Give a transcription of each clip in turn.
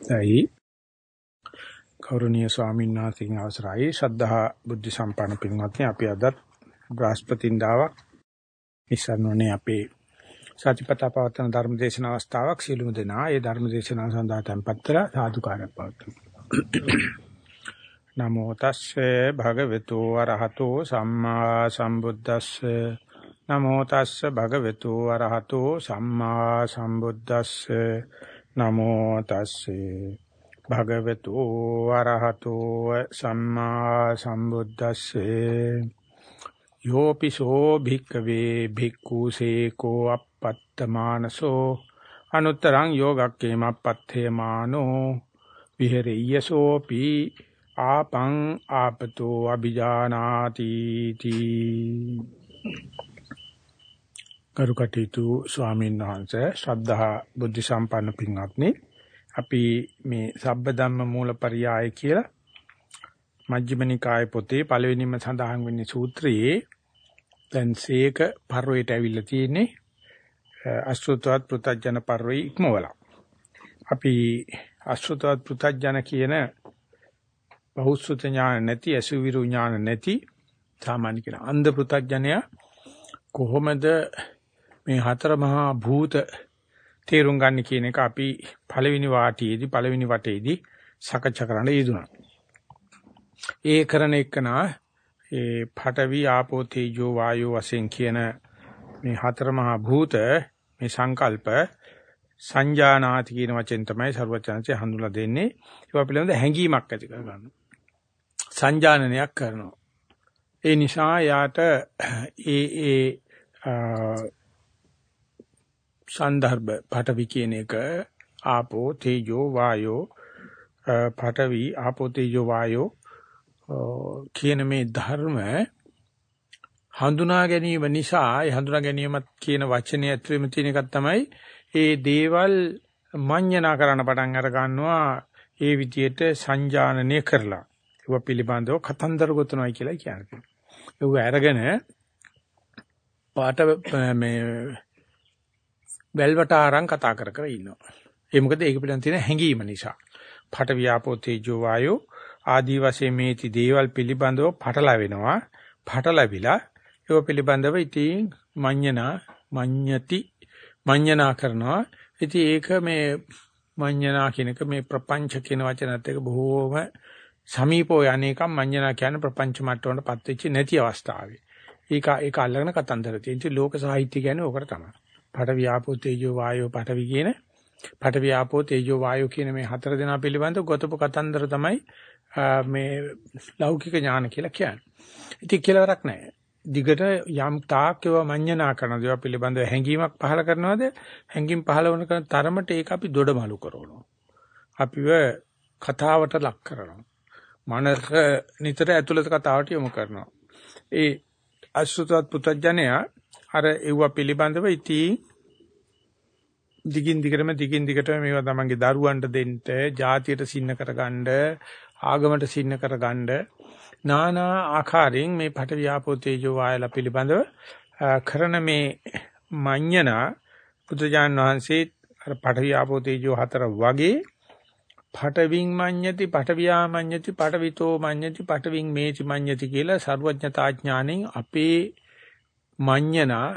දැයි ගෞරවනීය ස්වාමීන් වහන්සේගේ අවසරයි. ශ්‍රද්ධා බුද්ධ සම්පන්න පින්වත්නි අපි අදත් බ්‍රහස්පතින්දාවක් ඉස්සන්නෝනේ අපේ සතිපතා පවත්වන ධර්ම දේශන අවස්ථාවක්. සියලුම දෙනා ඒ ධර්ම දේශනාව සඳහා tempත් වෙලා සාදුකාරයක් පවත්වමු. නමෝ තස්සේ භගවතු වරහතෝ සම්මා සම්බුද්දස්සේ. නමෝ තස්සේ භගවතු වරහතෝ සම්මා සම්බුද්දස්සේ. නමෝ තස්සේ. භගවතු ආරහතෝ සම්මා සම්බුද්දස්සේ. යෝපිසෝ භික්කවේ භික්ඛුසේකෝ අපත්තමානසෝ. අනුත්තරං යෝගක්කේම අපත්තේමානෝ. විහෙරියසෝපි ආපං ආපතෝ අ비ජානාති තී කරුකටීතු ස්වාමීන් වහන්සේ ශ්‍රද්ධා බුද්ධ සම්පන්න පින්වත්නි අපි මේ සබ්බ ධම්ම මූලපරියාය කියලා මජ්ක්‍ධිම නිකාය පොතේ පළවෙනිම සඳහන් වෙන්නේ සූත්‍රයේ දැන් සීක පරිවයට ඇවිල්ලා තියෙන්නේ අසුතවත් පෘතජන පරිවේ ඉක්මවලා. අපි අසුතවත් පෘතජන කියන බහුසුත ඥාන නැති අසුවිරු ඥාන නැති සාමාන්‍ය කියන අන්ධ පෘතජනයා කොහොමද මේ හතර මහා භූත තේරුම් ගන්න කියන එක අපි පළවෙනි වාටියේදී පළවෙනි වටේදී සාකච්ඡා කරන්න යෙදුණා. ඒ කරන එකනා ඒ පඨවි ආපෝ තේජෝ වායෝ වශයෙන් කියන මේ හතර මහා භූත මේ සංකල්ප සංජානාති කියන වචෙන් තමයි ਸਰවචනසේ හඳුන්ලා දෙන්නේ. ඒවා පිළිබඳ හැඟීමක් ඇති කර ගන්න. සංජානනයක් කරනවා. ඒ නිසා යාට ඒ ඒ සන්දර්භ පඨවි කියන එක. ආපෝ තේජෝ වායෝ පඨවි ආපෝ තේජෝ වායෝ කියන මේ ධර්ම හඳුනා ගැනීම නිසා ඒ හඳුනා ගැනීමත් කියන වචනේ ඇතුළෙම තියෙන එකක් තමයි ඒ දේවල් මඤ්ඤණා කරන්න පටන් අර ගන්නවා. ඒ විදියට සංජානනය කරලා. ඒව පිළිබඳව කතන්දර ගොතනවායි කියලා කියන්නේ. ඒව අරගෙන පාට මේ වැල්වට ආරං කතා කර කර ඉන්නවා. ඒ මොකද ඒක පිළිබඳ තියෙන හැඟීම නිසා. පට වියාපෝ තේජෝ වායෝ ආදී වශයෙන් මේති දේවල් පිළිබඳව පටලැවෙනවා. පටලැවිලා ඒක පිළිබඳව ඉතින් මඤ්ඤනා මඤ්ඤති මඤ්ඤනා කරනවා. ඉතින් ඒක මේ මඤ්ඤනා කියනක මේ ප්‍රපංච කියන වචනත් එක බොහෝම සමීපෝ යන්නේකම් මඤ්ඤනා කියන්නේ ප්‍රපංච මට්ටමකටපත් වෙච්ච නැති අවස්ථාවේ. ඒක ඒක අල්ලගෙන කතන්දර තියෙන. ඉතින් ලෝක සාහිත්‍ය කියන්නේ ඕකට තමයි. පඨවි ආපෝ තේජෝ වායෝ පඨවි කියන පඨවි ආපෝ තේජෝ වායෝ කියන මේ හතර දෙනා පිළිබඳ ගොතපු කතන්දර තමයි මේ ලෞකික ඥාන කියලා කියන්නේ. ඉතින් කෙලවරක් නැහැ. දිගට යම් තාක් ඒවා මඤ්ඤණා කරන දේවල් පිළිබඳව හැඟීමක් පහල කරනවද හැඟීම් පහල වන කරන තරමට ඒක අපි දොඩමලු කරනවා. අපිව කතාවට ලක් කරනවා. මනස නිතර ඇතුළත කතාවට යොමු කරනවා. ඒ අසුතවත් පුතඥයා අර ඒව පිළිබඳව ඉතින් දිගින් දිගටම දිගින් දිගටම මේවා තමන්ගේ දරුවන්ට දෙන්න, ජාතියට සින්න කරගන්න, ආගමට සින්න කරගන්න නානා ආකාරයෙන් මේ පට වියාපෝ තේජෝ වායල පිළිබඳව කරන මේ මඤ්ඤණා බුදුජාන් වහන්සේ අර පට වියාපෝ තේජෝ හතර වගේ පටවින් මඤ්ඤති පටවියා මඤ්ඤති පටවිතෝ මඤ්ඤති පටවින් මේති මඤ්ඤති කියලා ਸਰවඥතා ඥාණයෙන් අපේ මඤ්ඤණා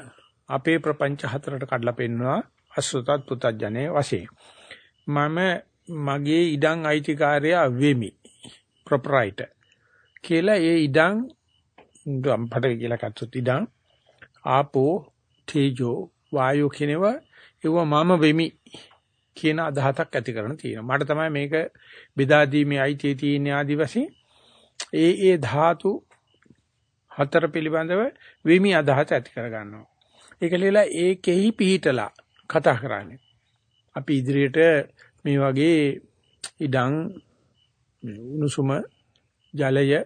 අපේ ප්‍රපංච හතරට කඩලා පෙන්නවා අසුතත් පුතඥේ වශයෙන්. මම මගේ ඉඩම් අයිතිකාරයා වෙමි. ප්‍රොපරයිටර් කියලා ඒ ඉඩම් අපට කියලා කච්චොත් ඉඩම් ආපෝ තේජෝ වායෝ කියනවා ඒව මම වෙමි කියන අදහසක් ඇති කරන තියෙනවා. මට තමයි මේක බෙදා දීමේ අයිතිය තියෙන ආදි වශයෙන්. ඒ ඒ ධාතු හතර පිළිබඳව විමි අදහස ඇති කර ගන්නවා. ඒක ලියලා ඒකෙහි පිහිටලා කතා කරන්නේ. අපි ඉදිරියට මේ වගේ ඉඩම් උණුසුම ජලය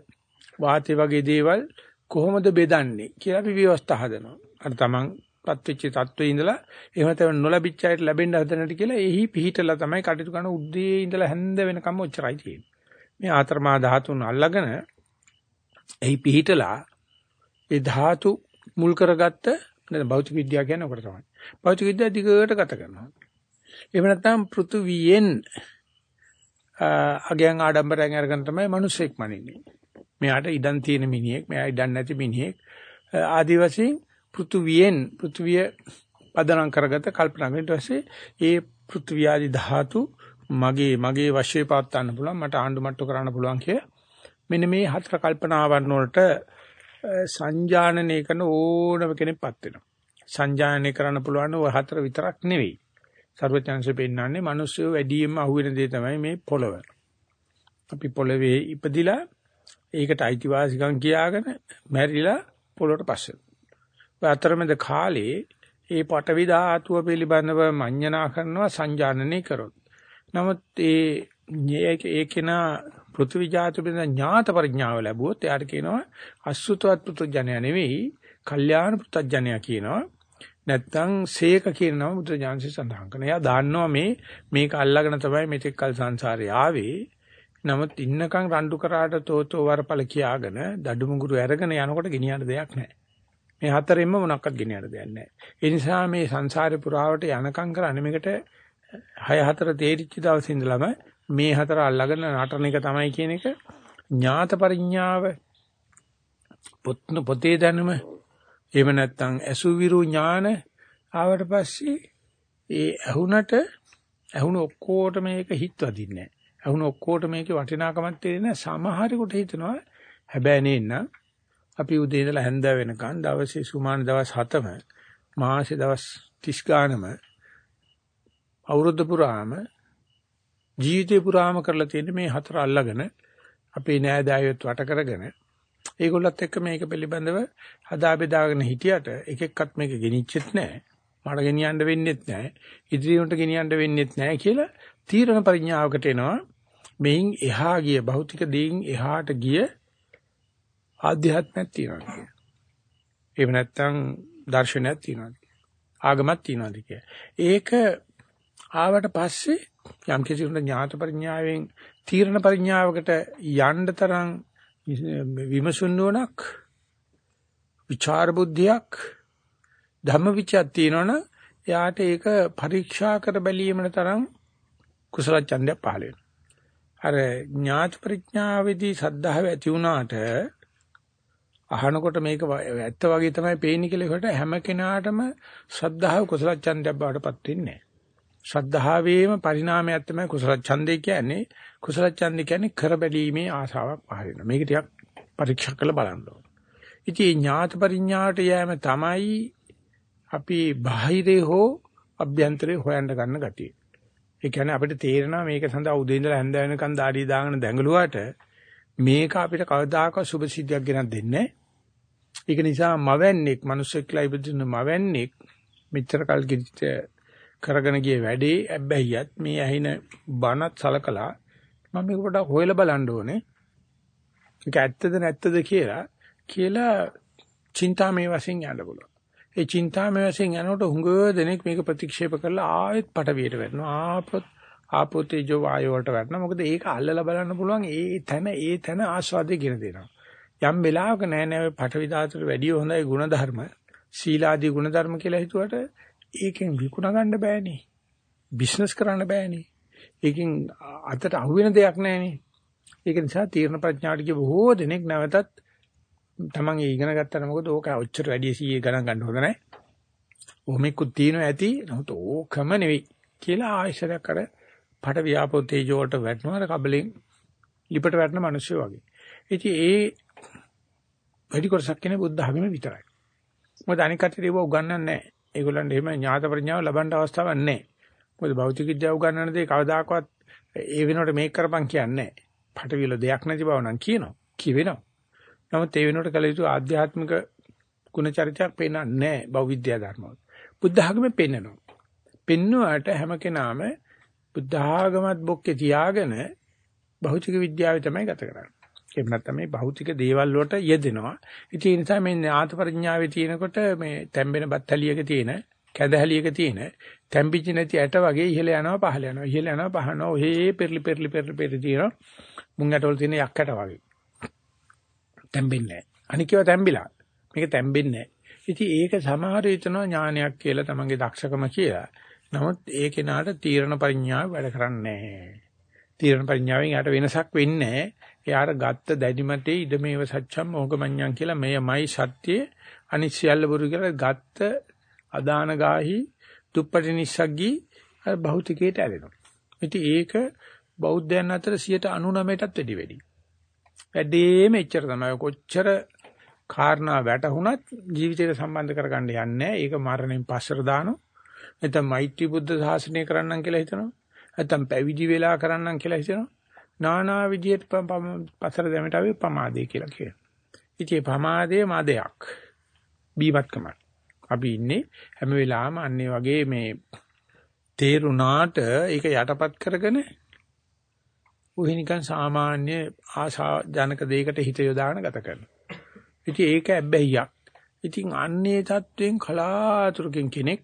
වාතය වගේ දේවල් කොහොමද බෙදන්නේ කියලා අපි ව්‍යවස්ථා හදනවා. අර තමන් පත් වෙච්ච තත්ත්වයේ ඉඳලා එහෙම නැත්නම් නොලැබිච්ච අයට ලැබෙන්න හදනට කියලා එහි පිහිටලා තමයි කටයුතු කරන උද්දී ඉඳලා හැන්ද වෙනකම් ඔච්චරයි තියෙන්නේ. මේ ආතරමා ධාතුන් අල්ලගෙන එහි පිහිටලා ඒ ධාතු මුල් කරගත්ත නේද භෞතික විද්‍යාව කියන්නේ ඔකට තමයි. භෞතික විද්‍යාව දිගට ගත කරනවා. එහෙම නැත්නම් පෘථුවියෙන් අගයන් ආඩම්බරයෙන් අරගෙන තමයි මිනිස්සෙක් මනින්නේ. මෙයාට ඉඩම් තියෙන මිනිහෙක්, මෙයා ඉඩම් නැති මිනිහෙක්. ආදි වශයෙන් පෘථුවියෙන් පෘථුවිය පදනම් කරගත කල්පනා කරන ඊට පස්සේ ඒ පෘථුවියාදි ධාතු මගේ මගේ වශයේ පාත් ගන්න පුළුවන් මට ආණ්ඩු මට්ටු කරන්න පුළුවන් කිය මෙන්න මේ හතර කල්පනාවන් වලට සංජානනය කරන ඕනම කෙනෙක්පත් වෙනවා. සංජානනය කරන්න පුළුවන් ඔය හතර විතරක් නෙවෙයි. සර්වඥාන්සේ පෙන්නන්නේ මිනිස්සු වැඩියෙන්ම අහුවෙන දේ තමයි මේ පොළව. අපි පොළවේ ඉපදිලා ඒකට අයිතිවාසිකම් කියාගෙන මැරිලා පොළොවට පස්සේ. අතරමැද කාලේ ඒ පටවි ධාතුව පිළිබඳව මඤ්ඤණා කරනවා සංජානනය කරොත්. නමුත් ඒ ඒකේන පෘථිවි ජාතු පිළිබඳ ඥාත පරිඥාව ලැබුවොත් එයාට කියනවා අසුතවත් පුත්‍රජනය නෙවෙයි, කල්යාණ පුත්‍රජනය කියනවා. නැත්තම් සේක කියන නම බුදු ඥානසේ සඳහන් කරනවා. එයා දන්නවා මේ මේක අල්ලාගෙන තමයි මෙතෙක් කල් සංසාරේ ආවේ. නමුත් ඉන්නකම් රණ්ඩු කරාට තෝතෝ වරපල කියාගෙන දඩුමුගුරු අරගෙන යනකොට ගෙනියන්න දෙයක් නැහැ. මේ හතරෙන්ම මොනක්වත් ගෙනියන්න දෙයක් නැහැ. ඒ නිසා මේ සංසාරේ පුරාවට යනකම් කරන්නේ මේකට 6 4 තේරිච්ච දවසේ ඉඳලම මේ හතර අල්ලගෙන නටන එක තමයි කියන එක. ඥාත පරිඥාව. පොතේ දැනුම. එහෙම නැත්නම් අසුවිරු ඥාන ආවට පස්සේ ඒ ඇහුනට ඇහුන ඔක්කොට මේක හිත වදින්නේ නැහැ. ඇහුන ඔක්කොට මේකේ වටිනාකමක් තේරෙන්නේ සමහරෙකුට හිතනවා හැබැයි නේන්න අපි උදේ ඉඳලා හැන්ද වෙනකන් දවසේ සුමාන දවස් 7ම මාසේ දවස් 30 ගානම අවුරුද්ද පුරාම ජීවිතේ පුරාම කරලා තියෙන මේ හතර අල්ලගෙන අපේ නෑදෑයොත් වට කරගෙන ඒගොල්ලත් එක්ක මේක පිළිබඳව හදා බෙදාගෙන හිටියට එක එක්කත් මේක ගෙනිච්චෙත් නෑ මට ගෙනියන්න වෙන්නෙත් නෑ ඉදිරියට ගෙනියන්න වෙන්නෙත් නෑ කියලා තීරණ පරිඥාවකට එනවා මෙයින් එහා ගිය භෞතික දේයින් එහාට ගිය ආධ්‍යාත්මයක් තියෙනවා කියන්නේ. එහෙම නැත්නම් දර්ශනයක් තියෙනවා. ආගමක් තියෙනවා කිය. ඒක ආවට පස්සේ යම් කිසි උන ඥාත පරිඥාවෙන් තීරණ පරිඥාවකට යන්න තරම් විමසුන් නුවණක් විචාර බුද්ධියක් ධම්ම විචයක් තියෙනවනම් එයාට ඒක පරීක්ෂා කර බැලීමන තරම් කුසල ඡන්දයක් පහළ වෙනවා. අර ඥාත ප්‍රඥාවේදී සද්ධාව ඇති වුණාට අහනකොට මේක ඇත්ත වගේ තමයි පේන්නේ කියලා ඒකට හැම කෙනාටම ශ්‍රද්ධාව කුසල ඡන්දයක් බවට පත් වෙන්නේ නැහැ. ශ්‍රද්ධාවේම පරිණාමයක් තමයි කුසල ඡන්දේ කියන්නේ. කුසල ඡන්දේ කියන්නේ කරබැලීමේ ආසාවක් පහළ වෙනවා. මේක ටිකක් පරීක්ෂා කරලා බලන්න ඕන. ඉතින් ඥාත පරිඥාට යෑම තමයි අපි බාහිරේ හෝ අභ්‍යන්තරේ හොයන්න ගන්න ගතිය. ඒ කියන්නේ අපිට තේරෙනවා මේක සඳහා උදේ ඉඳලා හැන්ද වෙනකන් দাঁඩිය දාගෙන දැඟලුවාට මේක අපිට කවදාකවත් සුභ සිද්ධියක් ගෙනත් දෙන්නේ ඒක නිසා මවන්නේක් මිනිස්සෙක්ලා ඉපදින මවන්නේක් මෙච්චර කල් ගිහිච්ච කරගෙන ගිය වැඩේ ඇබ්බැහියත් මේ ඇහින බනත් සලකලා මම මේක පොඩක් හොයලා බලන්න ඕනේ. ඒක ඇත්තද නැත්තද කියලා කියලා චින්තාමේ වශයෙන් යන්න පුළුවන්. ඒ චින්තාමේ වශයෙන් යනකොට හුඟව දෙනෙක් මේක ප්‍රතික්ෂේප කරලා ආයෙත් පටවියට වැටෙනවා. ආපොත් ආපොතේ ජෝ වායු වලට වැටෙනවා. මොකද ඒක අල්ලලා බලන්න පුළුවන් ඒ තැන ඒ තැන ආස්වාදයේ ගෙන දෙනවා. යම් වෙලාවක නෑ නෑ පටවි ධාතුට වැඩිය හොඳයි ಗುಣධර්ම, සීලාදී ಗುಣධර්ම කියලා හිතුවට ඒකෙන් විකුණ ගන්න බෑනේ. බිස්නස් කරන්න බෑනේ. ඒකෙන් අතට අහු වෙන දෙයක් නෑනේ. ඒක නිසා තීර්ණ ප්‍රඥාට බොහෝ දෙනෙක් නැවතත් තමන් ඉගෙන ගත්තා මොකද ඕක ඔච්චර වැඩි සීයේ ගණන් ගන්න හොඳ නැහැ. ඔහොමෙකුත් තියෙනවා ඇති. නමුත් ඕකම නෙවෙයි කියලා ආයශරයක් කර පට වියාපෝ තේජෝ වලට වැටෙනවා අර කබලෙන් ලිපට වැටෙන මිනිස්සු වගේ. ඉතින් ඒ වැඩි කොටසක් කියන්නේ බුද්ධ ධර්මෙ විතරයි. මොකද අනික කටට ඒව උගන්වන්නේ නැහැ. ඒගොල්ලන්ට එහෙම ඥාත ප්‍රඥාව ලබන්න අවස්ථාවක් නැහැ. මොකද භෞතික විද්‍යාව උගන්වන දේ කවදාකවත් ඒ වෙනකොට මේක කරපන් කියන්නේ නැහැ. පටවිල දෙයක් නැති බව නම් කියනවා. කියවෙනවා. නමුත් ඒ වෙනකොට කල යුතු ආධ්‍යාත්මික ගුණ චරිතයක් පේන්නේ නැහැ බෞද්ධ ධර්මවල. බුද්ධ ධර්මෙ පෙන්නනවා. පෙන්නුවාට හැම කෙනාම බුද්ධ ආගමත් බොක්කේ තියාගෙන භෞතික විද්‍යාවේ තමයි ගත කරන්නේ. එහෙම නැත්නම් මේ භෞතික දේවල් වලට යෙදෙනවා. ඉතින් ඒ නිසා මේ ඥාත පරිඥාවේ තියෙනකොට මේ තැම්බෙන බත්තලියක තියෙන කැදහැලියක තියෙන තැම්පිච්ච නැති ඇට වගේ ඉහළ යනවා පහළ යනවා. ඉහළ යනවා පහළ යනවා. ඔහේ පෙරලි පෙරලි පෙරලි පෙරලි තියෙනවා. මුං ඇටවල තියෙන යක්කට වගේ. තැම්බෙන්නේ නැහැ. අනිකව තැම්බිලා. මේක තැම්බෙන්නේ නැහැ. ඉතින් ඒක සමහර විටනවා ඥානයක් කියලා තමන්ගේ දක්ෂකම කියලා. නමුත් ඒ කෙනාට තීරණ පරිඥාව වැඩ කරන්නේ නැහැ. තීරණ පරිඥාවෙන් යාට වෙනසක් වෙන්නේ නැහැ. එයාට ගත්ත දැඩිමතේ ඉදමේව සත්‍යම් මොගමඤ්ඤං කියලා මෙයමයි සත්‍යය අනිශ්‍යල්ල බුරු කියලා ගත්ත අදාන ගාහි දුප්පටි නිස්සග්ගී අර භෞතිකයට ඇලෙනවා. ඉතින් ඒක බෞද්ධයන් අතර 99%ටත් වැඩි වැඩි. වැඩිම එච්චර තමයි. කොච්චර කාරණා වැටහුණත් ජීවිතයට සම්බන්ධ කරගන්න යන්නේ ඒක මරණයෙන් පස්සට දානවා. නැත්නම් මෛත්‍රී බුද්ධ ශාසනය කරන්නම් කියලා හිතනවා. නැත්නම් පැවිදි වෙලා කරන්නම් කියලා හිතනවා. නානා විදියට පස්සට දැමීට අපි ප්‍රමාදේ කියලා කියනවා. ඉතින් ප්‍රමාදයේ මාදයක්. බීමත්කමක්. අපි ඉන්නේ හැම වෙලාවෙම අන්නේ වගේ මේ තේරුණාට ඒක යටපත් කරගෙන උහි නිකන් සාමාන්‍ය ආශා ජනක දෙයකට හිත යොදාගෙන ගත කරනවා. ඉතින් ඒක ඇබ්බැහියක්. ඉතින් අන්නේ தත්වෙන් කලාතුරකින් කෙනෙක්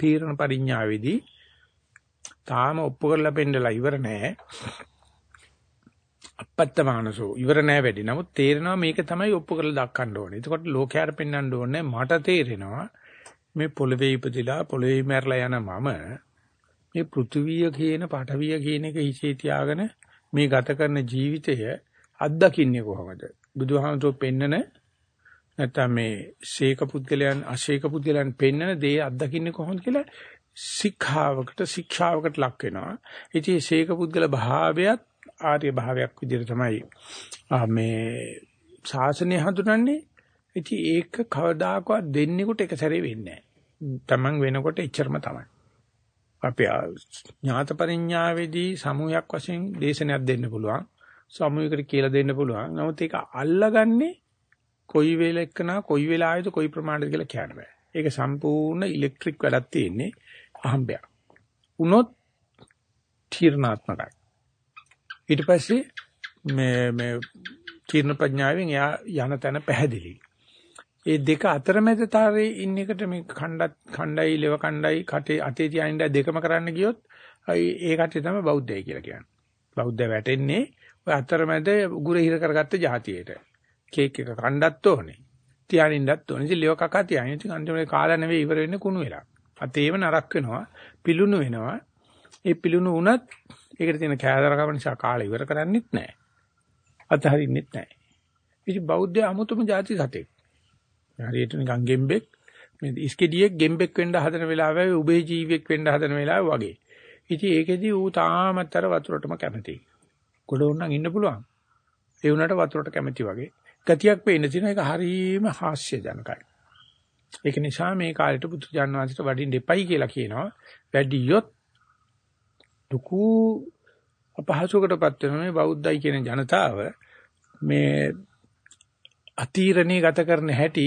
තීරණ පරිඥාවේදී තාම ඔප්පු කරලා පෙන්නලා ඉවර නෑ. අපත්ත මානසෝ ඉවර නෑ වැඩි. නමුත් තේරෙනවා මේක තමයි ඔප්පු කරලා දක්වන්න ඕනේ. එතකොට ලෝකයට පෙන්වන්න ඕනේ මට තේරෙනවා මේ පොළවේ ඉපදිලා පොළවේ මැරලා යන මම මේ පෘථුවිය කියන පඨවිය කියන එක හිසේ තියාගෙන මේ ගත කරන ජීවිතය අත්දකින්නේ කොහොමද? බුදුහාමුදුරුවෝ පෙන්නන නැත්නම් මේ ශේක පුද්ගලයන් අශේක පුද්ගලයන් පෙන්නන දේ අත්දකින්නේ කොහොමද කියලා ශික්ෂාවකට ශික්ෂාවකට ලක් වෙනවා. ඉතින් ශේක පුද්ගල භාවයත් ආර්ය භාවයක් විදිහට තමයි මේ ශාසනය හඳුනන්නේ. ඉතින් ඒක කවදාකවත් දෙන්නෙකුට එක සැරේ වෙන්නේ නැහැ. Taman වෙනකොට එච්චරම තමයි. අපි ඥාත පරිඥාවේදී සමූහයක් වශයෙන් දේශනයක් දෙන්න පුළුවන්. සමූහයකට කියලා දෙන්න පුළුවන්. නමුත් ඒක අල්ලගන්නේ කොයි වෙලෙකනා කොයි වෙලාවෙද කොයි ප්‍රමාණයද කියලා කියන්න බෑ. ඒක සම්පූර්ණ ඉලෙක්ට්‍රික් වැඩක් තියෙන්නේ අහම්බයක්. උනොත් තීර්ණාත්මකයි. ඊට පස්සේ මේ මේ තීර්ණ ප්‍රඥාවෙන් එයා යන තැන පැහැදිලි. ඒ දෙක අතරමැද තරේ ඉන්න එකට මේ ඛණ්ඩත් ඛණ්ඩයි ලෙව ඛණ්ඩයි කටේ අතේ තියාගෙන දෙකම කරන්න ගියොත් ඒ කටේ තමයි බෞද්ධය කියලා කියන්නේ. බෞද්ධය වැටෙන්නේ ඔය අතරමැද උගුර හිර කරගත්ත જાතියේට. කේක් එක කණ්ඩත් ඕනේ. තියානින්නත් ඕනේ. ඉතින් ලෙව කකා තියාගෙන ඉතින් අන්තිමට කාලා නෙවෙයි ඉවර වෙන්නේ කුණු වෙලා. අතේව නරක් වෙනවා, පිලුණු වෙනවා. ඒ පිලුණු වුණත් ඒකට තියෙන කෑදරකම නිසා කාලය ඉවර කරන්නෙත් නැහැ. අතහරින්නෙත් නැහැ. ඉතින් බෞද්ධ අමුතුම જાති සතෙක්. හරියට නිකන් ගෙම්බෙක් මේ ඉස්කෙඩියෙක් ගෙම්බෙක් වෙන්න හදන වෙලාවේ උබේ ජීවියෙක් වෙන්න හදන වෙලාවේ වගේ. ඉතින් ඒකෙදි ඌ තාමතර වතුරටම කැමතියි. ගොඩ උන්නම් ඉන්න පුළුවන්. ඒ වුණාට වතුරට කැමති වගේ. ගතියක් පේන දින එක හරීම හාස්‍ය ජනකයි. ඒක නිසා මේ කාලේට බුදු ජානවාසිට වඩින්න එපයි කියලා කියනවා. වැඩියොත් දුකු අපහසුකටපත් වෙන මේ බෞද්ධයි කියන ජනතාව මේ අතීරණේ ගත කරන හැටි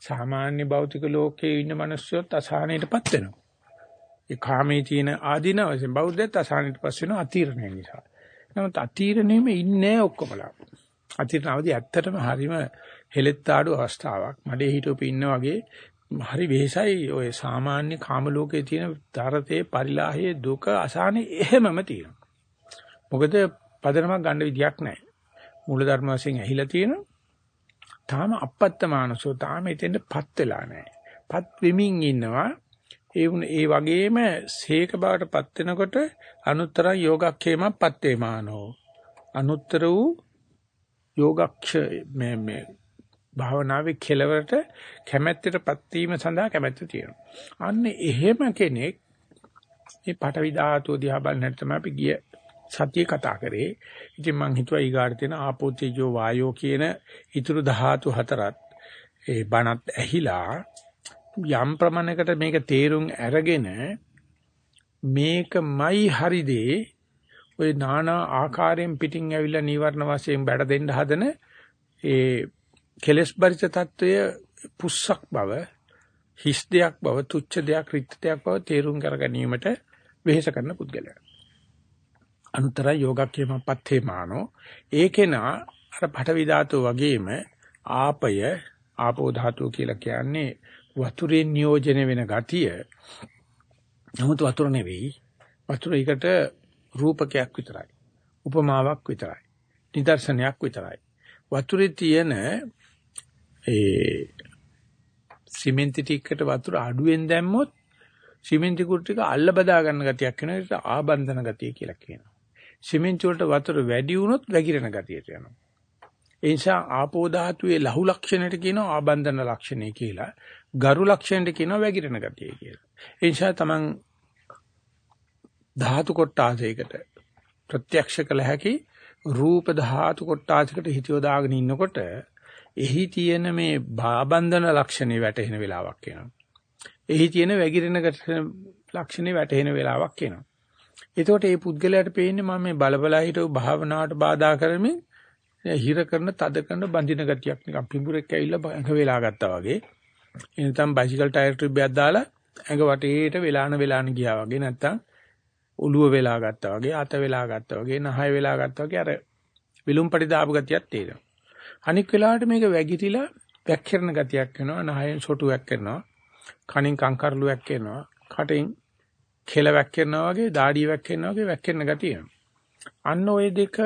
සාමාන්‍ය භෞතික ලෝකයේ ඉන්න මිනිස්සුත් අසහනයටපත් වෙනවා. ඒ කාමයේ තියෙන ආධින වශයෙන් බෞද්ධයත් අසහනයටපත් වෙනවා අතීරණය නිසා. නමුත් අතීරණයෙම ඉන්නේ ඔක්කොමලා. අතීරණවදී ඇත්තටම හරිම හෙලෙත්තාඩු අවස්ථාවක්. මඩේ හිටුපි ඉන්න වගේ හරි වෙහසයි ඔය සාමාන්‍ය කාම ලෝකයේ තියෙන තරතේ පරිලාහයේ දුක අසහනේ එහෙමම තියෙනවා. මොකද පදනමක් ගන්න විදියක් නැහැ. මූල ධර්ම වශයෙන් ඇහිලා තියෙනවා. තාම අපත්තමානසෝ තාම එතෙන්ටපත් වෙලා නැහැ. පත් වෙමින් ඉන්නවා. ඒ ඒ වගේම සීක බවටපත් වෙනකොට අනුත්තර යෝගක්ඛේමපත් වේමානෝ. අනුත්තර වූ යෝගක්ෂ මේ මේ භාවනාවේ කෙලවරට කැමැත්තටපත් වීම සඳහා කැමැත්ත තියෙනවා. අන්න එහෙම කෙනෙක් මේ පටවි ධාතුව දිහා බලන්නට තමයි අපි ගිය සතියේ කතා කරේ. ඉතින් මං හිතුවා ඊගාට තියෙන ආපෝ තේජෝ වායෝ කියන ඊතුරු ධාතු හතරත් ඒ බණත් ඇහිලා යම් ප්‍රමාණයකට මේක තේරුම් අරගෙන මේකමයි හරිදේ ඔය নানা ආකාරයෙන් පිටින් ඇවිල්ලා නීවරණ වශයෙන් බැඩ දෙන්න හදන ඒ කෙලස් බරිත తত্ত্বය පුස්සක් බව හිස් දෙයක් බව තුච්ච දෙයක් රිත් දෙයක් බව තේරුම් කර ගැනීමට වෙහෙස කරන පුද්ගලයා. අනුතර යෝගක්‍යම පත්තේමානෝ ඒකේනා අර පඨවි ධාතු වගේම ආපය ආපෝ ධාතු කියලා කියන්නේ වතුරේ නියෝජනය වෙන ගතිය. නමුත් වතුර නෙවෙයි. වතුර එකට රූපකයක් විතරයි. උපමාවක් විතරයි. නිදර්ශනයක් විතරයි. වතුරේ තියෙන ඒ සිමෙන්ති ටිකකට වතුර අඩුවෙන් දැම්මොත් සිමෙන්ති කුට්ටික අල්ල බදා ගන්න ගතියක් වෙනවා ඒක ආබන්ධන ගතිය කියලා කියනවා සිමෙන්ති වලට වතුර වැඩි වුණොත් වැగిරෙන ගතියට යනවා. ඒ නිසා ආපෝ ධාතුවේ ලහු ලක්ෂණයට කියනවා ආබන්ධන ලක්ෂණය කියලා. ගරු ලක්ෂණයට කියනවා වැగిරෙන ගතිය කියලා. ඒ නිසා තමන් ධාතු කොටාසයකට ප්‍රත්‍යක්ෂ කළ හැකි රූප ධාතු කොටාසයකට හිතියෝ දාගෙන ඉන්නකොට එහි තියෙන මේ ආබන්ධන ලක්ෂණේ වැටෙන වෙලාවක් එනවා. එහි තියෙන වැగిරෙන ලක්ෂණේ වැටෙන වෙලාවක් එනවා. එතකොට මේ පුද්ගලයාට පේන්නේ මම මේ බලබලා හිටව භාවනාවට බාධා කරමින් හිර කරන තද කරන බඳින ගතියක් නිකන් පිඹුරෙක් ඇවිල්ලා ඇඟ වෙලා ගත්තා වගේ. එනතම් බයිසිකල් ටයර් ට්‍රිප් එකක් දාලා ඇඟ වටේට වෙලාන වෙලාන ගියා වගේ නැත්තම් ඔළුව වෙලා ගත්තා වගේ අත වෙලා ගත්තා වගේ නහය වෙලා ගත්තා වගේ අර විලුම්පටි දාපු ගතියක් තියෙනවා. අනික් වෙලාවට මේක වැගිටිලා වැක්කිරන ගතියක් වෙනවා, නහයෙන් සොටුවක් කරනවා, කනින් කංකරලුවක් කරනවා, කටෙන් කෙල වැක්කිරනවා වගේ, දාඩිය වැක්කිරනවා වගේ වැක්කිරන ගතිය. අන්න ওই දෙක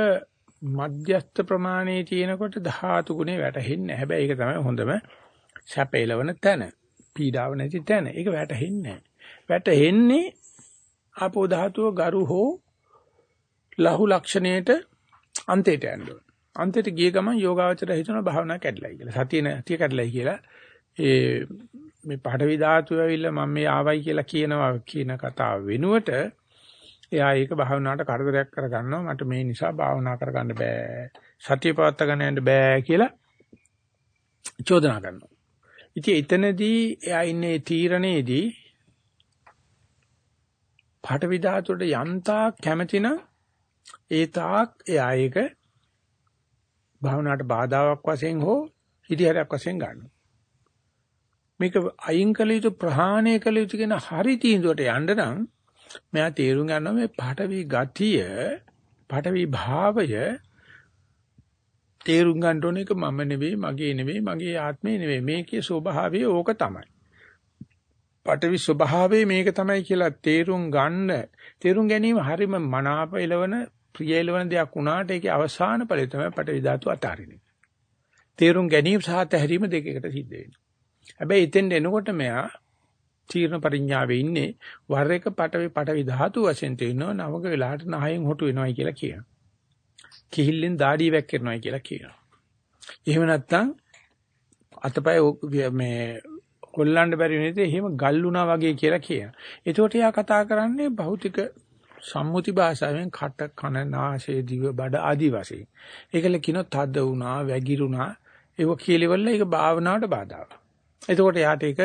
මධ්‍යස්ථ ප්‍රමාණයේ තියෙනකොට ධාතු ගුණේ වැටහෙන්නේ හැබැයි ඒක තමයි හොඳම සැපේලවන තැන. පීඩාව නැති තැන. ඒක වැටහෙන්නේ වැටහෙන්නේ ආපෝ ධාතුව ගරු හෝ ලහු ලක්ෂණයට අන්තයට යනවා. අන්තයට ගිය ගමන් යෝගාවචර හිතන භාවනා කැඩලයි කියලා. සතිය නැතිය කැඩලයි කියලා. ඒ මේ පඩවි ධාතුව ඇවිල්ලා මම මේ ආවයි කියලා කියනවා කියන කතාව වෙනුවට එයා ඒක භාවනාවට කරදරයක් කරගන්නවා මට මේ නිසා භාවනා කරගන්න බෑ සතිය පවත්වා ගන්න යන්න බෑ කියලා චෝදනා කරනවා ඉතින් එතනදී එයා ඉන්නේ තීරණේදී පඨවි ධාතුවට යන්තා කැමැතිනම් ඒ තාක් එයා ඒක භාවනාවට බාධාවක් වශයෙන් හෝ හිතිහැරයක් වශයෙන් ගන්නවා මේක අයින් කළ යුතු ප්‍රහාණය කළ යුතු කියන හරි තීන්දුවට යන්න නම් මෙයා තේරුම් ගන්නවා මේ පඨවි ගතිය පඨවි භාවය තේරුම් ගන්න ඕන එක මම නෙවෙයි මගේ නෙවෙයි මගේ ආත්මේ නෙවෙයි මේකේ ස්වභාවය ඕක තමයි. පඨවි ස්වභාවය මේක තමයි කියලා තේරුම් ගන්න තේරුම් ගැනීම හරිම මනාප එළවන ප්‍රිය එළවන දෙයක් වුණාට ඒකේ අවසාන ඵලය තමයි පඨවි ධාතු අතාරින්නේ. තේරුම් ගැනීම සහ තැහැරීම දෙකකට සිද්ධ වෙනවා. හැබැයි එතෙන් එනකොට මෙයා තීර්ණ පරිඥාවේ ඉන්නේ වර එක පටවි පටවි ධාතු වශයෙන් තේිනවා නවක වෙලාවට නහයෙන් හොටු වෙනවයි කියලා කියනවා. කිහිල්ලෙන් দাঁඩිය වැක්කිරනවයි කියලා කියනවා. එහෙම නැත්නම් අතපය මේ කොල්ලන්න බැරි වෙනේද එහෙම ගල්ුණා වගේ කියලා කියනවා. ඒකට එයා කතා කරන්නේ භෞතික සම්මුති භාෂාවෙන් කට කන නාසය දිව බඩ ආදි වශයෙන්. ඒකල කියනවා තද වුණා, වැగిරුණා. ඒක කියලෙවල ඒක භාවනාවට බාධාවක්. එතකොට යාට ඒක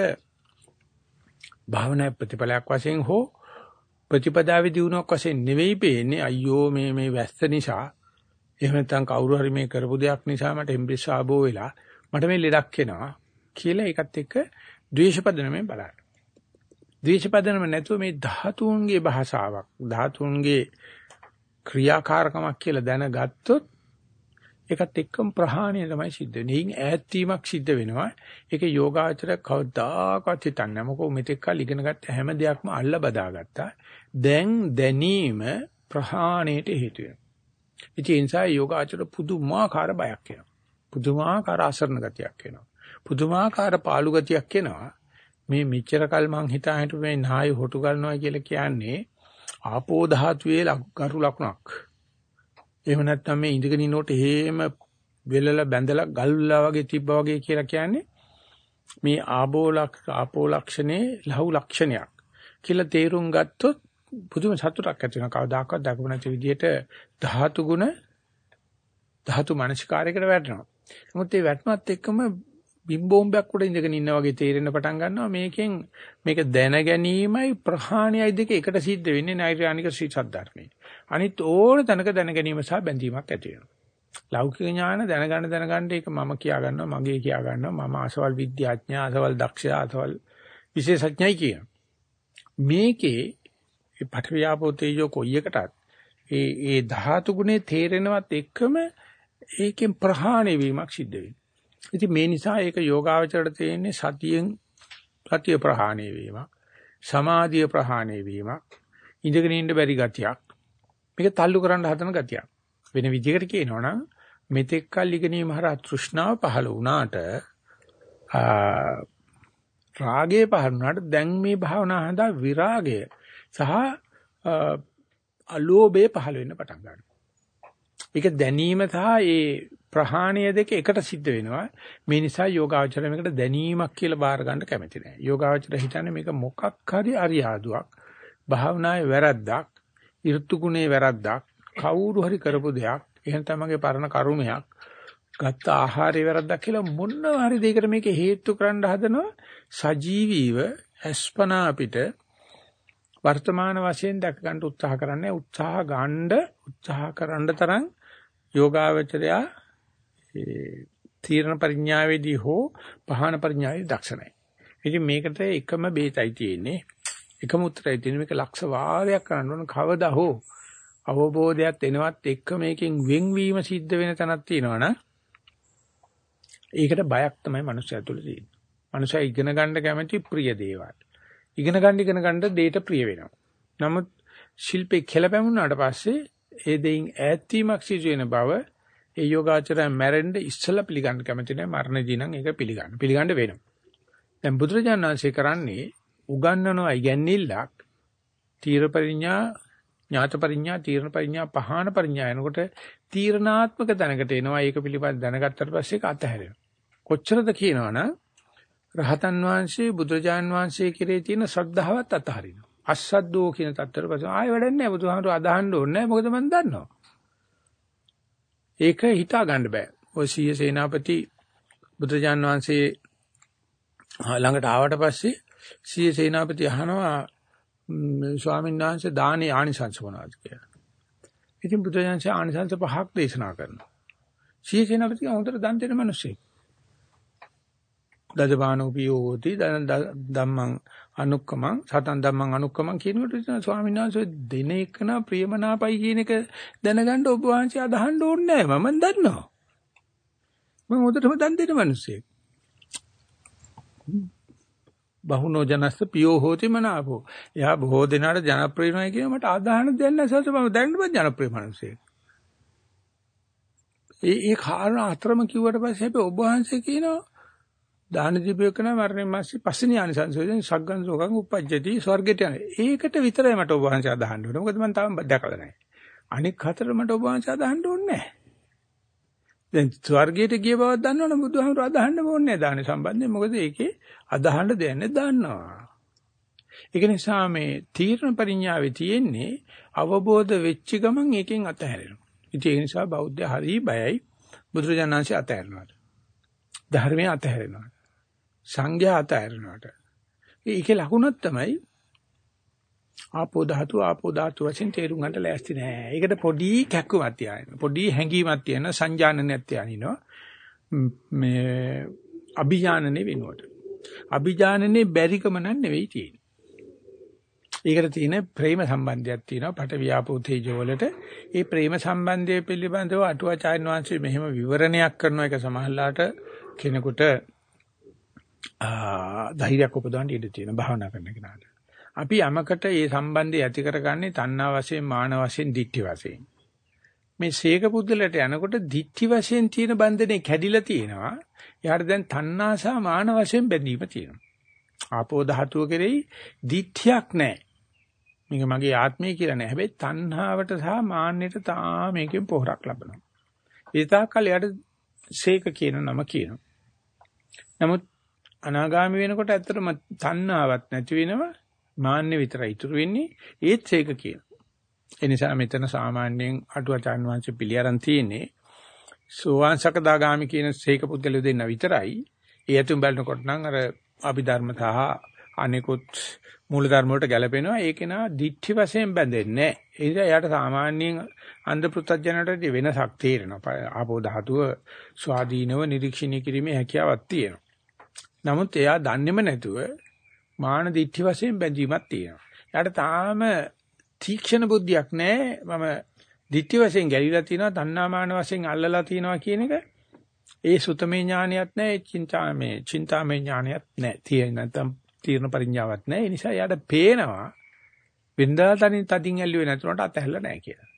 භාවනා ප්‍රතිඵලයක් වශයෙන් හෝ ප්‍රතිපදාවේ දිනුවක් වශයෙන් නෙවෙයි පේන්නේ අයියෝ මේ මේ වැස්ස නිසා එහෙම නැත්නම් කවුරු හරි මේ කරපු දෙයක් නිසා මට එම්බ්‍රිස් ආබෝ වෙලා මට මේ ලෙඩක් එනවා කියලා ඒකත් එක්ක ද්වේෂපදනමෙන් බලන්න. ද්වේෂපදනම නැතුව මේ ධාතුන්ගේ භාෂාවක් ධාතුන්ගේ ක්‍රියාකාරකමක් කියලා දැනගත්තොත් ඒකත් එක්කම ප්‍රහාණය තමයි සිද්ධ වෙන්නේ. ඊයින් ඈත් වීමක් සිද්ධ වෙනවා. ඒක යෝගාචර කවදාකවත් හිතන්නේ නැහැ. මොකද මෙතෙක් කල් ඉගෙන ගත්ත හැම දෙයක්ම අල්ල බදාගත්තා. දැන් දැනීම ප්‍රහාණයට හේතු වෙනවා. ඒ නිසා යෝගාචර පුදුමාකාර බයක් එනවා. පුදුමාකාර අසරණ ගතියක් එනවා. පුදුමාකාර පාළු ගතියක් එනවා. මේ මෙච්චර කල් මං හිතා හිටු මේ නාය හොටු ගන්නවා කියලා කියන්නේ ආපෝ ධාතුවේ ගරු ලකුණක්. එහෙම නැත්නම් මේ ඉඳගෙන ඉන්නකොට හේම වෙලලා බැඳලා ගල්ලා වගේ තිබ්බා වගේ කියලා කියන්නේ මේ ආබෝලක් ආපෝලක්ෂණේ ලහු ලක්ෂණයක් කියලා තේරුම් ගත්තොත් පුදුම සතුටක් ඇති වෙනවා කවදාකවත් දක්ව නැති විදිහට ධාතු ගුණ ධාතු මනසිකාරයකට වැටෙනවා. නමුත් ඒ වැටුණත් එක්කම බිම්බෝම්බයක් උඩ ඉඳගෙන ඉන්නා වගේ තේරෙන්න පටන් ගන්නවා මේකෙන් මේක දැන ගැනීමයි ප්‍රහාණයයි දෙක එකට සිද්ධ වෙන්නේ නෛර්යානික ශ්‍රී සද්ධර්මයේ. අනිත් ඕන තැනක දැන ගැනීම සහ බැඳීමක් ඇති වෙනවා. ලෞකික ඥාන දැනගන්න දැනගන්න ඒක මම කියා ගන්නවා මගේ කියා ගන්නවා මම අසවල් විද්‍යාඥයා අසවල් දක්ෂයා අසවල් විශේෂඥයි කියන. මේකේ මේ පඨවියාපෝ තේජෝ කොයි එකටත් ඒ ඒ ධාතු ගුණේ තේරෙනවත් එක්කම ඒකෙන් ප්‍රහාණය වීමක් සිද්ධ වෙනවා. ඉතින් මේ නිසා ඒක යෝගාවචරයට තියෙන්නේ සතියෙන් සතිය ප්‍රහාණය වීමක්, සමාධිය ප්‍රහාණය වීමක්, ඉඳගෙන ඉන්න බැරි ගතියක්. මේක තල්ලු කරන්න හදන ගතියක්. වෙන විදිහකට කියනවා නම් මෙතෙක් කල් ඉගෙනීම හරහා තෘෂ්ණාව පහළ වුණාට රාගය පහළ වුණාට දැන් මේ භාවනා හඳා විරාගය සහ අලෝභය පහළ වෙන්න පටන් ගන්නවා. ඒක දැනීම සහ ඒ ප්‍රහාණය දෙක එකට සිද්ධ වෙනවා. මේ නිසා යෝගාචර මේකට දැනීමක් කියලා බාර ගන්න කැමති නැහැ. යෝගාචර හිතන්නේ මේක මොකක් හරි අරියාදුවක්. භාවනාවේ වැරද්දක්, ඍතුගුණේ වැරද්දක්, කවුරු හරි කරපු දෙයක්, එහෙනම් තමගේ පරණ කර්මයක්, ගත්ත ආහාරේ වැරද්දක් කියලා මොනවා හරි දෙයකට මේක හේතු කරන්න හදනවා සජීවීව අස්පනා අපිට වර්තමාන වශයෙන් දැක ගන්න උත්සාහ කරන්නේ උත්සාහ ගන්න උත්සාහ කරන්න තරම් යෝගාවචරයා ඒ තීරණ පරිඥාවේදී හෝ පහන පරිඥාවේ දක්ෂ නැහැ. ඉතින් මේකට එකම බේතයි තියෙන්නේ. එකම උත්තරයි තියෙන්නේ මේක ලක්ෂ වාරයක් කරන්න ඕන කවදා හෝ අවබෝධයක් එනවත් එක්ක මේකෙන් වෙන්වීම සිද්ධ වෙන තැනක් තියෙනවනම් ඒකට බයක් තමයි මනුස්සයා තුළ තියෙන්නේ. මනුස්සයා ඉගෙන ගන්න කැමති ප්‍රිය දේවල්. ඉගෙන ගන්න ඉගෙන ගන්න දෙයට ප්‍රිය වෙනවා. නමුත් ශිල්පේ කෙලපැමුණාට පස්සේ ඒ දෙයින් ඈත් වීමක් සිදු වෙන බව ඒ යෝගාචරය මැරෙන්න ඉස්සලා පිළිගන්න කැමති නැහැ මරණදී නම් ඒක පිළිගන්න. පිළිගන්න වෙනවා. දැන් බුදුරජාණන් වහන්සේ කරන්නේ උගන්වනවා ඉගැන්නිල්ලක් තීර පරිඥා ඥාත පරිඥා තීරණ පරිඥා පහාන පරිඥා එනකොට තීරණාත්මක දැනකට එනවා ඒක පිළිබඳ දැනගත්තට පස්සේ ඒක අතහැරෙනවා. කොච්චරද කියනවනම් රහතන් වහන්සේ බුදුරජාන් වහන්සේ කෙරේ තියෙන ශ්‍රද්ධාවත් අතහරිනවා. අස්සද්දෝ කියන තත්ත්වයට පස්සේ ආයෙ වැඩක් නැහැ බුදුහාමුදුරු අදහන්න ඕනේ නැහැ මොකද මම දන්නවා. ඒක හිතා ගන්න බෑ. ඔය සීය සේනාපති බුදුරජාන් වහන්සේ ළඟට ආවට පස්සේ සීය සේනාපති අහනවා ස්වාමීන් වහන්සේ දානේ ආනිසංස මොනවද කියලා. ඉතින් බුදුරජාන්සේ ආනිසංස පහක් දේශනා කරනවා. සීය සේනාපති හොඳට දන් දෙන මිනිස්සෙක්. දජබානෝපියෝති ධම්මං අනුක්කමං සතන් ධම්මං අනුක්කමං කියනකොට ස්වාමීන් වහන්සේ දෙන එකන ප්‍රියමනාපයි කියන එක දැනගන්න ඔබ වහන්සේ අදහන්න ඕනේ නැහැ. මම දන්නවා. මම උදටම දන් දෙන මිනිස්සෙක් බහුනෝ ජනස්ස පියෝ හෝති මනාපෝ. එයා බොහෝ දෙනාට ජනප්‍රිය වෙනවා කියන මට අදහන දෙයක් නැහැ සල්ස මම දැනන්න ජනප්‍රිය මිනිස්සෙක් ඒ ඒ කාරණා අතරම කිව්වට පස්සේ හැබැයි ඔබ වහන්සේ කියනවා දාන දීපේකන මරණය මාසි පස්සේ ඥානසංසෝදෙන් සග්ගන් සෝගන් උපජ්ජති ස්වර්ගයට යන. ඒකට විතරයි මට ඔබ වහන්සේ අදහන්න ඕනේ. මොකද මම තාම දැකලා නැහැ. අනික හතර මට ඔබ වහන්සේ අදහන්න ඕනේ නැහැ. දැන් ස්වර්ගයට ගිය බවක් දන්නවනේ බුදුහාමුදුරුවෝ අදහන්න ඕනේ නැහැ දාන සම්බන්ධයෙන්. මොකද ඒකේ අදහන්න දෙන්නේ දන්නවා. ඒක නිසා මේ තීර්ණ පරිඥාවේ තියෙන්නේ අවබෝධ වෙච්ච ගමන් ඒකෙන් අතහැරෙනවා. ඉතින් ඒ නිසා බෞද්ධ හරි බයයි බුදුරජාණන්සේ අතහැරනවා. ධර්මයේ අතහැරෙනවා. සංඥා අතහැරනවට. ඒකේ ලකුණක් තමයි ආපෝ ධාතු ආපෝ ධාතු වශයෙන් තේරුම් ගන්න ලෑස්ති නෑ. ඒකට පොඩි කැක්කුමක් තියාගෙන පොඩි හැඟීමක් තියෙන සංජානනයක් තියානිනවා. මේ අභිඥානනේ වෙනුවට. අභිඥානනේ බැරිකම නෙවෙයි තියෙන්නේ. ඒකට තියෙන ප්‍රේම සම්බන්ධයක් තියෙනවා පට වියාපෝ තේජෝ වලට. ඒ ප්‍රේම සම්බන්ධය පිළිබඳව අටුවාචාර්ය වංශයේ මෙහෙම විවරණයක් කරන එක සමහරලාට කෙනෙකුට ධෛර්යයක් උපදවන්න ඉඩ තියෙන භාවනා කරන කෙනාට. අපි යමකට මේ සම්බන්ධය ඇති කරගන්නේ තණ්හා වශයෙන්, මාන වශයෙන්, ditthi වශයෙන්. මේ සීක පුද්දලට යනකොට ditthi වශයෙන් තියෙන බන්ධනේ කැඩිලා තියෙනවා. එයාට දැන් තණ්හා සහ මාන වශයෙන් බැඳීම තියෙනවා. ආපෝ ධාතුව කෙරෙහි ditthියක් නැහැ. මේක මගේ ආත්මය කියලා නෑ. හැබැයි තණ්හාවට සහ මාන්නයට තා මේකෙන් පොහොරක් ලබනවා. ඒ තාක්කල් යාට සීක කියන නම කියනවා. නමුත් අනාගාමි වෙනකොට ඇත්තටම තණ්හාවක් නැති වෙනවා මාන්නේ විතරයි ඉතුරු වෙන්නේ ඒත් ඒක කියන. ඒ නිසා මෙතන සාමාන්‍යයෙන් අටුවචාන් වංශ පිළියරන් තියෙන්නේ සෝවාන් සකදාගාමි කියන සීක පුද්ගලයෝ දෙන්න විතරයි. ඒ අතුම් බලනකොට නම් අර අභිධර්ම සහ අනිකුත් මූලධර්ම වලට ගැලපෙනවා ඒක නා දික්ටි වශයෙන් බැඳෙන්නේ නැහැ. ඒ නිසා එයාට සාමාන්‍යයෙන් අන්ධ පෘථජනට වෙනසක් තේරෙනවා. ආපෝ ධාතුව ස්වාධීනව නිරීක්ෂණය කිරීමේ හැකියාවක් තියෙනවා. නමුත් එයා දන්නේම නැතුව මාන දිට්ඨි වශයෙන් බැඳීමක් තියෙනවා. එයාට තාම තීක්ෂණ බුද්ධියක් නැහැ. මම දිට්ඨි වශයෙන් ගැලිලා තියෙනවා, තණ්හාමාන වශයෙන් අල්ලලා තියෙනවා කියන එක ඒ සුතමේ ඥානියක් නැහැ, චින්තාමේ චින්තාමේ ඥානියක් නැහැ. තියෙන නැත්නම් තීර්ණ පරිඥාවක් නැහැ. ඒ නිසා එයාට පේනවා වෙනදා තනින් තදින් ඇල්ලුවේ නැතුනට අතහැරලා නැහැ කියලා.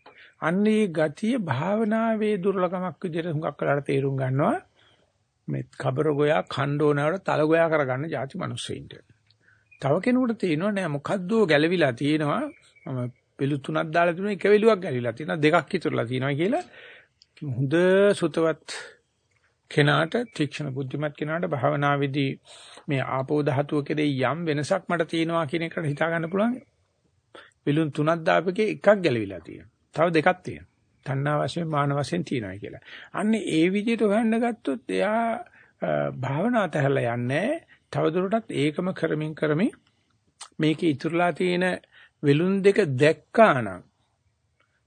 අන්නේ ගතිය භාවනාවේ දුර්ලභමක් විදිහට හුඟක් වෙලාට තේරුම් ගන්නවා. මේ කබර ගෝයා ඛණ්ඩෝනාවට තල ගෝයා කරගන්න ಜಾති මිනිස්සෙයින්ට. තව කෙනෙකුට තියෙනවා නෑ මොකද්ද ගැලවිලා තියෙනවා මම වෙලු තුනක් දාලා තිබුණා එක වෙලුවක් ගැලිලා තියෙනවා දෙකක් ඉතුරුලා තියෙනවා කියලා හොඳ සුතවත් කෙනාට තීක්ෂණ බුද්ධිමත් කෙනාට භාවනාවේදී මේ ආපෝ ධාතුව කෙරෙහි යම් වෙනසක් මට තියෙනවා කියන එකට හිතා ගන්න පුළුවන්. විලුන් තුනක් දාපකේ එකක් ගැලවිලා තියෙනවා. තව දෙකක් තියෙනවා. තණ්හා වශයෙන් මාන වශයෙන් තියෙනවා කියලා. අන්න ඒ විදිහට හොයන්න ගත්තොත් එයා භාවනා තැහැරලා යන්නේ. තවදුරටත් ඒකම කරමින් කරමින් මේකේ ඉතුරුලා තියෙන වෙලුන් දෙක දැක්කානම්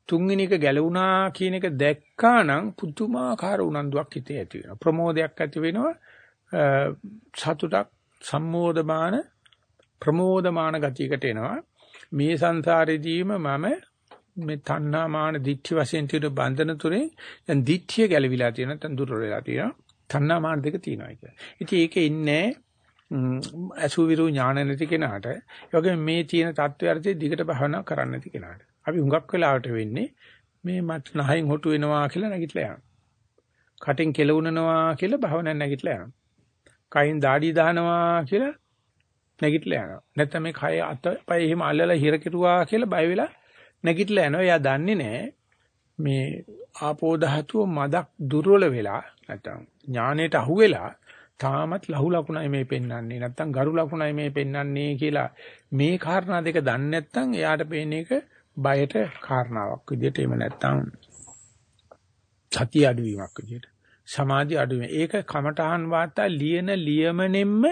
තුන්වෙනි එක ගැලවුණා කියන එක දැක්කානම් පුදුමාකාර උනන්දුවක් හිතේ ඇති වෙනවා. ප්‍රමෝදයක් ඇති වෙනවා. සතුටක් සම්මෝධමාන ප්‍රමෝදමාන ගතියකට එනවා. මේ සංසාරෙදීම මම මේ තණ්හා මාන දික්ඨි වශයෙන් තියෙන බන්ධන තුරේ දැන් දික්ඨිය ගැලවිලා තියෙන නැත්නම් දුර වෙලා තියෙනවා. තණ්හා මාන දෙක තියෙනවා කියලා. ඉතින් ඒකේ ඉන්නේ අසුවිරු ඥාන නැති කෙනාට ඒ වගේ මේ තියෙන தත්ත්වයර්ථයේ දිගට භවනා කරන්න නැති කෙනාට. අපි හුඟක් වෙලාවට වෙන්නේ මේ මත් නහයෙන් හොටු වෙනවා කියලා නැගිටලා යනවා. කටෙන් කෙලවුනනවා කියලා භවනා නැගිටලා යනවා. කයින් দাঁඩි දානවා කියලා නැගිටලා යනවා. නැත්නම් මේ කය අතපය එහෙම අල්ලලා හිර කෙරුවා කියලා බය වෙලා නැගිටලා යනවා. එයා දන්නේ නැහැ. මේ ආපෝ ධාතුව මදක් දුර්වල වෙලා නැත්නම් ඥානෙට අහු වෙලා තාමත් ලහු ලකුණයි මේ පෙන්වන්නේ. නැත්නම් ගරු ලකුණයි මේ පෙන්වන්නේ කියලා මේ කාරණා දෙක දන්නේ නැත්නම් එයාට පේන එක බයට කාරණාවක් විදිහට එහෙම නැත්නම් සතිය අඩුවීමක් විදිහට සමාධි අඩුවීම. ඒක කමඨහන් වාර්තා ලියන ලියමනෙම්ම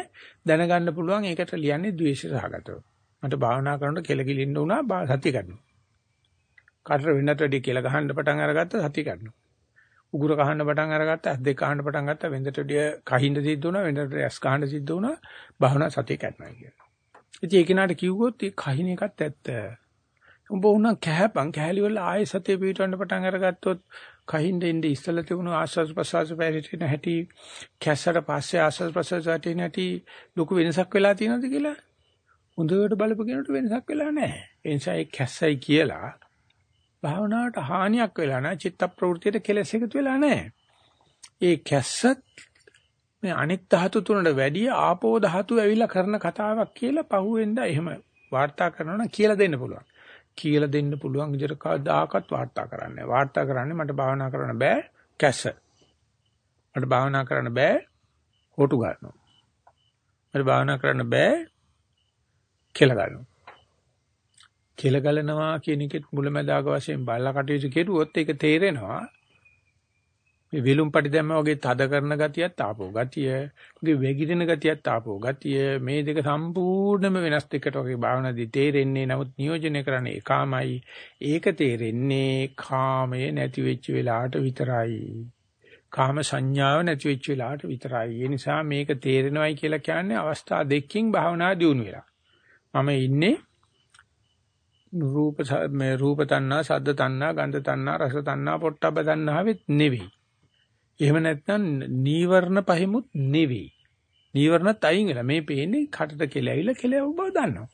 දැනගන්න පුළුවන්. ඒකට ලියන්නේ ද්වේෂ සහගතව. මට භාවනා කරනකොට කෙලගිලින්න උනා සතිය ගන්නවා කටර වෙනත් වැඩි කියලා ගහන්න පටන් අරගත්ත සතිය ගන්නවා උගුර කහන්න පටන් අරගත්ත ඇස් දෙක කහන්න පටන් ගත්ත වෙන්දට ඩිය කහින්ද සිද්ධ වුණා වෙන්දට ඇස් කහන්න සිද්ධ වුණා භාවනා සතිය කැඩනවා කියලා. ඉතින් ඒ කෙනාට කිව්වොත් ඒ කහින එකත් ඇත්ත. උඹ උනා කැහපන් කැලි වල ආයෙ සතිය පිටවන්න පටන් අරගත්තොත් කහින්ද ඉඳ ඉස්සලා තිබුණු ආස්වාස් ප්‍රසවාස පැරිටින හැටි කැස්සට පස්සේ ආස්වාස් ප්‍රසවාස පැරිටින හැටි ලොකු වෙනසක් වෙලා තියෙනවද කියලා හොඳට බලපු කෙනෙකුට වෙනසක් වෙලා නැහැ. ඒ නිසා ඒ කැස්සයි කියලා භාවනාවට හානියක් වෙලා නැහැ. චිත්ත ප්‍රවෘත්තියට කෙලෙස් එකතු වෙලා නැහැ. ඒ කැස්සත් මේ අනිත් ධාතු තුනට වැඩිය ආපෝ ධාතු ඇවිල්ලා කරන කතාවක් කියලා පහුවෙන්ද එහෙම වාර්තා කරනවා නම් කියලා දෙන්න පුළුවන්. කියලා දෙන්න පුළුවන් විදිහට කවදාකවත් වාර්තා කරන්නේ. වාර්තා කරන්නේ මට භාවනා කරන්න බෑ කැස්ස. මට භාවනා කරන්න බෑ හොටු ගන්නවා. මට භාවනා කරන්න බෑ කියලා ගන්නවා. කෙල ගලනවා කියන එකෙත් මුලැමැදාක වශයෙන් බලලා කටයුතු කෙරුවොත් ඒක තේරෙනවා. මේ විලුම්පටි දැම්ම වගේ තද කරන ගතියත් ආපෝ ගතිය, වගේ වෙගිරෙන ගතියත් ආපෝ ගතිය මේ දෙක සම්පූර්ණයෙන්ම වෙනස් දෙකට වගේ භාවනාදී තේරෙන්නේ නමුත් නියෝජනය කරන්නේ ඒකාමයි. ඒක තේරෙන්නේ කාමයේ නැති වෙච්ච වෙලාවට විතරයි. කාම සංඥාව නැති වෙච්ච වෙලාවට විතරයි. ඒ නිසා මේක තේරෙනවයි කියලා කියන්නේ අවස්ථා දෙකකින් භාවනා දියුණු වෙලා. මම ඉන්නේ රූප මේ රූප තණ්හා, ශබ්ද තණ්හා, ගන්ධ තණ්හා, රස තණ්හා, පොට්ටබ්බ තණ්හාවෙත් නෙවෙයි. එහෙම නැත්නම් නීවරණ පහෙමුත් නෙවෙයි. නීවරණත් අයින් වෙලා මේ පේන්නේ කටට කෙලවිලා කෙලව බව දන්නවා.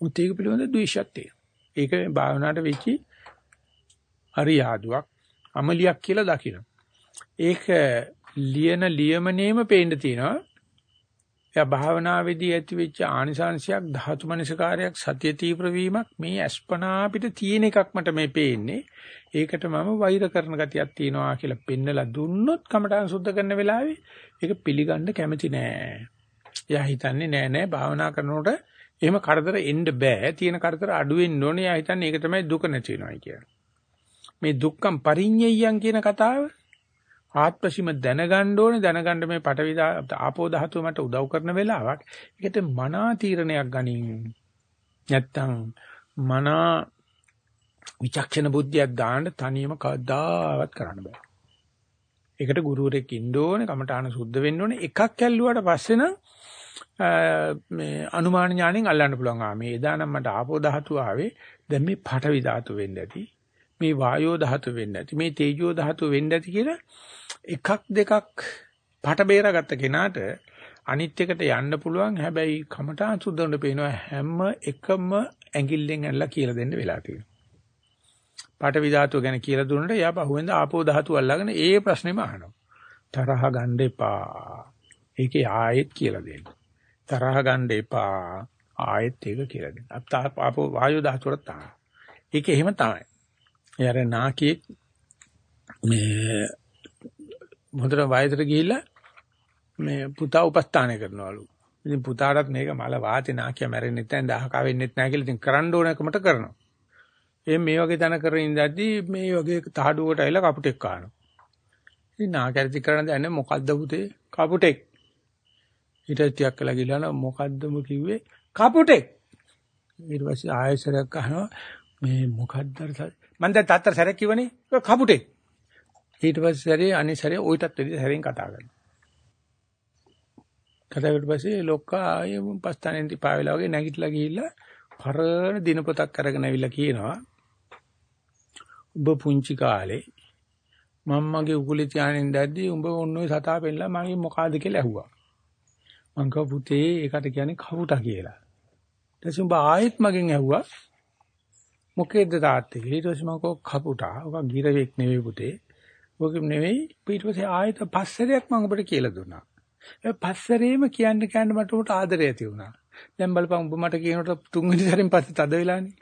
මුත් ඒක පිළිබඳ ද්වේෂයක් තියෙනවා. ඒක භාවනාවට වෙච්චි හරියාදුවක් අමලියක් කියලා දකින්න. ඒක ලියන ලියමනේම පේන්න තියෙනවා. එයා භාවනාවේදී ඇතිවෙච්ච ආනිසංශයක් ධාතු මනසකාරයක් සතිය තීව්‍ර වීමක් මේ අස්පනා අපිට තියෙන එකක් මට මේ පේන්නේ. ඒකට මම වෛර කරන ගතියක් තියෙනවා කියලා පෙන්නලා දුන්නොත් කමඨාන් සුද්ධ කරන වෙලාවේ ඒක පිළිගන්න කැමති නෑ. එයා හිතන්නේ නෑ නෑ භාවනා කරනකොට එහෙම කරදර එන්න බෑ. තියෙන කරදර අඩු වෙන්න ඕනේ. එයා හිතන්නේ ඒක තමයි දුක නැති වෙනවා කියලා. මේ දුක්ඛම් පරිඤ්ඤයයන් කියන කතාව ආත්මසීම දැනගන්න ඕනේ දැනගන්න මේ පටවි ආපෝ ධාතුව මට උදව් කරන වෙලාවක්. ඒකට මනා තීරණයක් ගනින් නැත්තම් මනා විචක්ෂණ බුද්ධියක් දාන්න තනියම කවදාවත් කරන්න බෑ. ඒකට ගුරුවරයෙක් ඉන්න ඕනේ කමඨාන සුද්ධ වෙන්න ඕනේ. එකක් ඇල්ලුවාට පස්සේ නම් මේ අනුමාන ඥාණයෙන් අල්ලන්න පුළුවන්. ආ මේ එදා නම් මට ආපෝ ධාතුව ආවේ. දැන් මේ පටවි ධාතුව වෙන්න ඇති. මේ වායෝ ධාතුව වෙන්න ඇති. මේ තේජෝ ධාතුව වෙන්න ඇති කියලා එකක් දෙකක් පට බේරාගත්ත කෙනාට අනිත් එකට යන්න පුළුවන් හැබැයි කමඨාන් සුද්ධවන්න පේනවා හැම එකම ඇඟිල්ලෙන් ඇල්ලලා කියලා දෙන්න වෙලා තියෙනවා. පටවි ධාතුව ගැන කියලා දුන්නට එයා පහුවෙන්ද ආපෝ ධාතුව අල්ලගෙන ඒ ප්‍රශ්නේම අහනවා. තරහ ගන්න එපා. ඒකේ ආයෙත් කියලා දෙන්න. තරහ ගන්න එපා. ආයෙත් ඒක කියලා දෙන්න. අත් ආපෝ වායු ධාතුවට තාන. ඒක එහෙම තමයි. ඒ අර නාකියෙක් මේ මොඳුර වයසට ගිහිල්ලා මේ පුතා උපස්ථානය කරනවලු. ඉතින් පුතාටත් මේක මල වාතේ නාකිය මැරෙන්නෙත් නැහැ දහක වෙන්නෙත් නැහැ කියලා ඉතින් කරන්න ඕනකමට කරනවා. එම් මේ වගේ තන කරගෙන ඉඳද්දි මේ වගේ තහඩුවකට ඇවිල්ලා කපුටෙක් කානවා. ඉතින් නාකැරති කරන දන්නේ මොකද්ද පුතේ? කපුටෙක්. ඊට ටිකක් කළා ගිහලා මොකද්දම කිව්වේ? කපුටෙක්. ඊට පස්සේ ආයෙසරයක් අහනවා මේ මොකද්ද මම දැන් තාත්තට සැරයක් කිව්වනේ කපුටෙක්. ඊට පස්සේ සැරේ අනිත් සැරේ ওইටත් වැඩි සැරෙන් කතා කරනවා. කතා කරුවට පස්සේ ලොක්කා ආයේ පස්තනෙන් තිපා වෙලා වගේ නැගිටලා ගිහිල්ලා පරණ දිනපොතක් අරගෙන අවිලා කියනවා. ඔබ පුංචි කාලේ මම්මගේ උකුලේ තියාගෙන ඉඳද්දී උඹ ඔන්න ඔය සතා පෙන්නලා මගේ මොකාද කියලා ඇහුවා. මං කව පුතේ ඒකට කියන්නේ කවුටා කියලා. ඊට පස්සේ උඹ ආයෙත් මගෙන් ඇහුවා මොකේද තාත්තේ කියලා. ඊට පස්සේ මම කව කපුටා. ඔක ගිරවෙක් නෙවෙයි පුතේ. ඔක නෙවෙයි ඊට පස්සේ ආයෙත් පස්සරයක් මම ඔබට කියලා දුන්නා. ඒ පස්සරේම කියන්න කියන්න මට උට ආදරය ඇති වුණා. දැන් බලපන් ඔබ මට කියනකොට තුන්වෙනි සැරෙන් පස්සේ තද වෙලානේ.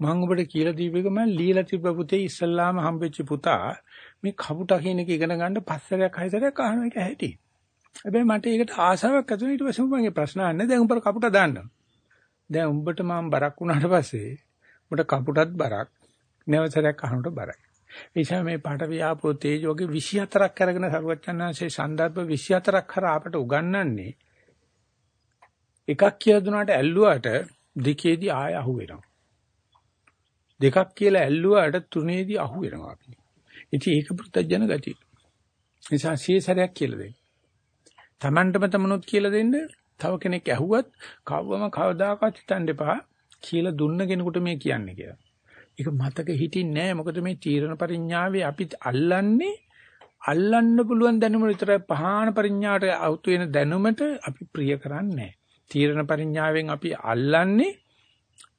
මම ඔබට කියලා දීපේක මම ලීලා තිබ්බ පුතේ ඉස්සල්ලාම හම්බෙච්ච පුතා මේ කපුටා කියන එක ඉගෙන ගන්න පස්සරයක් හයසරයක් අහන එක ඇහැටි. හැබැයි මට ඒකට ආසාවක් ඇති වුණා ඊට පස්සේ මගේ ප්‍රශ්න අහන්නේ දැන් උඹට කපුටා දාන්න. දැන් උඹට මම බරක් වුණාට පස්සේ උඹට කපුටත් බරක් නැවසරයක් අහනට බරයි. ඒ නිසා මේ පාඨ වියාපෝ තේජෝගේ 24ක් අරගෙන සරුවචනාංශේ සන්දර්භ 24ක් කරා අපට උගන්වන්නේ එකක් කියලා දුනාට ඇල්ලුවාට දෙකේදී ආය අහු වෙනවා. දෙකක් කියලා ඇල්ලුවාට තුනේදී අහු වෙනවා අපි. ඉතින් ඒක පුත්තජන ගතිය. නිසා සීසරයක් කියලා දෙන්න. Tamanටම තමනුත් කියලා දෙන්න. තව කෙනෙක් ඇහුවත් කවවම කවදාකවත් හිතන්න එපා කියලා දුන්න කෙනෙකුට මේ කියන්නේ කියලා. ඒක මතක හිටින්නේ නැහැ. මොකද මේ තීරණ පරිඥාවේ අපි අල්ලන්නේ අල්ලන්න පුළුවන් දැනුම විතරයි පහාන පරිඥාට අවුතු වෙන දැනුමට අපි ප්‍රිය කරන්නේ තීරණ පරිඥාවෙන් අපි අල්ලන්නේ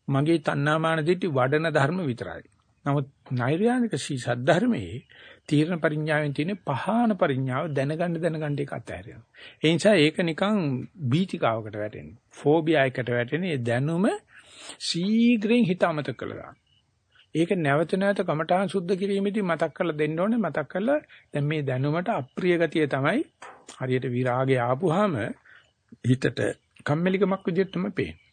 මගේ තණ්හාමාන දිටි වඩන ධර්ම විතරයි. නමුත් නෛර්යානික සී සද්ධර්මයේ තීරණ පරිඥාවෙන් තියෙන පහාන පරිඥාව දැනගන්න දැනගන්න එක අතහැරෙනවා. ඒ නිසා ඒක නිකන් බීතිකාවකට වැටෙන්නේ. ෆෝබියා එකට වැටෙන්නේ දැනුම ශීඝ්‍රයෙන් හිත අමතක කළා. ඒක නැවත නැවත කමඨාන් සුද්ධ කිරීමේදී මතක් කරලා දෙන්න ඕනේ මතක් කරලා දැන් මේ දැනුමට අප්‍රිය ගතිය තමයි හරියට විරාගය ආපුවාම හිතට කම්මැලිකමක් විදිහට තමයි පේන්නේ.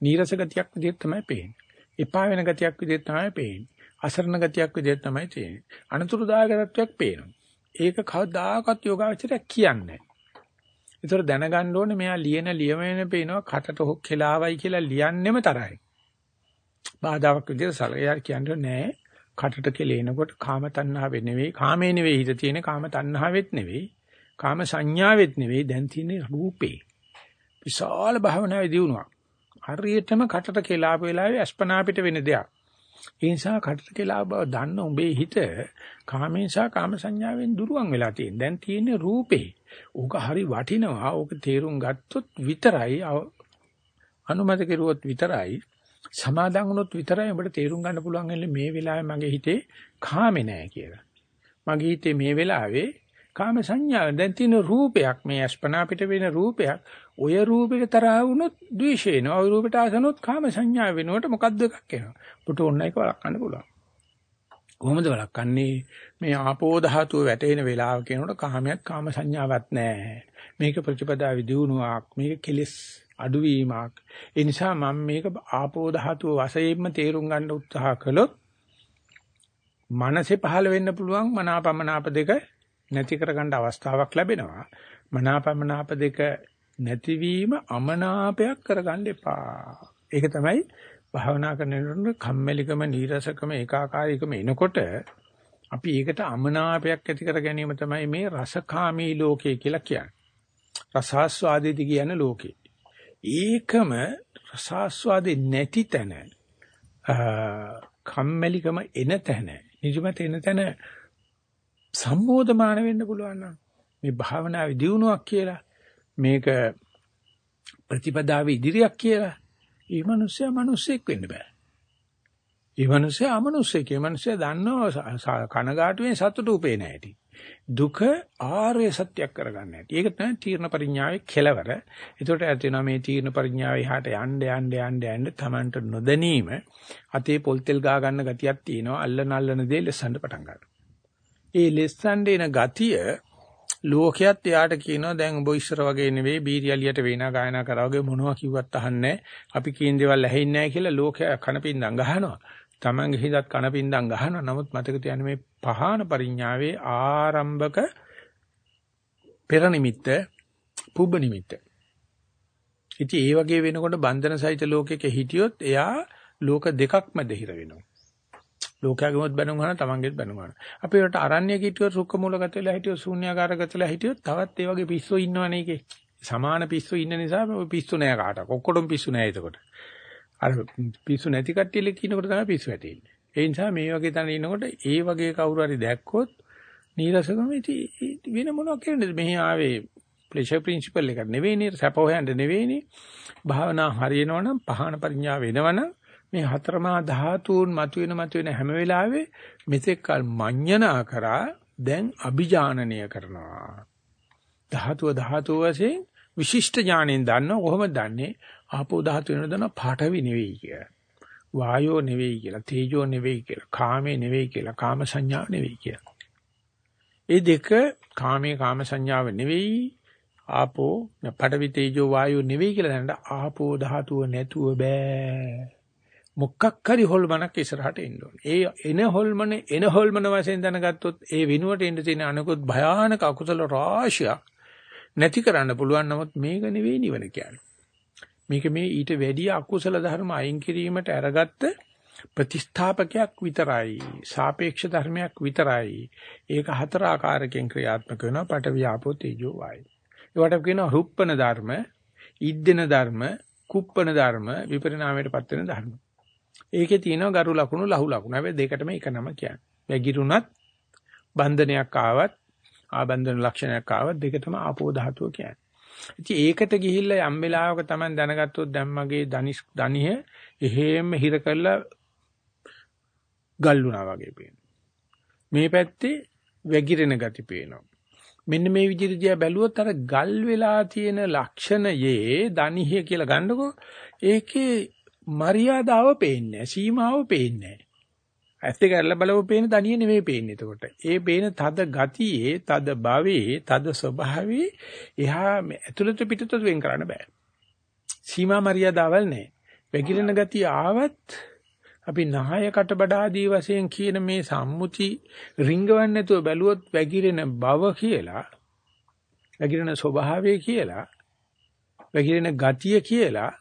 නීරස ගතියක් විදිහට තමයි පේන්නේ. එපා වෙන ගතියක් විදිහට තමයි පේන්නේ. අසරණ ගතියක් විදිහට තමයි තියෙන්නේ. අනතුරුදායක තත්වයක් පේනවා. ඒක කවදාකවත් යෝගාවචරයක් කියන්නේ ඒතර දැනගන්න ඕනේ මෙයා ලියන ලියවෙන පේනවා කටට කෙලාවයි කියලා ලියන්නෙම තරයි. බාධාවක් විදිහට සලකලා කියන්නේ නෑ. කටට කෙලේනකොට කාම තණ්හාවෙ නෙවෙයි, කාමේ නෙවෙයි හිත තියෙන කාම තණ්හාවෙත් නෙවෙයි, කාම සංඥාවෙත් නෙවෙයි, දැන් තියෙන රූපේ. විශාල භාවනාවේ දියුණුවක්. හරියටම කටට කෙලාප වෙලාවේ අස්පනා පිට වෙන දෙයක්. ඒ නිසා කටට කෙලාප බව දන්න උඹේ හිත කාමෙන් සහ කාම සංඥාවෙන් දුරවන් වෙලා තියෙන. දැන් තියෙන්නේ රූපේ. ඕක හරි වටිනවා. ඕක තේරුම් ගත්තොත් විතරයි අනුමත කෙරුවොත් විතරයි සමාදන් වුණොත් විතරයි ඔබට තේරුම් ගන්න පුළුවන් මේ වෙලාවේ මගේ හිතේ කාමේ නැහැ කියලා. මගේ හිතේ මේ වෙලාවේ කාම සංඥාව දැන් තියෙන රූපයක් මේ අස්පනා පිට වෙන රූපයක්. ඔය රූපෙට තරහ වුණොත් ද්වේෂය එනවා. ඔය රූපෙට ආසනොත් කාම සංඥාව වෙනකොට මොකද්ද එකක් එනවා. පුට ඕන්න එක වළක්වන්න පුළුවන්. කොහොමද වළක්වන්නේ? මේ ආපෝ ධාතුව වැටෙන වෙලාව කියනකොට කාමයක් කාම සංඥාවක් නැහැ මේක ප්‍රතිපදාවේ දියුණුවක්. මේක කෙලෙස්. අඩුවීමක් ඒ නිසා මම මේක ආපෝ ධාතුව වශයෙන්ම තේරුම් ගන්න උත්සාහ කළොත් මනසේ පහළ වෙන්න පුළුවන් මනාපමනාප දෙක නැති කරගන්න අවස්ථාවක් ලැබෙනවා. මනාපමනාප දෙක නැතිවීම අමනාපයක් කරගන්න එපා. ඒක තමයි භාවනා කරනකොට කම්මැලිකම, නීරසකම, ඒකාකාරීකම එනකොට අපි ඒකට අමනාපයක් ඇති කර ගැනීම තමයි මේ රසකාමී ලෝකය කියලා කියන්නේ. රසාස්වාදෙදි කියන ලෝකේ. ඒකම රසාස්වාදේ නැති තැන කම්මැලිකම එන තැන, නිජමත එන තැන සම්මෝධමාන වෙන්න පුළුවන් නම් මේ භාවනාවේ දියුණුවක් කියලා මේක ප්‍රතිපදාවේ ඉදිරියක් කියලා ඒ මිනිස්සයා මිනිස්සෙක් වෙන්න බෑ. ඒ මිනිස්සයා අමනුස්සයෙක්. ඒ මිනිස්සයා දන්නව කනගාටුවෙන් සතුට උපේ නැහැටි. දුක ආර්ය සත්‍යයක් කරගන්න හැටි. ඒක තමයි තීර්ණ පරිඥාවේ කෙලවර. ඒකට ඇති වෙනවා මේ තීර්ණ පරිඥාවේ එහාට යන්න යන්න යන්න යන්න Tamanට නොදැනීම අතේ පොල් තෙල් ගා ගන්න ගතියක් තියෙනවා. අල්ලන අල්ලන දේ ලෙස්සන්න පටන් ගන්නවා. ඒ ලෙස්සන්න එන ගතිය ලෝකයක් එයාට කියනවා දැන් ඔබ ඉස්සර වගේ නෙවෙයි බීරියලියට වේනා ගායනා කරා වගේ මොනවා කිව්වත් අහන්නේ අපි කියන දේවල් ඇහෙන්නේ නැහැ කියලා ලෝකයා කනපින්දම් ගහනවා. Tamange හිතත් කනපින්දම් ගහනවා. නමුත් මතක තියාගන්න මේ පහාන පරිඥාවේ ආරම්භක පෙර නිමිත්ත පුබ්බ නිමිත්ත. ඉතින් ඒ වගේ වෙනකොට බන්ධන සහිත ලෝකයක හිටියොත් එයා ලෝක දෙකක්ම දෙහිර වෙනවා. ලෝකයාගෙමත් බැනුම් අහන තමන්ගෙත් බැනුම් අහන. අපි වලට අරණ්‍ය කිට්ටුව රුක්ක මූලගත වෙලා හිටියොත් ශූන්‍යාකාරගත වෙලා හිටියොත් තවත් ඒ වගේ පිස්සු ඉන්නවනේ ඒකේ. සමාන පිස්සු ඉන්න නිසා ඔය පිස්සු නෑ කාටවත්. ඔක්කොටම පිස්සු නෑ එතකොට. අර පිස්සු නැති කට්ටියල කියනකොට තමයි පිස්සු ඇතිෙන්නේ. ඒ නිසා මේ වගේ තැන ඉන්නකොට ඒ වගේ කවුරු හරි දැක්කොත් නීරසකම ඉතින් වෙන මොනවක් කරන්නද? මෙහි ආවේ ප්ලෙෂර් ප්‍රින්සිපල් එක නෙවෙයි නේ සැප හොයන්න නෙවෙයිනේ. භාවනා හරියනවනම් පහන පරිඥා වෙනවනම් මේ හතරමා ධාතුන් මතුවෙන මතුවෙන හැම වෙලාවෙ මෙතෙක් කල මඤ්ඤණා කරා දැන් අභිජානනය කරනවා. ධාතුව ධාතුව වශයෙන් විශිෂ්ට ඥාණයෙන් දන්නව. කොහොමද දන්නේ? ආපෝ ධාතු වෙන දන්න පාඨවි නෙවෙයි කිය. වායෝ නෙවෙයි කියලා තේජෝ නෙවෙයි කියලා කාමේ නෙවෙයි කියලා කාම සංඥා නෙවෙයි කියලා. ඒ දෙක කාමේ කාම සංඥාව නෙවෙයි ආපෝ පඨවි තේජෝ වායෝ නෙවෙයි කියලා දැනට ආපෝ ධාතුව නැතුව බෑ. මොකක් හරි හොල්මනක් ඉස්සරහට එන්න ඕනේ. ඒ එන හොල්මන එන හොල්මන වශයෙන් දැනගත්තොත් ඒ වෙනුවට එන්න තියෙන අනිකුත් භයානක අකුසල රාශියක් නැති කරන්න පුළුවන් නමුත් මේක නෙවෙයි නිවන කියන්නේ. මේක මේ ඊට වැඩිය අකුසල ධර්ම අයින් කිරීමට අරගත්ත ප්‍රතිස්ථාපකයක් විතරයි. සාපේක්ෂ ධර්මයක් විතරයි. ඒක හතර ආකාරකෙන් ක්‍රියාත්මක වෙනවා පට වියාපෝ තේජෝ වායු. ඒවට කියනවා රුප්පන ධර්ම, ඉද්දෙන ධර්ම, කුප්පන ධර්ම, විපරිණාමයටපත් වෙන ධර්ම. ඒකේ තියෙනවා ගරු ලකුණු ලහු ලකුණු. හැබැයි දෙකටම එක නම කියන්නේ. වැගිරුණත් බන්ධනයක් ආවත් ආබන්ධන ලක්ෂණයක් ආවත් දෙකටම ආපෝ ධාතුව කියන්නේ. ඉතින් ඒකට ගිහිල්ලා යම් වෙලාවක Taman දැනගත්තොත් දැන් මගේ දනිස් දනිය එහෙම හිර කරලා ගල්ුණා වගේ පේනවා. මේ පැත්තේ වැగిරෙන ගති පේනවා. මෙන්න මේ විදිහට දිහා බැලුවොත් අර ගල් වෙලා තියෙන ලක්ෂණයේ දනිහිය කියලා ගන්නකො ඒකේ මරියාදාව පේන්නේ සීමාව පේන්නේ ඇත්ත කරලා බලව පේන දණිය නෙමෙයි පේන්නේ එතකොට. ඒ පේන තද ගතියේ, තද භවයේ, තද ස්වභාවයේ එහා ඇතුළත පිටතට වෙන් කරන්න බෑ. සීමා මරියාදාවල් නැහැ. වැగిරෙන ගතිය ආවත් අපි නාය කටබඩාදී වශයෙන් කියන මේ සම්මුති රිංගවන්නේ නැතුව බැලුවොත් වැగిරෙන බව කියලා, වැగిරෙන ස්වභාවය කියලා, වැగిරෙන ගතිය කියලා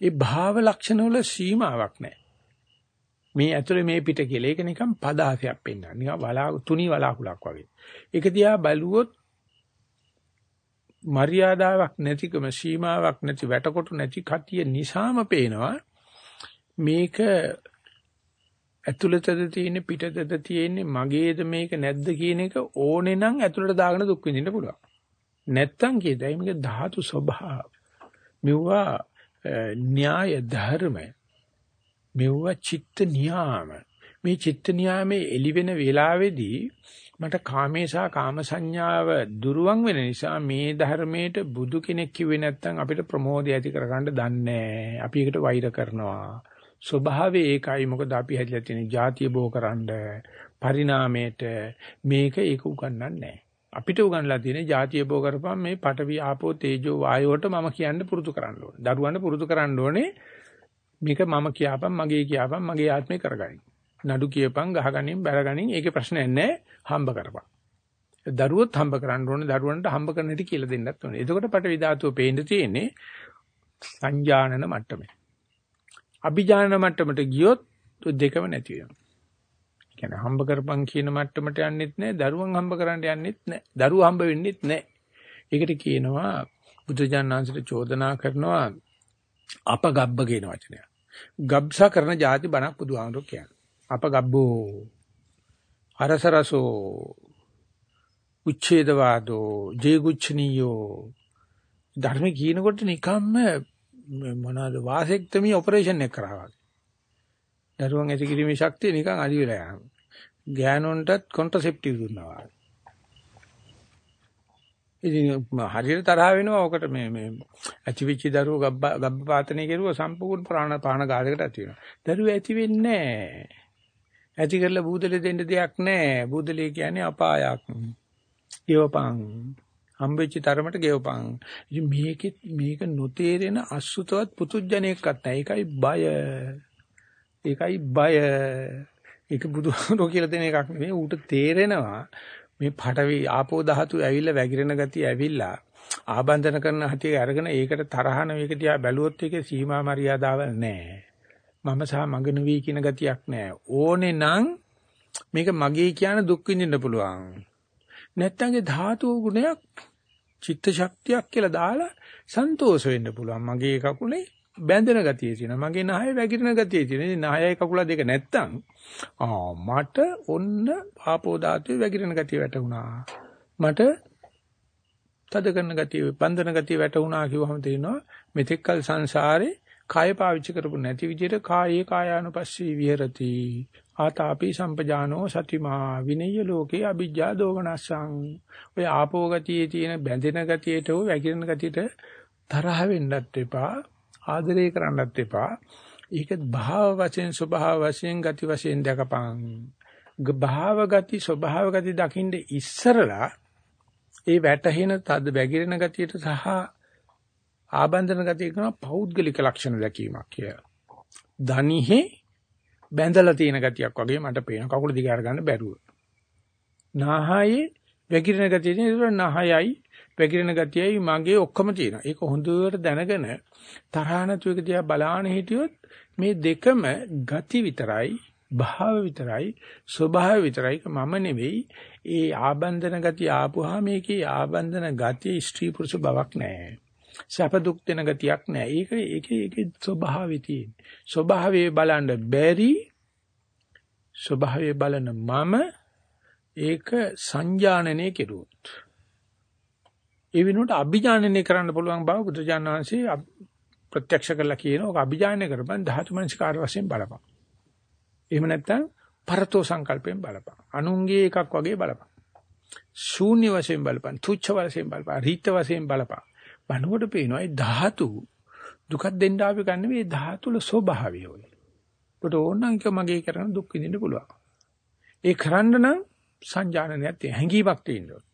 ඒ භාව ලක්ෂණ වල සීමාවක් නැහැ. මේ ඇතුලේ මේ පිට කියලා. ඒක නිකන් පදාසයක් පෙන්වනවා. නිකන් වලා තුනි වලාකුලක් වගේ. ඒක දිහා බැලුවොත් මර්යාදාවක් නැතිකම සීමාවක් නැති වැටකොටු නැති කතිය නිසාම පේනවා මේක ඇතුළතද තියෙන්නේ පිටතද තියෙන්නේ මගේද මේක නැද්ද කියන එක ඕනේ නම් ඇතුළට දාගෙන දුක් විඳින්න පුළුවන්. නැත්තම් කියදයි මේක ධාතු ස්වභාව. මෙවුවා න්‍යාය ධර්ම මෙවුව චිත්ත නියාම. මේ චිත්ත නියාමේ එළි වෙන වෙලාවේදී මට කාමේසා කාම සංඥාව දුරවන් වෙන නිසා මේ ධර්මයට බුදු කෙනෙක් කිව්වේ නැත්නම් අපිට ප්‍රමෝදය ඇති කරගන්න දන්නේ අපි ඒකට වෛර කරනවා. ස්වභාවය ඒකයි. මොකද අපි හැදිලා තියෙන ಜಾතිය බෝකරන්න පරිණාමයට මේක ඒක උගන්වන්නේ නැහැ. අපිට උගන්ලා තියෙන ಜಾතිය බෝ කරපම් මේ පඨවි ආපෝ තේජෝ වායෝට මම කියන්න පුරුදු කරන්න ඕනේ. දරුවන්ට පුරුදු කරන්න ඕනේ මේක මම කියාපම් මගේ කියාපම් මගේ ආත්මේ කරගනින්. නඩු කියපම් ගහගනින් බැලගනින් ඒකේ ප්‍රශ්නයක් නැහැ හම්බ කරපන්. දරුවොත් හම්බ කරන්න ඕනේ දරුවන්ට හම්බ කරන්න හැටි කියලා දෙන්නත් ඕනේ. එතකොට පඨවි ධාතුව පේන්න තියෙන්නේ සංජානන මට්ටමේ. අභිජානන මට්ටමට ගියොත් දෙකම නැති වෙනවා. කියන්නේ හම්බ කරපන් කියන මට්ටමට යන්නෙත් නැහැ, දරුවන් හම්බ කරන්න යන්නෙත් නැහැ. දරුවෝ හම්බ වෙන්නෙත් නැහැ. ඒකට කියනවා බුදුජානනාංශට චෝදනා කරනවා අපගබ්බ කියන වචනය. ගබ්සා කරන જાති බණක් බුදුහාමුදුරු කියන්නේ. අපගබ්බෝ අරසරසෝ උච්ඡේදවාදෝ ජේගුච්ඡනියෝ ධර්ම කියනකොට නිකම්ම මොනවාද වාසෙක්ටමි ඔපරේෂන් එක කරා වගේ. දරුවන් ඇති කිරීමේ ශක්තිය නිකන් අඩි වෙලා යනවා. ගෑනුන්ටත් කොන්ට්‍රසෙප්ටිව් දුන්නා. ඉතින් හරියට තරහ වෙනවා ඔකට මේ මේ ඇතිවිච්ච දරුවෝ ගබ්බ ගබ්බපාතනේ කෙරුවා සම්පූර්ණ ප්‍රාණ පාන ගාලකට ඇති වෙනවා. දරුවෝ ඇති වෙන්නේ නැහැ. ඇති කරලා බූදලේ දෙන්න දෙයක් නැහැ. බූදලේ කියන්නේ අපායක්. ගෙවපන්. හම්බෙච්ච තරමට ගෙවපන්. ඉතින් මේකෙත් මේක නොතේරෙන අසුතවත් පුතුජණයෙක්වත් නැහැ. ඒකයි බය. ඒකයි බය. ඒක බුදුහාමුදුරුවෝ කියලා දෙන එකක් නෙවෙයි. ඌට තේරෙනවා මේ පඩවි ආපෝ ධාතු ඇවිල්ලා වැగిරෙන ගතිය ඇවිල්ලා ආබන්ධන කරන හැටි අරගෙන ඒකට තරහන මේක දිහා බැලුවොත් ඒකේ සීමා මරියාදාවල් නැහැ. මම සහ මග නෙවෙයි කියන ගතියක් නැහැ. ඕනේ නම් මේක මගේ කියන දුක් විඳින්න පුළුවන්. නැත්තම් ඒ ධාතු ගුණයක් චිත්ත ශක්තියක් කියලා දාලා සන්තෝෂ වෙන්න පුළුවන්. මගේ කකුලේ බැඳෙන ගතිය තියෙනවා. මගේ නහය වැగిරෙන ගතිය තියෙනවා. ඉතින් නහයයි කකුල දෙක නැත්තම් ආ මට ඔන්න ආපෝ ධාතුවේ වැగిරෙන ගතිය වැටුණා. මට තද කරන ගතිය, බැඳෙන ගතිය වැටුණා කිව්වම තේරෙනවා මෙතෙක්කල් සංසාරේ කාය පාවිච්චි කරපු නැති විදිහට කායේ කායානුපස්සී විහෙරති. ආතාපි සම්පජානෝ සතිමා විනය්‍ය ලෝකේ අ비ජ්ජා දෝමනස්සං ඔය ආපෝ ගතියේ තියෙන බැඳෙන ගතියට හෝ වැగిරෙන ගතියට තරහ වෙන්නත් එපා ආදරය කරන්නත් එපා. ඒක භාව වශයෙන් ස්වභාව වශයෙන් ගති වශයෙන් දකපං. භාව ගති ස්වභාව ගති දකින්න ඉස්සරලා ඒ වැටහෙන තද වැగిරෙන ගතියට සහ ආබන්ධන ගතිය කරන පෞද්ගලික ලක්ෂණ දැකීමක් කියලා. දනිහි බැඳලා තියෙන ගතියක් වගේ මට පේන කකුල දිග අරගන්න බැරුව. නාහයේ වැగిරෙන ගතිය තියෙන නහයයි වැగిරෙන ගතියයි මගේ ඔක්කොම තියෙනවා. ඒක හොඳට දැනගෙන තරහ නැතුව එක දිහා බලාන හිටියොත් මේ දෙකම ගති විතරයි, භාව විතරයි, ස්වභාව විතරයි. මම නෙවෙයි. ඒ ආබන්ධන ගතිය ආපුහා මේකේ ආබන්ධන ගතිය ස්ත්‍රී පුරුෂ බවක් නැහැ. සැප දුක් දෙන ගතියක් නැහැ. ඒක ඒකේ ඒකේ ස්වභාවය තියෙන. ස්වභාවයේ බලන්න බැරි ස්වභාවයේ බලන මම ඒක සංජානනය කෙරුවොත් ඒ වෙනුවට අභිජානනය කරන්න පුළුවන් බව බුදුජානක වහන්සේ ප්‍රත්‍යක්ෂ කරලා කියනවා. ඔක අභිජානනය කරපන් ධාතු මනස්කාර වශයෙන් බලපන්. එහෙම නැත්නම් පරතෝ සංකල්පයෙන් බලපන්. අනුන්ගේ එකක් වගේ බලපන්. ශූන්‍ය වශයෙන් බලපන්. තුච්ඡ වශයෙන් බලපන්. රීත වශයෙන් බලපන්. බණකොට පේනවා ඒ ධාතු දුකක් දෙන්න ආපු ගන්න මේ ධාතුල ස්වභාවය ඔය. ඔබට ඕනනම් එක මගේ කරන දුක් විඳින්න පුළුවන්. ඒ කරන්න නම් සංජානනයක් තියෙන හැඟීමක් තියෙනවා.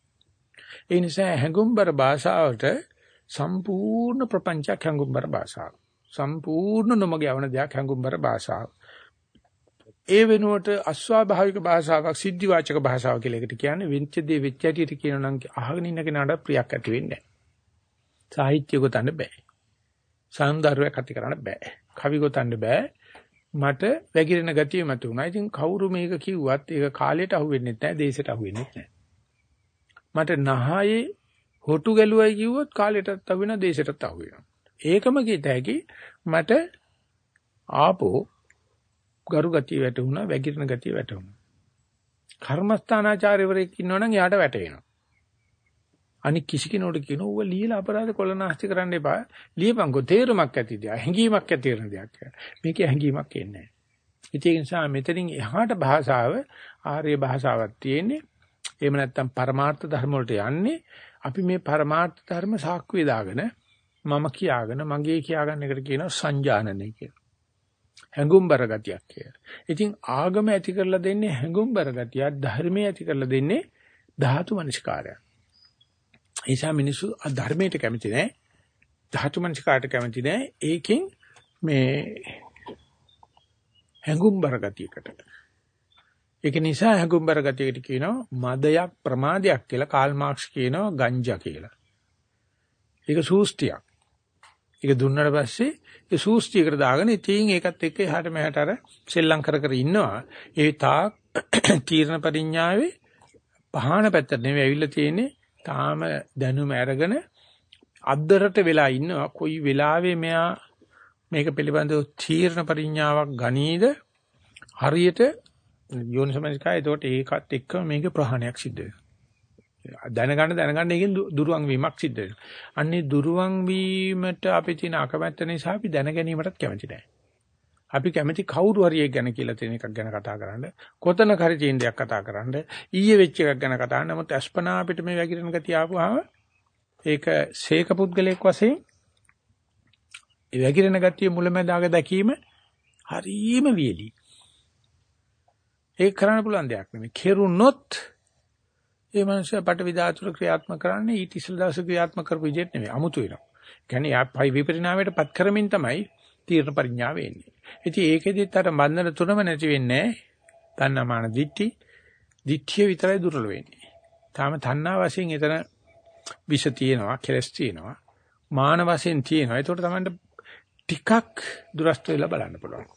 ඒ නිසා හැඟුම්බර භාෂාවට සම්පූර්ණ ප්‍රපංචයක් හැඟුම්බර භාෂාව. සම්පූර්ණ නොමග යවන දෙයක් හැඟුම්බර භාෂාව. ඒ වෙනුවට අස්වාභාවික භාෂාවක් සිද්ධිවාචක භාෂාව කියලා එකට කියන්නේ වෙච්ච දේ වෙච්ච හැටියට කියනවා නම් අහගෙන ඉන්න කෙනාට ප්‍රියක් ඇති වෙන්නේ නැහැ. සාහිත්‍ය ගොතන්න බෑ. සෞන්දර්යයක් ඇති කරන්න බෑ. කවි ගොතන්න බෑ. මට වැగిරෙන ගතිය මත උනා. ඉතින් කවුරු මේක කිව්වත් ඒක කාලයට අහු වෙන්නේ නැහැ, දේශයට අහු වෙන්නේ නැහැ. මට නහයේ හොටු ගැලුවයි කිව්වොත් කාලයටත් අහු වෙනවා දේශයටත් අහු වෙනවා. ඒකම කිත හැකි මට ආපෝ ගරු ගතිය වැටුණා වැగిරෙන ගතිය වැටුණා. කර්මස්ථානාචාර්යවරයෙක් ඉන්නවනම් එයාට වැටෙනවා. අනික කිසි කෙනෙකුට කියනවා ඌව লীලා අපරාධ කොළනාස්ති කරන්න එපා. ලියපන්කෝ තේරුමක් ඇති දෙයක්. හැඟීමක් ඇති වෙන දෙයක්. මේකේ හැඟීමක් එන්නේ නැහැ. ඒ නිසා මෙතනින් එහාට භාෂාව ආර්ය භාෂාවක් තියෙන්නේ. එහෙම නැත්නම් පරමාර්ථ ධර්ම වලට යන්නේ අපි මේ පරමාර්ථ ධර්ම සාක්කුවේ දාගෙන මම කියාගෙන මගේ කියාගන්න එකට කියනවා සංජානනය කියලා. හැඟුම්බර ගතියක් කියලා. ඉතින් ආගම ඇති කරලා දෙන්නේ හැඟුම්බර ගතිය, ධර්මයේ ඇති කරලා දෙන්නේ ධාතු මනස්කාරය. ඒ නිසා මිනිස්සු ධර්මයට කැමති නැහැ. ධාතු මනස්කාරයට කැමති නැහැ. ඒකෙන් මේ හැඟුම්බර ගතියකට ඒක නිසා හැඟුම්බර ගතියකට කියනවා මදයක් ප්‍රමාදයක් කියලා කාල් මාක්ස් කියනවා ගංජා කියලා. ඒක සූස්තියක්. ඒක දුන්නට පස්සේ ඒ සූස්තියකට දාගෙන ඉතින් ඒකත් එක්ක එහාට මෙහාට අර සෙල්ලම් කර කර ඉන්නවා. ඒ තාක් තීර්ණ පරිඥාවේ පහන පැත්තට නෙවෙයි ඇවිල්ලා තියෙන්නේ. තාම දැනුම අරගෙන අද්දරට වෙලා ඉන්නවා. කොයි වෙලාවෙ මෙයා මේක පිළිබඳව තීර්ණ පරිඥාවක් ගනීද හරියට යෝනිසමනිකයි එතකොට ඒකත් එක්කම මේකේ ප්‍රහාණයක් සිද්ධ වෙනවා. දැනගන්න දැනගන්න එකෙන් දුරුවන් වීමක් සිද්ධ වෙනවා. අන්නේ දුරුවන් වීමට අපි තියෙන අකමැත්ත නිසා අපි දැන ගැනීමටත් කැමති නැහැ. අපි කැමති කවුරු හරි එක ගැන කියලා තියෙන එකක් ගැන කතා කරන්න. කොතනක හරි තියෙන දෙයක් කතා කරන්න. ඊයේ වෙච්ච එකක් ගැන කතා කරන්න. නමුත් අස්පනා අපිට මේ වැగిරෙන ගතිය ආපුවාම ඒක ශේක පුද්ගලයෙක් වශයෙන් ඒ වැగిරෙන ගතිය මුලැමැදාග දැකීම හරීම වියලි. ඒක කරන්න පුළුවන් දෙයක් නෙමෙයි. කෙරුණොත් ඒ මනුස්සයා පට විදාතුර ක්‍රියාත්මක කරන්නේ ඊට ඉස්සෙල් දවසේ ක්‍රියාත්මක කරපු විදිහට නෙමෙයි. අමුතු වෙනවා. කියන්නේ යා විපරිණාමයට පත් කරමින් තමයි තීර්ණ පරිඥාව එන්නේ. ඉතින් ඒකෙදිත් අර බන්ධන තුනම නැති වෙන්නේ තණ්හාමාන දිට්ඨි. දිට්ඨිය විතරයි දුර්වල වෙන්නේ. තාම තණ්හා වශයෙන් එතන විෂ තියෙනවා, කෙලස් තියෙනවා. මාන වශයෙන් තියෙනවා. ඒකට තමයි ටිකක් දුරස්ත වෙලා බලන්න පුළුවන්.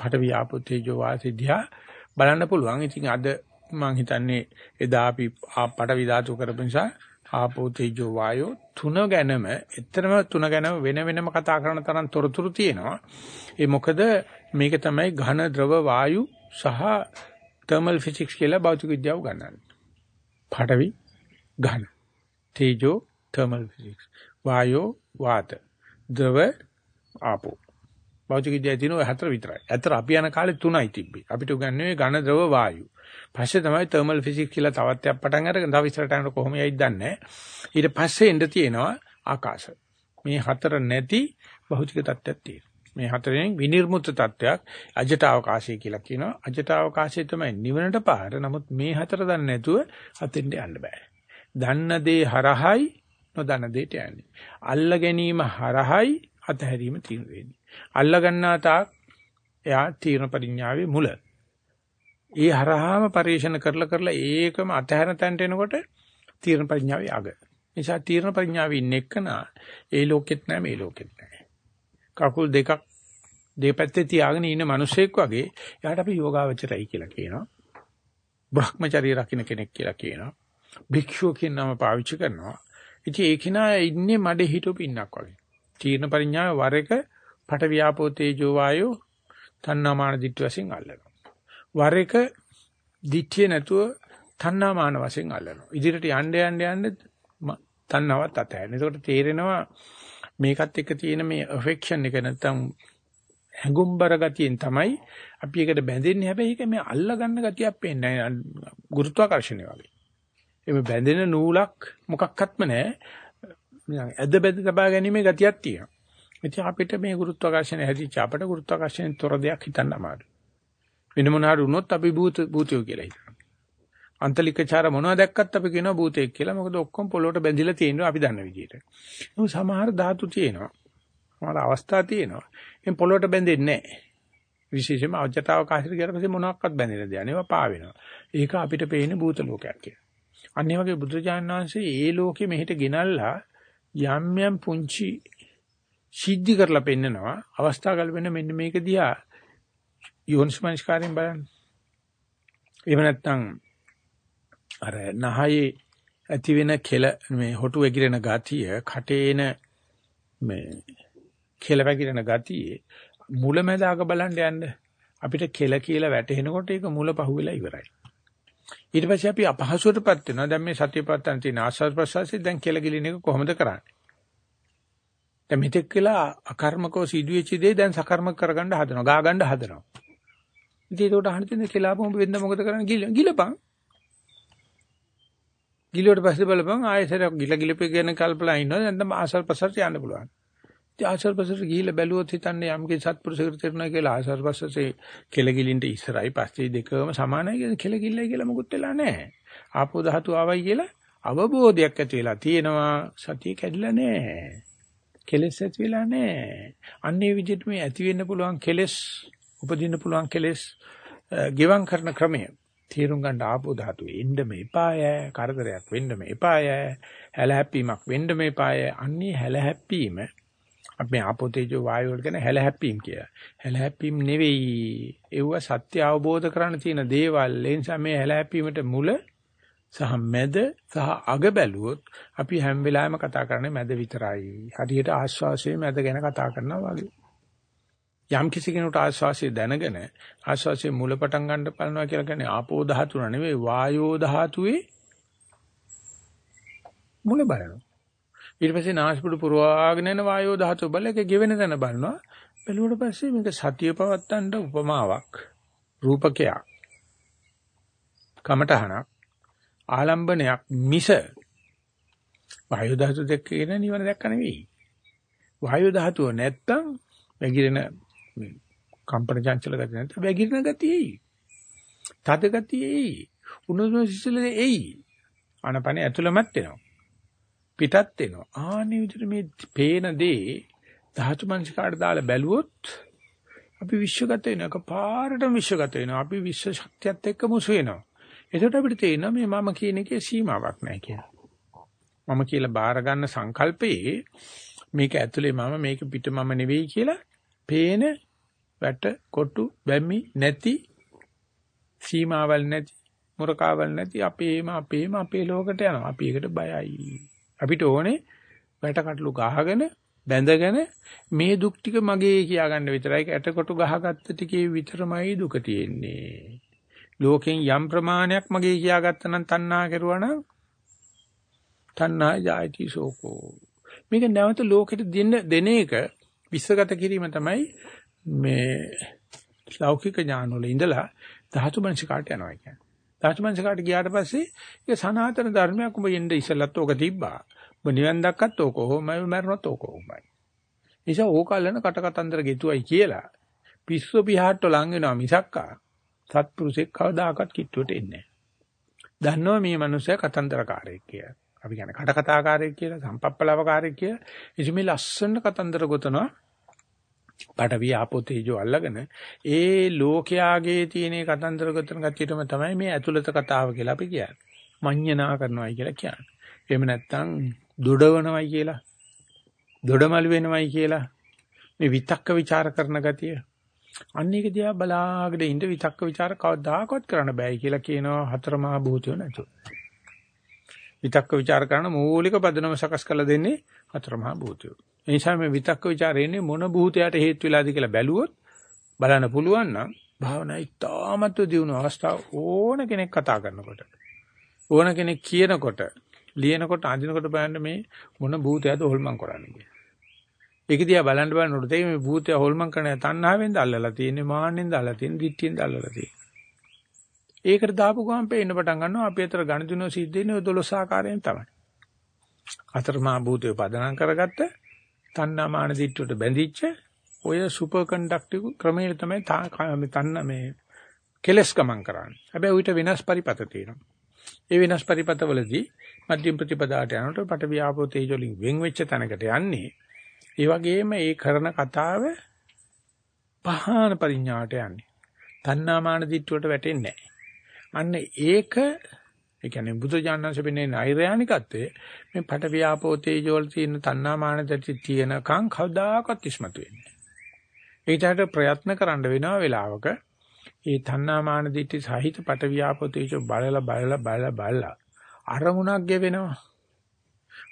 පට වියාපෝ තේජෝ වාසිද්ධා බලන්න පුළුවන්. ඉතින් අද මම හිතන්නේ එදා අපි පට විධාතු කරපු නිසා ආපෝ තේජෝ වායෝ තුන ගැනම එතරම් තුන ගැනම වෙන වෙනම කතා කරන තරම් තොරතුරු තියෙනවා. ඒ මොකද මේක තමයි ඝන ද්‍රව වායු සහ තර්මල් ෆිසික්ස් කියලා භෞතික විද්‍යාව ගන්නන්නේ. පඨවි ඝන තේජෝ තර්මල් ෆිසික්ස් වායෝ වාත ද්‍රව ආපෝ භෞතික විද්‍යාවේ තියෙන ඔය හතර විතරයි. ඇත්තට අපි යන කාලේ තුනයි තිබ්බේ. අපිට උගන්වන්නේ ඝන ද්‍රව වායු. පස්සේ තමයි තර්මල් ෆිසික්ස් කියලා තවත් එකක් පටන් අරගෙන තව ඉස්සරහට යනකොට කොහොම යයිද දන්නේ ඊට පස්සේ එන්න තියෙනවා ආකාශ. මේ හතර නැති භෞතික තත්ත්වයක් තියෙනවා. මේ හතරෙන් විනිර්මුත් තත්ත්වයක් අජට අවකාශය කියලා කියනවා. අජට අවකාශය තමයි නිවනට පාර. නමුත් මේ හතර දන්නේ නැතුව අතෙන්ට යන්න බෑ. දන්න දේ හරහයි නොදන්න දෙයට යන්නේ. අල්ල ගැනීම හරහයි අතහැරීම තියෙන වෙන්නේ. අල්ල ගන්නා තාක් එයා තීර්ණ පරිඥාවේ මුල. ඒ හරහාම පරිශන කරලා කරලා ඒකම අතහැර තැන්ට එනකොට තීර්ණ පරිඥාවේ අග. නිසා තීර්ණ පරිඥාවේ ඉන්න එකන ඒ ලෝකෙත් නැහැ මේ ලෝකෙත් නැහැ. කකුල් දෙකක් දෙපැත්තේ තියාගෙන ඉන්න මිනිසෙක් වගේ එයාට අපි යෝගාවචරයි කියලා කියනවා. බ්‍රහ්මචර්ය රකින්න කෙනෙක් කියලා කියනවා. භික්ෂුව කියන නම පාවිච්චි කරනවා. ඉතින් ඒ කෙනා ඉන්නේ මඩේ හිටු පින්නක් වගේ. තීර්ණ පරිඥාවේ වර එක පට ව්‍යාපෝ තේජෝ වායෝ තණ්හාමාන දිට්ඨ වශයෙන් අල්ලනවා. වර එක දිට්ඨිය නැතුව තණ්හාමාන වශයෙන් අල්ලනවා. ඉදිරියට යන්න යන්න යන්න තණ්හාවත් අතහැරෙන. ඒකට තේරෙනවා මේකත් එක්ක තියෙන මේ affection එක නැත්තම් හැඟුම්බර ගතියෙන් තමයි අපි එකට බැඳෙන්නේ. හැබැයි ඒක මේ අල්ල ගන්න ගතියක් පේන්නේ නැහැ. ගුරුත්වාකර්ෂණය වගේ. එමෙ බැඳෙන නූලක් මොකක්වත්ම නැහැ. ඇද බැඳ තබා ගැනීමේ ගතියක් තියෙනවා. ඉතින් අපිට මේ ගුරුත්වාකර්ෂණය හැදිච්ච අපට ගුරුත්වාකර්ෂණයෙන් තොර දෙයක් හිතන්න අමාරුයි. වෙන මොනාට වුණොත් අපි භූත භූතයෝ කියලා හිතනවා. අන්තලිකචාර මොනවද දැක්කත් අපි කියනවා භූතයෙක් කියලා. මොකද ඔක්කොම පොළොවට බැඳිලා තියෙනවා අපි දන්න විදිහට. නමුත් සමහර ධාතු තියෙනවා. සමහර අවස්ථා තියෙනවා. එම් පොළොවට බැඳෙන්නේ නැහැ. විශේෂයෙන්ම අවජතාවකාශයට ගියාට පස්සේ මොනවාක්වත් බැඳෙන්නේ නැහැ. ඒවා පා වෙනවා. ඒක අපිට පේන්නේ භූත ලෝකයක් කියලා. අන්න ඒ වගේ බුදුරජාණන් වහන්සේ ඒ ලෝකෙ මෙහෙට ගෙනල්ලා යම් යම් පුංචි සිද්ධි කරලා පෙන්නනවා අවස්ථා කල්පෙන්න මෙන්න මේක දිහා යෝනිස්මනස්කාරයෙන් බලන්න. එහෙම නැත්නම් අර නහයේ ඇති වෙන කෙල මේ හොටු වැగిරෙන ගතිය, කටේන මේ කෙල වැగిරෙන ගතිය මුලැමැදාක බලන්න යන්න. අපිට කෙල කියලා වැටෙනකොට ඒක මුල පහුවෙලා ඉවරයි. ඊට පස්සේ අපි අපහසුවටපත් වෙනවා. දැන් මේ සතියපත්තන් තියෙන ආස්වාද ප්‍රසවාසයේ දැන් කෙල ගිලින එක කොහොමද කරන්නේ? දැන් මෙතෙක් කියලා අකර්මකව සිදුවෙච්ච දේ දැන් සකර්මක කරගන්න හදනවා. ගා ගන්න හදනවා. ඉතින් ඒකට අහන්න තියෙන කෙලාපොම වෙන්න මොකද කරන්නේ? ගිල ගිලපන්. ගිලුවට පස්සේ බලපන් ආයෙසරක් ගිල ගිලපේ ගැන කල්පනා ඉන්නවා. දැන් තමයි ආසල් පසට යන්න පුළුවන්. ඉතින් ආසල් පසට ගිහිල්ලා බැලුවොත් හිතන්නේ යම්කේ සත්පුරුෂයෙකුට තේරුණා කියලා ආසල් පසසේ කෙල ගිලින්ට ඉස්සරයි පස්සේ දෙකම සමානයි කියලා කෙල ගිල්ලයි කියලා මොකුත් වෙලා නැහැ. ආපෝ ධාතු ආවයි කියලා අවබෝධයක් ඇති වෙලා තියෙනවා. සතිය කැඩිලා නැහැ. කෙලෙස් ඇති වෙලා නැහැ. අන්නේ විදිහට මේ ඇති වෙන්න පුළුවන් කෙලෙස් උපදින්න පුළුවන් කෙලෙස් ගෙවම් කරන ක්‍රමය තීරුම් ගන්න ආපෝ ධාතුවේ එන්න මේපාය කරදරයක් වෙන්න මේපාය හැලහැප්පීමක් වෙන්න මේපාය අන්නේ හැලහැප්පීම අපි ආපෝ තේජෝ වායු වල කියන හැලහැප්පීම් කිය. හැලහැප්පීම් නෙවෙයි. ඒව සත්‍ය අවබෝධ කරගන්න තියෙන දේවල්. ඒ නිසා මේ හැලහැප්පීමට මුල සහ මැද සහ අග බැලුවොත් අපි හැම වෙලාවෙම කතා කරන්නේ මැද විතරයි. හරියට ආශ්වාසයේ මැද ගැන කතා කරනවා වගේ. යම් කිසි කෙනෙකුට ආශ්වාසය දැනගෙන ආශ්වාසයේ මුල පටන් ගන්න බලනවා කියලා කියන්නේ ආපෝ ධාතුන නෙවෙයි වායෝ ධාතුවේ මුල බලනවා. ඊට පස්සේ නාස්පුඩු පුරවාගෙන යන වායෝ ධාතුව බලක ගෙවෙන තැන බලනවා. බැලුවට පස්සේ මේක සතිය පවත්තන්න උපමාවක් රූපකයක් කමටහනක් ආලම්බනයක් මිස වායු ධාතු දෙක කියන නිවන දැක්ක නෙවෙයි. වායු ධාතුව නැත්තම් වැగిරෙන කම්පන චංචල ගතිය නැත්නම් වැగిරෙන ගතියයි. තද ගතියයි. උණුසුම සිසිලේ එයි. ආනපනේ ඇතුළමත් වෙනවා. පිටත් වෙනවා. ආනේ විදිහට මේ පේන දේ ධාතු මනසිකාට දාලා බැලුවොත් අපි විශ්වගත වෙනවා. කපාරටම විශ්වගත වෙනවා. අපි විශ්ව ශක්තියත් එක්ක මුසු වෙනවා. එතකොට අපිට තේරෙනවා මේ මම කියන එකේ සීමාවක් නැහැ කියලා. මම කියලා බාර ගන්න සංකල්පයේ මේක ඇතුලේ මම මේක පිට මම නෙවෙයි කියලා පේන වැට කොටු බැමි නැති සීමාවල් නැති මුරකාවල් නැති අපේම අපේම අපේ ලෝකෙට යනවා. අපි ඒකට බයයි. අපිට ඕනේ වැට කටලු ගහගෙන බැඳගෙන මේ දුක් ටික මගේ කියා ගන්න විතරයි ඇටකොටු ගහගත්ත ටිකේ විතරමයි දුක තියෙන්නේ. ලෝකෙන් යම් ප්‍රමාණයක් මගේ කියා ගත්තා නම් තණ්හා කරුවා නම් තණ්හා ජායති සෝකෝ. මේක නැවත ලෝකෙට දෙන්න දෙන එක විශ්වගත කිරීම තමයි මේ ලෞකික ඥාන වල ඉඳලා ධාතු මනසිකාට යනවා කියන්නේ. ධාතු මනසිකාට ගියාට පස්සේ ඒක සනාතන ධර්මයක් උඹ එන්න ඉස්සලත් ඕක තිබ්බා. උඹ නිවන් දැක්කත් ඕක කොහොමයි මරනොත් ඕක කොහොමයි. නිසා ඕකල්ලන කට කතන්දර ගෙතුවයි කියලා පිස්සු පිහාට්ට ලං වෙනවා මිසක්කා සත්පුරුෂෙක් කවදාකවත් කිට්ටුවට එන්නේ නැහැ. දන්නවා මේ මනුස්සයා කතන්දරකාරයෙක් කියලා. අපි කියන්නේ කට කතාකාරයෙක් කියලා, සම්පප්පලවකාරයෙක් කියලා. ඉතින් මේ ලස්සන කතන්දර ගොතනවා. පටවිය ආපෝ තේජෝ අල්ලගෙන ඒ ලෝකයාගේ තියෙන කතන්දර ගොතන කතියටම තමයි මේ ඇතුළත කතාව කියලා අපි කියන්නේ. මඤ්ඤණා කරනවායි කියලා කියන්නේ. එහෙම නැත්නම් දොඩවනවයි කියලා. දොඩමළු වෙනවයි කියලා. මේ විතක්ක ਵਿਚාර කරන ගතිය. අන්න ඒක දිහා බලාගෙන ඉඳ විතක්ක ਵਿਚාර කවදාකවත් කරන්න බෑයි කියලා කියනවා හතරමහා භූතය නැතුව. විතක්ක ਵਿਚාර කරන මූලික පදනම සකස් කරලා දෙන්නේ හතරමහා භූතය. ඒ නිසා මේ විතක්ක ਵਿਚාරේන්නේ මොන භූතයට හේතු වෙලාද කියලා බැලුවොත් බලන්න පුළුවන් නම් භාවනා ඉතාමත්ව දියුණු අවස්ථාව ඕන කෙනෙක් කතා කරනකොට ඕන කෙනෙක් කියනකොට ලියනකොට අඳිනකොට බලන්න මේ මොන භූතයද හොල්මන් කරන්නේ කියලා. ඒක දිහා බලන්න බලනකොට තේ මේ භූතය හොල්මන් කරන තණ්හාවෙන්ද අල්ලලා තියෙන්නේ මාන්නෙන්ද අල්ලලා තියෙන්නේ දිට්ඨියෙන්ද අල්ලලා තියෙන්නේ. ඒකට දාපු ගමන් පේන්න පටන් ගන්නවා අපි අතර ගණිතනෝ සිද්ධ වෙන්නේ 12 ආකාරයෙන් තමයි. අතරමා භූතය පදනම් කරගත්ත තණ්හා මාන දිට්ඨියට බැඳිච්ච ඔය සුපර් කන්ඩක්ටිව් ක්‍රමයේ තමයි තණ්හා මේ කෙලස් ගමන් කරන්නේ. හැබැයි ඌට වෙනස් පරිපත තියෙනවා. ඒ වෙනස් පරිපතවලදී මධ්‍යම ප්‍රතිපදාට යනකොට පට වියාපෝ තේජෝලින් වෙන් වෙච්ච තැනකට යන්නේ ඒ වගේම ඒ කරන කතාව පහාන පරිඥාට යන්නේ. තණ්හාමාන දිට්ඨුවට වැටෙන්නේ අන්න ඒක ඒ කියන්නේ බුදුජානනාංශ වෙන්නේ නෛර්යානිකත්වයේ මේ පට වියාපෝ තේජෝ වල තියෙන තණ්හාමාන දිට්ඨි තියෙනකන් කවදාකවත් ඉස්මතු වෙන්නේ නැහැ. ඒකට ප්‍රයත්න කරන්න වෙනවා වෙලාවක ඒ තණ්හාමාන දිට්ඨි සහිත පට වියාපෝ තේජෝ බලලා බලලා බලලා බලලා අරමුණක් ගෙවෙනවා.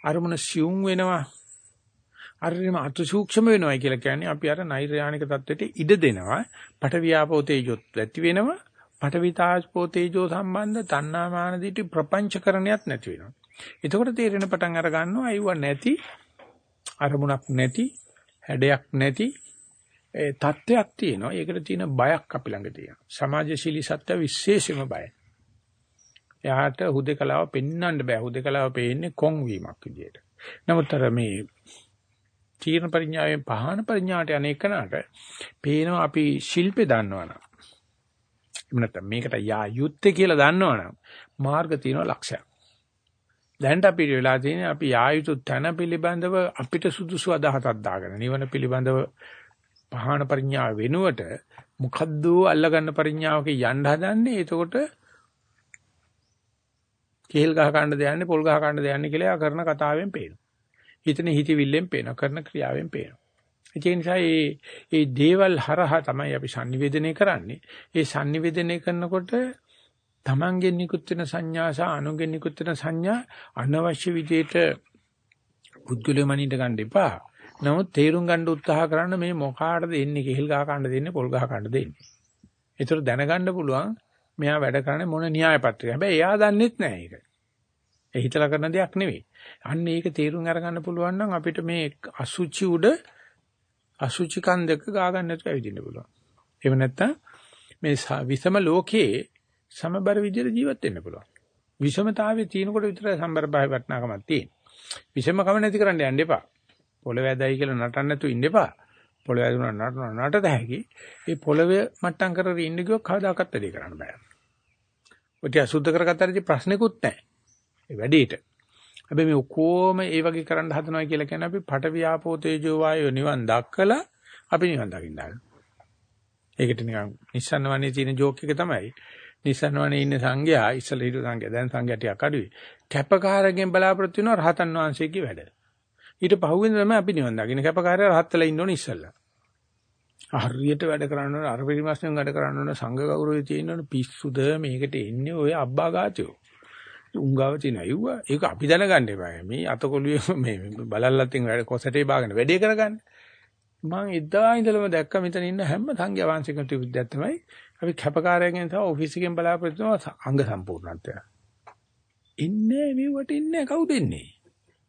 අරමුණ සියුම් වෙනවා. අරිම අතු සූක්ෂම වෙනවා කියලා කියන්නේ අපි අර නෛර්යානික தത്വෙට ඉඩ දෙනවා. පටවියාපෝ තේජොත් ඇති වෙනවා. පටවිතාස්පෝ තේජෝ සම්බන්ධ තණ්හාමාන දිටි ප්‍රපංචකරණයක් නැති වෙනවා. එතකොට තේරෙන පටන් අර ගන්නවා අයුව නැති අරමුණක් නැති හැඩයක් නැති ඒ தත්වයක් තියෙනවා. ඒකට තියෙන බයක් අපි ළඟ තියෙනවා. සමාජශීලී සත්‍ය විශේෂම බයයි. එයාට හුදේකලාව පෙන්වන්න බෑ. හුදේකලාව පෙන්නේ කොන් වීමක් විදියට. නමුත් අර මේ තීර්ණ පරිඥාවෙන් පහන පරිඥාට යන එකනට පේනවා අපි ශිල්පේ දන්නවනම් එහෙම නැත්නම් මේකට යා යුත්තේ කියලා දන්නවනම් මාර්ග තියෙනවා ලක්ෂයක්. දැන් අපිට වෙලා තියෙන්නේ අපි යා යුතු තැන පිළිබඳව අපිට සුදුසු අදහසක් දාගෙන නිවන පිළිබඳව පහන පරිඥාව වෙනුවට මොකද්ද අල්ලගන්න පරිඥාවක යන්න හදන්නේ එතකොට කේල් ගහ ගන්න දෙයන්නේ පොල් ගහ ගන්න දෙයන්නේ කියලා කරන කතාවෙන් පේනවා. හිතන හිතවිල්ලෙන් පේනවා කරන ක්‍රියාවෙන් පේනවා. ඒ නිසා මේ මේ දේවල් හරහා තමයි අපි sannivedanaya කරන්නේ. ඒ sannivedanaya කරනකොට තමන්ගෙන් නිකුත් වෙන සංඥා සහ අනුගෙන් නිකුත් වෙන සංඥා අනවශ්‍ය විදිහට පුද්ගලයමනින්ට ගන්න එපා. නමුත් තේරුම් ගන්න උත්සාහ කරන්න මේ මොකාටද එන්නේ කෙහෙල් ගහ ගන්න දෙන්නේ පොල් ගහ ගන්න දෙන්නේ. ඒතර දැනගන්න පුළුවන් මෙයා වැඩ කරන්නේ මොන න්‍යාය පත්‍රය. හැබැයි එයා දන්නෙත් නෑ ඒක. ඒ හිතලා කරන දෙයක් නෙවෙයි. අන්න ඒක තේරුම් අරගන්න පුළුවන් නම් අපිට මේ අසුචි උඩ අසුචි කන්දක ගා ගන්න නැතුව ඇවිදින්න පුළුවන්. එහෙම නැත්නම් මේ විසම ලෝකයේ සමබර විදිහට ජීවත් වෙන්න පුළුවන්. විෂමතාවයේ තියෙනකොට විතරයි සම්බර භාවය වටනකමක් තියෙන්නේ. විෂම කම නැති කරන්න යන්න එපා. පොළවේ ඇදයි කියලා නටන්න නැතුව ඉන්න එපා. පොළවේ ඇදුණා නටන නටත හැකි. ඒ පොළවේ මට්ටම් කරගෙන ඉන්න ගියොත් කවදාකවත් වැඩි කරන්න බෑ. ඔය ටික සුද්ධ කරගත්තාට ප්‍රශ්නෙකුත් නැහැ. ඒ වැඩේට. හැබැයි මේ ඔක්කොම ඒ වගේ කරන්න හදනවා කියලා කියන්නේ අපි පට වියාපෝ තේජෝ වායෝ නිවන් දක්කලා අපි නිවන් දකින්න හදනවා. ඒකට නිකන් නිස්සන්න වනේ තියෙන ජෝක් එක තමයි. නිස්සන්න වනේ ඉන්න සංඝයා ඉස්සල හිටු සංඝයා දැන් සංඝයා ටිකක් අඩුයි. කැපකාරයෙන් බලාපොරොත්තු වෙනවා රහතන් වහන්සේගේ වැඩ. ඊට පහුවෙන් තමයි අපි නිවන් දකින්න කැපකාරය රහත් වෙලා ඉන්න ඕනේ ඉස්සල්ලා. හරියට වැඩ කරන්න ඕන අර පරිමාස්යෙන් වැඩ කරන්න ඕන සංඝ ගෞරවය තියෙන්න ඕන පිස්සුද මේකට එන්නේ ඔය අබ්බා ගාචෝ. උංගාව තියෙන අයුවා ඒක අපි දැනගන්න එපා. මේ අතකොළුවේ මේ බලල්ලත්ෙන් වැඩ කොසටේ බාගෙන වැඩේ කරගන්න. මම එදා ඉඳලම දැක්ක මෙතන ඉන්න හැම සංඝයා වහන්සේකට විද්‍යාවක් තමයි අපි කැපකාරයෙන් තව ඔෆිස් එකෙන් බලාපොරොත්තු වෙනවා අංග සම්පූර්ණත්වය. ඉන්නේ මෙවට ඉන්නේ කවුද ඉන්නේ?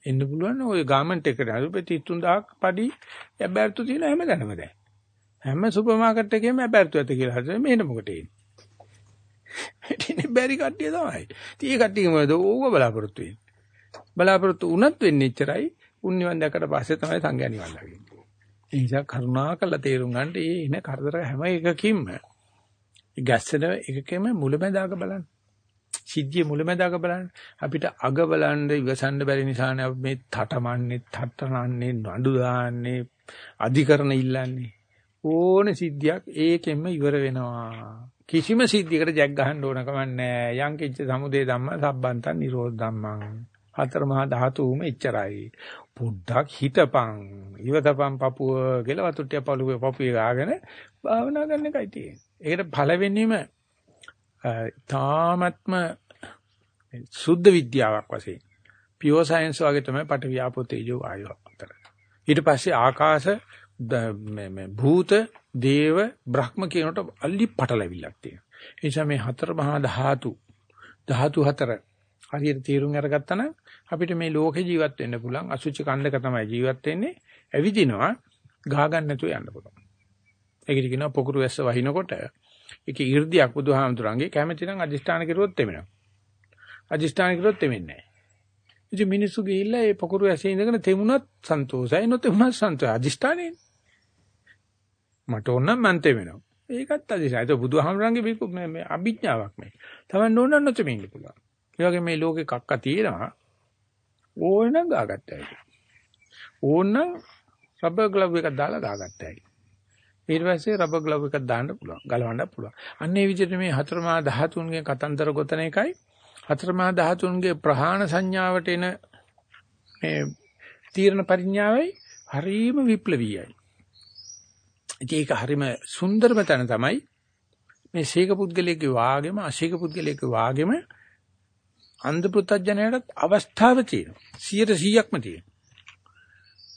එන්න පුළුවන් ඔය ගාමන්ට් එකට අරුපේ 33000ක් පඩි ඇබැර්තු තියෙන හැමදැනම දැන්. හැම සුපර් මාකට් එකේම ඇබැර්තු ඇත කියලා හදලා මේන මොකට එන්නේ. ඉතින් බැරි කට්ටිය තමයි. ඉතින් ඒ කට්ටිය මොකද ඕව බලාපොරොත්තු වෙන්නේ. බලාපොරොත්තු වුණත් වෙන්නේ එච්චරයි. උන් නිවන් දැක්කට පස්සේ තමයි සංඥා නිවන් දකින්නේ. ඒ නිසා කරුණාකරලා තේරුම් ගන්න ඒ එන කරදර හැම එකකින්ම ගැස්සෙන එකකෙම මුලැමැදාක බලන්න. සිද්ධිය මුලැමැදාක බලන්න. අපිට අග බලන්න ඉවසන්න බැරි නිසානේ අපි මේ තටමන්නේ, තටනන්නේ, නඩු දාන්නේ, අධිකරණ ඉල්ලන්නේ. ඕන සිද්ධියක් ඒකෙන්ම ඉවර වෙනවා. කිසිම සිද්ධියකට ජැක් ගහන්න ඕන කමක් නැහැ. යං කිච්ච සමුදේ ධම්ම සම්බන්තන් නිරෝධ ධම්මං. හතර මහා ධාතුම එච්චරයි. පොඩ්ඩක් හිතපන්. ඉවතපන් පපුව කියලා වතුට්ටිය පළුවේ පපුවේ ගාගෙන භාවනා කරන එකයි තියෙන්නේ. ඒකට පළවෙනිම තාමත්ම සුද්ධ විද්‍යාවක් වශයෙන් පියෝ සයන්ස් වගේ තමයි පට වියාපෝ තේජෝ ආයෝ අතර. ඊට පස්සේ ආකාශ මේ භූත දේව බ්‍රහ්ම කියනට අල්ලි පටලැවිල්ලක් තියෙනවා. ඒ නිසා මේ හතර මහා ධාතු ධාතු හතර හරියට තීරුම් අරගත්තා නම් අපිට මේ ලෝකේ ජීවත් වෙන්න පුළුවන්. අසුචි කන්දක තමයි ජීවත් වෙන්නේ. ඇවිදිනවා ගහ ගන්න නැතුව යන්න පුළුවන්. ඒකට කියනවා පොකුරු වැස්ස වහිනකොට ඒක 이르දියක් බුදුහාමුදුරන්ගේ කැමැති නම් අදිෂ්ඨාන කරුවොත් එමෙනවා. අදිෂ්ඨාන කරුවොත් එමෙන්නේ නැහැ. ඉතින් මිනිස්සු ගිහිල්ලා ඒ පොකුරු වැස්සේ ඉඳගෙන තෙමුණත් සන්තෝෂයි නොතෙමුණත් සන්තෝෂයි. අදිෂ්ඨානේ මට ඕන නම් මන් තෙමෙනවා ඒකත් අදිෂ්ඨාන ඒක බුදුහාමුදුරන්ගේ මේ අභිඥාවක් මේ තමන් ඕන නම් නොතෙමින්න පුළුවන් ඒ වගේ මේ ලෝකේ කක්ක තියෙනවා ඕනනම් ගාගත්තයි. ඕනනම් රබර් ග්ලව් එකක් දාලා ගාගත්තයි. ඊට පස්සේ රබර් ග්ලව් එකක් දාන්න පුළුවන්. ගලවන්න පුළුවන්. අන්න ඒ විදිහට මේ හතරමා ධාතුන්ගේ කතන්දර ගොතන එකයි හතරමා ධාතුන්ගේ ප්‍රහාණ සංඥාවට එන මේ තීරණ පරිඥාවයි හරීම විප්ලවීයයි. ඒක හරීම සුන්දරම තැන තමයි මේ ශීක පුද්ගලයේ වාගෙම අශීක පුද්ගලයේ වාගෙම අන්ධ පුත්තජනයටත් අවස්ථාව තියෙනවා. 100%ක්ම තියෙනවා.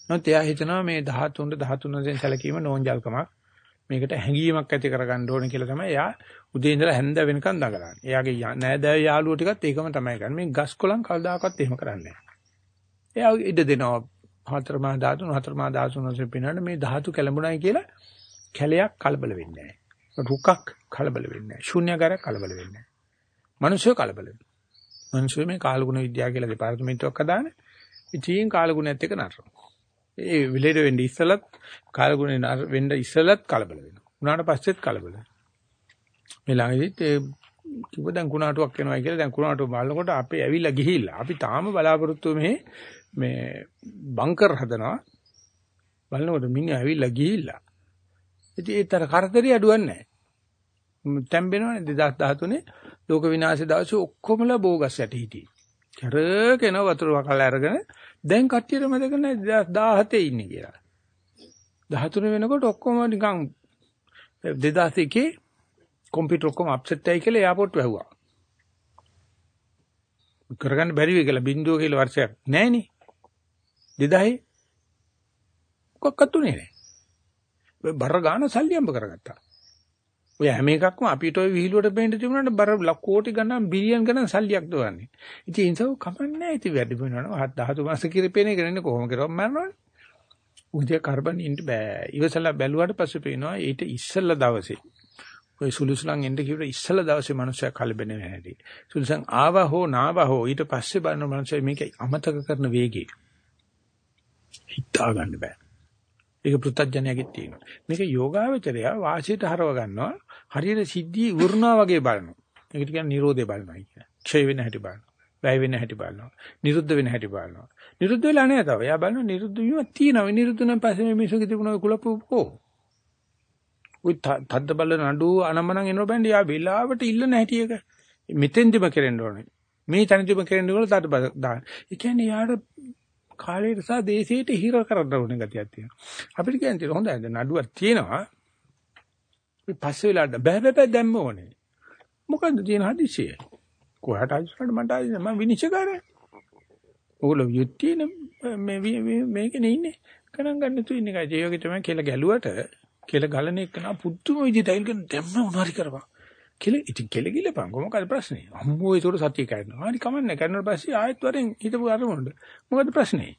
නමුත් එයා හිතනවා මේ 13 13 සැලකීම නෝන්ජල්කමක්. මේකට හැඟීමක් ඇති කරගන්න ඕනේ කියලා තමයි එයා උදේ ඉඳලා හැන්ද වෙනකන් දඟලන්නේ. එයාගේ නෑදෑ යාළුවෝ ටිකත් ඒකම තමයි කරන්නේ. මේ ගස් කොළන් කවදාකවත් එහෙම කරන්නේ නෑ. එයා ඉඩ දෙනවා. හතරමා ධාතුන් හතරමා ධාතුන් වශයෙන් පිනන මේ ධාතු කැළඹුණයි කියලා කැලයක් කලබල වෙන්නේ නෑ. රුකක් කලබල වෙන්නේ නෑ. ශූන්‍යකාරයක් කලබල වෙන්නේ නෑ. මිනිස්සු කලබල වෙනවා. මිනිස්සු මේ කාලගුණ විද්‍යාව කියලා දෙපාර්තමේන්තුවක් හදාන ඉතින් කාලගුණයත් එක්ක නතරනවා. ඒ විලේට වෙන්න ඉස්සලත් කාලගුණ වෙන්න ඉස්සලත් කලබල වෙනවා. උනාට පස්සෙත් කලබල. මේ ළඟදිත් ඒ කිව්ව දැන් කුණාටුවක් එනවා කියලා දැන් කුණාටුව බලනකොට අපේ ඇවිල්ලා ගිහිල්ලා අපි තාම බලාපොරොත්තු මේ මේ බංකර් හදනවා. බලනකොට මිනිහා ඇවිල්ලා ගිහිල්ලා. ඉතින් ඒතර කරදරي අඩුවක් නැහැ. තැම්බෙනවනේ 2013 ලෝක විනාශය දවසේ ඔක්කොමලා බෝගස් යට හිටියේ. කරගෙන වතුර වකලා අරගෙන දැන් කට්ටියට මතක නැහැ 2017 ඉන්නේ කියලා. 13 වෙනකොට ඔක්කොම නිකන් 2001 කම්පියුටර් ඔක්කොම අප්සෙට් ආයි කියලා එයාපෝට් වැහුවා. කරගන්න බැරි වෙයි කියලා බින්දුව කියලා වර්ෂයක් නැහනේ. 2000 මොකක්වත් උනේ නැහැ. බර ගාන සල්ලි අම්බ කරගත්තා. ඔය හැම එකක්ම අපිට ওই විහිළුවට පේන්න තිබුණාට බර කෝටි ගණන් බිලියන් ගණන් සල්ලියක් දවන්නේ. ඉතින් ඒ නිසා කමන්නේ ඉතින් වැඩි වෙනවනේ. 13 මාස කිරිපේන එක නෙන්නේ කොහොම කරවම මරනවනේ. උදේ කාබන් ඉන්න බෑ. ඉවසලා බැලුවාට පස්සේ පේනවා ඊට ඉස්සෙල්ලා දවසේ. ඔය සුළුසුලන් එන්න කිව්ව ඉස්සෙල්ලා දවසේ මනුස්සයා කලබෙන්නේ නැහැ. සුළුසන් ආවා හෝ නාවා හෝ ඊට පස්සේ බලන මනුස්සයා මේක අමතක කරන වේගය. හිතා ගන්න බෑ. ඒක පෘථජ්ජනයගේ තියෙනවා. මේක යෝගාවචරය වාසියට හරව ගන්නවා. හරියට සිද්ධිය වුණා වගේ බලනවා. ඒකට කියන්නේ Nirodhe බලනවා කියන්නේ. ක්ෂය වෙන හැටි බලනවා. වැය වෙන හැටි බලනවා. නිරුද්ධ වෙන හැටි බලනවා. නිරුද්ධ වෙලා නැහැ තව. එයා බලනවා නිරුද්ධ වීමක් තියෙනවා. නිරුද්ධ නම් පස්සේ මේ මිනිස්සුගේ තිබුණ ඔය කුලප්පෝ. උයි තද්ද බල නඩු අනමනන් එනවා බෑන්ඩි යා වෙලාවට ඉල්ල නැහැටි එක. මෙතෙන්දිම කෙරෙන්න ඕනේ. මේ තැනදිම කෙරෙන්න ඕන තද්ද බල දාන්න. ඒ කියන්නේ යාට කාලයට සහ දේශයට හිර කරන්න ඕනේ ගතියක් තියෙනවා. අපිට කියන්නේ හොඳයි නඩුවක් තියෙනවා. අපි පස්සේ වෙලාවට බෑ බෑ දැම්ම ඕනේ. මොකද්ද තියෙන හදිසිය? කොහට හදිසියට මට හදිසිය මම විනිශ්චයකාරය. ඕගොල්ලෝ යුද්ධින මේ මේකනේ ඉන්නේ. ගණන් ගන්න තු ඉන්නේ කයි. ඒ වගේ තමයි කියලා ගැලුවට කියලා ගලන එක නා පුදුම විදිහට අයින් කරන දැම්ම උනාරි කරපන්. කියලා ඉතින් කෙල ගිලපන් කොහොමද ප්‍රශ්නේ? අම්මෝ ඒතකොට සතිය කැඩනවා. හරි කමන්නේ. කැඩුණාට පස්සේ ආයෙත් වරෙන් හිතපු අරමුණට. මොකද ප්‍රශ්නේ?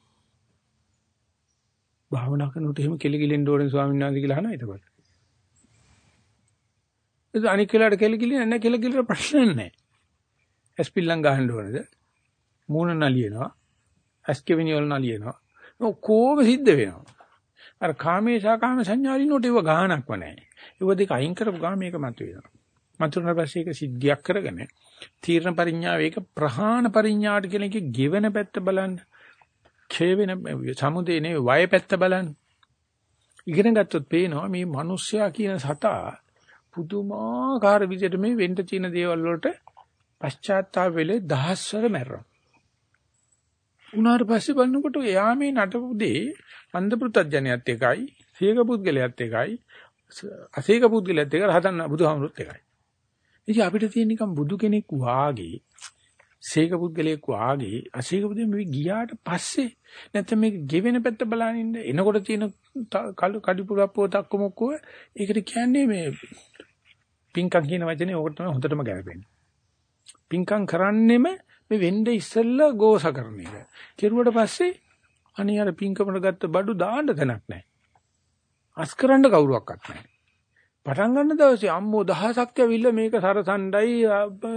භාවනා කරනකොට එහෙම කෙල ගිලෙන්න ඕනේ ස්වාමීන් වහන්සේ කියලා අහනවා එතකොට. ඒක අනික් වෙලාවට කෙල ගිලින්නේ නැහැ කෙල ගිලර ප්‍රශ්න නැහැ. ඇස්පිල්ලම් ගහන්න ඕනේද? මූණ නලියනවා. ඇස්කෙවිනි වල නලියනවා. ඔක්කොම සිද්ධ වෙනවා. අර කාමේශා කාම සංඥාලිනෝට ඒව ගානක්ව නැහැ. ඒව දෙක අයින් කරපු ගාම මේක මතුවෙනවා. මතුනට පස්සේ ඒක සිද්ධියක් කරගෙන තීර්ණ පරිඥාව ඒක ප්‍රහාණ පරිඥාට කියන එකේ ගෙවෙන පැත්ත බලන්න. ඡේ වෙන සමුදේ නේ වය පැත්ත බලන්න. ඉගෙන ගත්තොත් පේනවා මේ මිනිස්සයා කියන සතා පුදුමාකාර විදිහට මේ වෙන්න තියෙන දේවල් වලට පශ්චාත්තාප වෙලේ දහස්වර මැරෙනවා. උනාට පස්සේ බලනකොට එයා මේ නටපු දේ අන්ධ පුත්‍ත්ජනයත් එකයි, සීක පුද්ගලයාත් එකයි, අසීක පුද්ගලයාත් එක රහතන් බුදුහාමුදුරුත් එකයි. ඉතින් අපිට තියෙන නිකන් බුදු කෙනෙක් වාගේ සීක පුද්ගලයෙක් වාගේ අසීක පුද්ගලෙ මේ ගියාට පස්සේ නැත්නම් මේක ගෙවෙන පැත්ත බලන ඉන්න එනකොට තියෙන කළු කඩිපුරප්පෝ තක්කමුක්කෝ ඒකට කියන්නේ මේ පිංකම් කියන වචනේ ඕකට තමයි හොඳටම ගැලපෙන්නේ. පිංකම් කරන්නෙම මේ වෙන්නේ ඉස්සෙල්ලා ගෝස කරන එක. කෙරුවට පස්සේ අනේ අර පිංකමකට ගත්ත බඩු දාන්න තැනක් නැහැ. අස් කරන්න කවුරුවක්වත් නැහැ. පටන් ගන්න දවසේ අම්මෝ දහසක් ඇවිල්ලා මේක සරසණ්ඩයි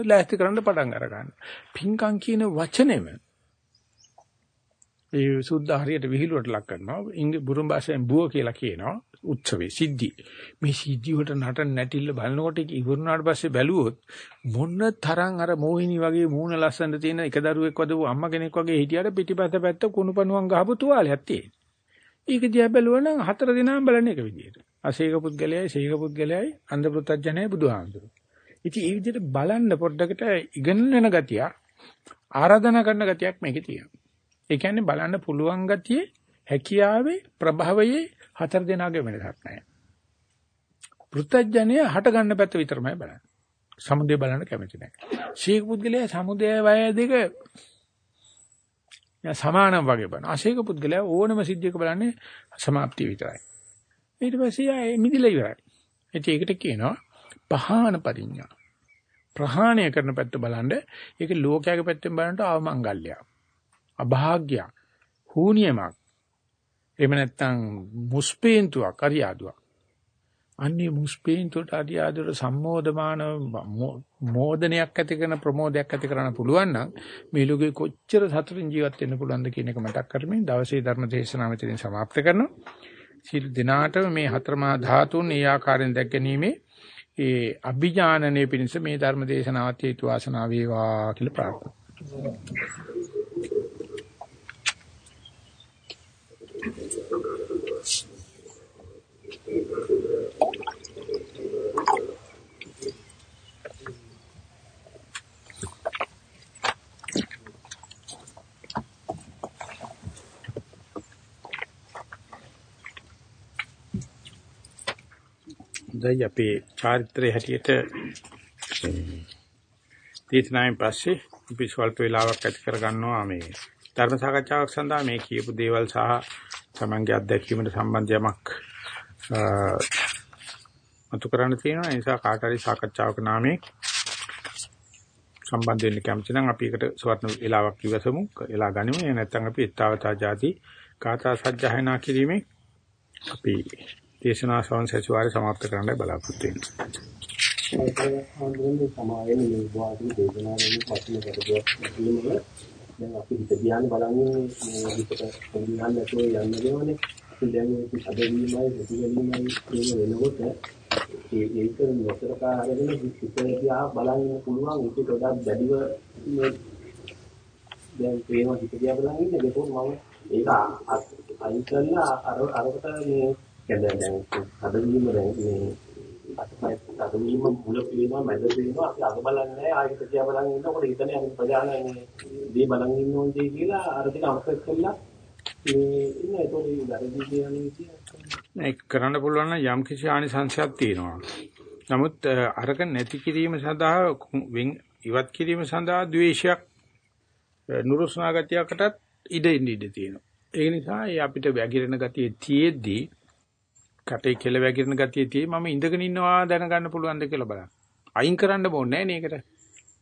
ලෑස්ති කරන්න පටන් අර ගන්න. පිංකම් කියන වචනේම ඒ සුද්ධ හරියට විහිළුවට ලක් කරනවා. ඉංග බුරුම් භාෂාවෙන් බුව කියලා කියනවා. උත්සවේ සිද්ධි. මේ සිද්ධි වලට නටන නැටිල්ල බලනකොට ඒක ඉවරුනාට පස්සේ බැලුවොත් මොන තරම් අර මොහිනී වගේ මූණ ලස්සන තියෙන එක දරුවෙක් වදපු අම්මා කෙනෙක් වගේ හිටියට පිටිපත පැත්ත කුණුපණුවන් ගහපු තුවාලයක් තියෙන. ඒක දිහා බැලුවනම් හතර දිනම බලන එක විදියට. අසීක පුද්ගලයයි, සීක පුද්ගලයයි, අන්ධ පුත්‍ත්ජනයයි බුදුහාමුදුරු. ඉතින් මේ විදිහට බලන්න පොඩ්ඩකට ඉගෙන වෙන ගතිය ආරාධනා කරන ගතියක් මේකේ තියෙනවා. ඒ කියන්නේ බලන්න පුළුවන් ගතියේ හැකියාවේ ප්‍රභවයේ හතර දෙනාගේ වෙනසක් නැහැ. පෘථජ්ජනය හට ගන්න පැත්ත විතරමයි බලන්නේ. සමුදේ බලන්න කැමති නැහැ. ශීක පුද්ගලයා සමුදේ වය දෙක සමානම වගේ බලන. අශීක පුද්ගලයා ඕනම සිද්ධියක බලන්නේ සමාප්තිය විතරයි. ඊට පස්සේ ආයේ මිදිලා ඉවරයි. ඒකට කියනවා පහාන පරිඥා. ප්‍රහාණය කරන පැත්ත බලන්න ඒක ලෝකයාගේ පැත්තෙන් බලනට ආමංගල්‍යයක්. අභාග්‍යයක්. හූනියමක්. එහෙම නැත්නම් මුස්පේන්තුවක් අරියාදුවක්. අන්නේ මුස්පේන්තුවට අරියාදුවට සම්මෝධමාන මෝදනයක් ඇති කරන ප්‍රමෝදයක් ඇති කරන්න පුළුවන් නම් මේ ලෝකෙ කොච්චර සතුටින් ජීවත් වෙන්න පුළුවන්ද කියන එක මතක් කරමින් දවසේ ධර්ම දේශනාව මෙතනින් සමාප්ත කරනවා. සිල් දිනාට මේ හතරමා ධාතුන් ඒ ආකාරයෙන් දැක්ගැනීමේ ඒ අභිඥානනයේ පිණිස මේ ධර්ම දේශනාවත් හේතු වාසනා වේවා කියලා ප්‍රාර්ථනා. දැන් අපේ චාරිත්‍රයේ හැටියට. තීත්නායෙන් පස්සේ අපි ස්වල්ප වේලාවක් ඇති කර ගන්නවා මේ ධර්ම සාකච්ඡාවක් සඳහා. මේ කියපු දේවල් සහ තමන්ගේ අත්දැකීමට සම්බන්ධ යමක් අතු කරන්න තියෙනවා. ඒ නිසා කාට හරි සාකච්ඡාවක නාමයෙන් සම්බන්ධ වෙන්න කැමති නම් අපි එකට සවර්ණ වේලාවක් ඉවසමු. එලා ගනිමු. නැත්නම් අපි ඊතාවතා ಜಾති කාථා සජ්ජහායනා කිරීමේ අපි දේශනා සංසචවාරය સમાપ્ત කරන්නයි බලාපොරොත්තු වෙන්නේ. ඒක සමාවෙන මේ වාදී දේශනාවෙන් පස්සේ කරගන්න දැන් අපි හිත ධ්‍යාන බලන්නේ මේ හිතට ධ්‍යාන නැතුව යන්න දෙනවනේ. අපි දැන් මේ සැදවීමයි ප්‍රතිගැනීමයි කියන වෙනකොට ඒ ඒක නොතරකා අරගෙන හිත දිහා බලන්න පුළුවන් ඒක වඩා දැඩිව මේ දැන් ප්‍රේම හිත දිහා බලන් ඉන්නේ ඒක මම ඒක අයින් කරලා අර අරකට මේ දැන් දැන් සැදවීම දැන් මේ අතපය අදවීම මුල පේනවා මැද පේනවා අපි අග බලන්නේ ආයෙත් තියා බලන් ඉන්නකොට හිතන්නේ අපි ප්‍රධාන මේ දේ බලන් ඉන්න ඕනේ කියලා අර ටික අමතක කරලා මේ ඉන්න ඒතකොට වැරදි කියන්නේ කියන්නේ ඒක කරන්න පුළුවන් නම් යම් කිසි ආනිසංශයක් තියෙනවා. නමුත් අරක නැති කිරීම සඳහා ඉවත් කිරීම සඳහා ද්වේෂයක් නුරුස්නා ගතියකටත් ඉඩ ඉන්න ඉඩ තියෙනවා. ඒ නිසා අපිට වැగిරෙන ගතිය තියෙද්දී කටේ කෙල වැగిරෙන ගතිය තියෙයි මම ඉඳගෙන ඉන්නවා දැනගන්න පුළුවන්ද කියලා බලන්න. අයින් කරන්න ඕනේ නෑනේ ඒකට.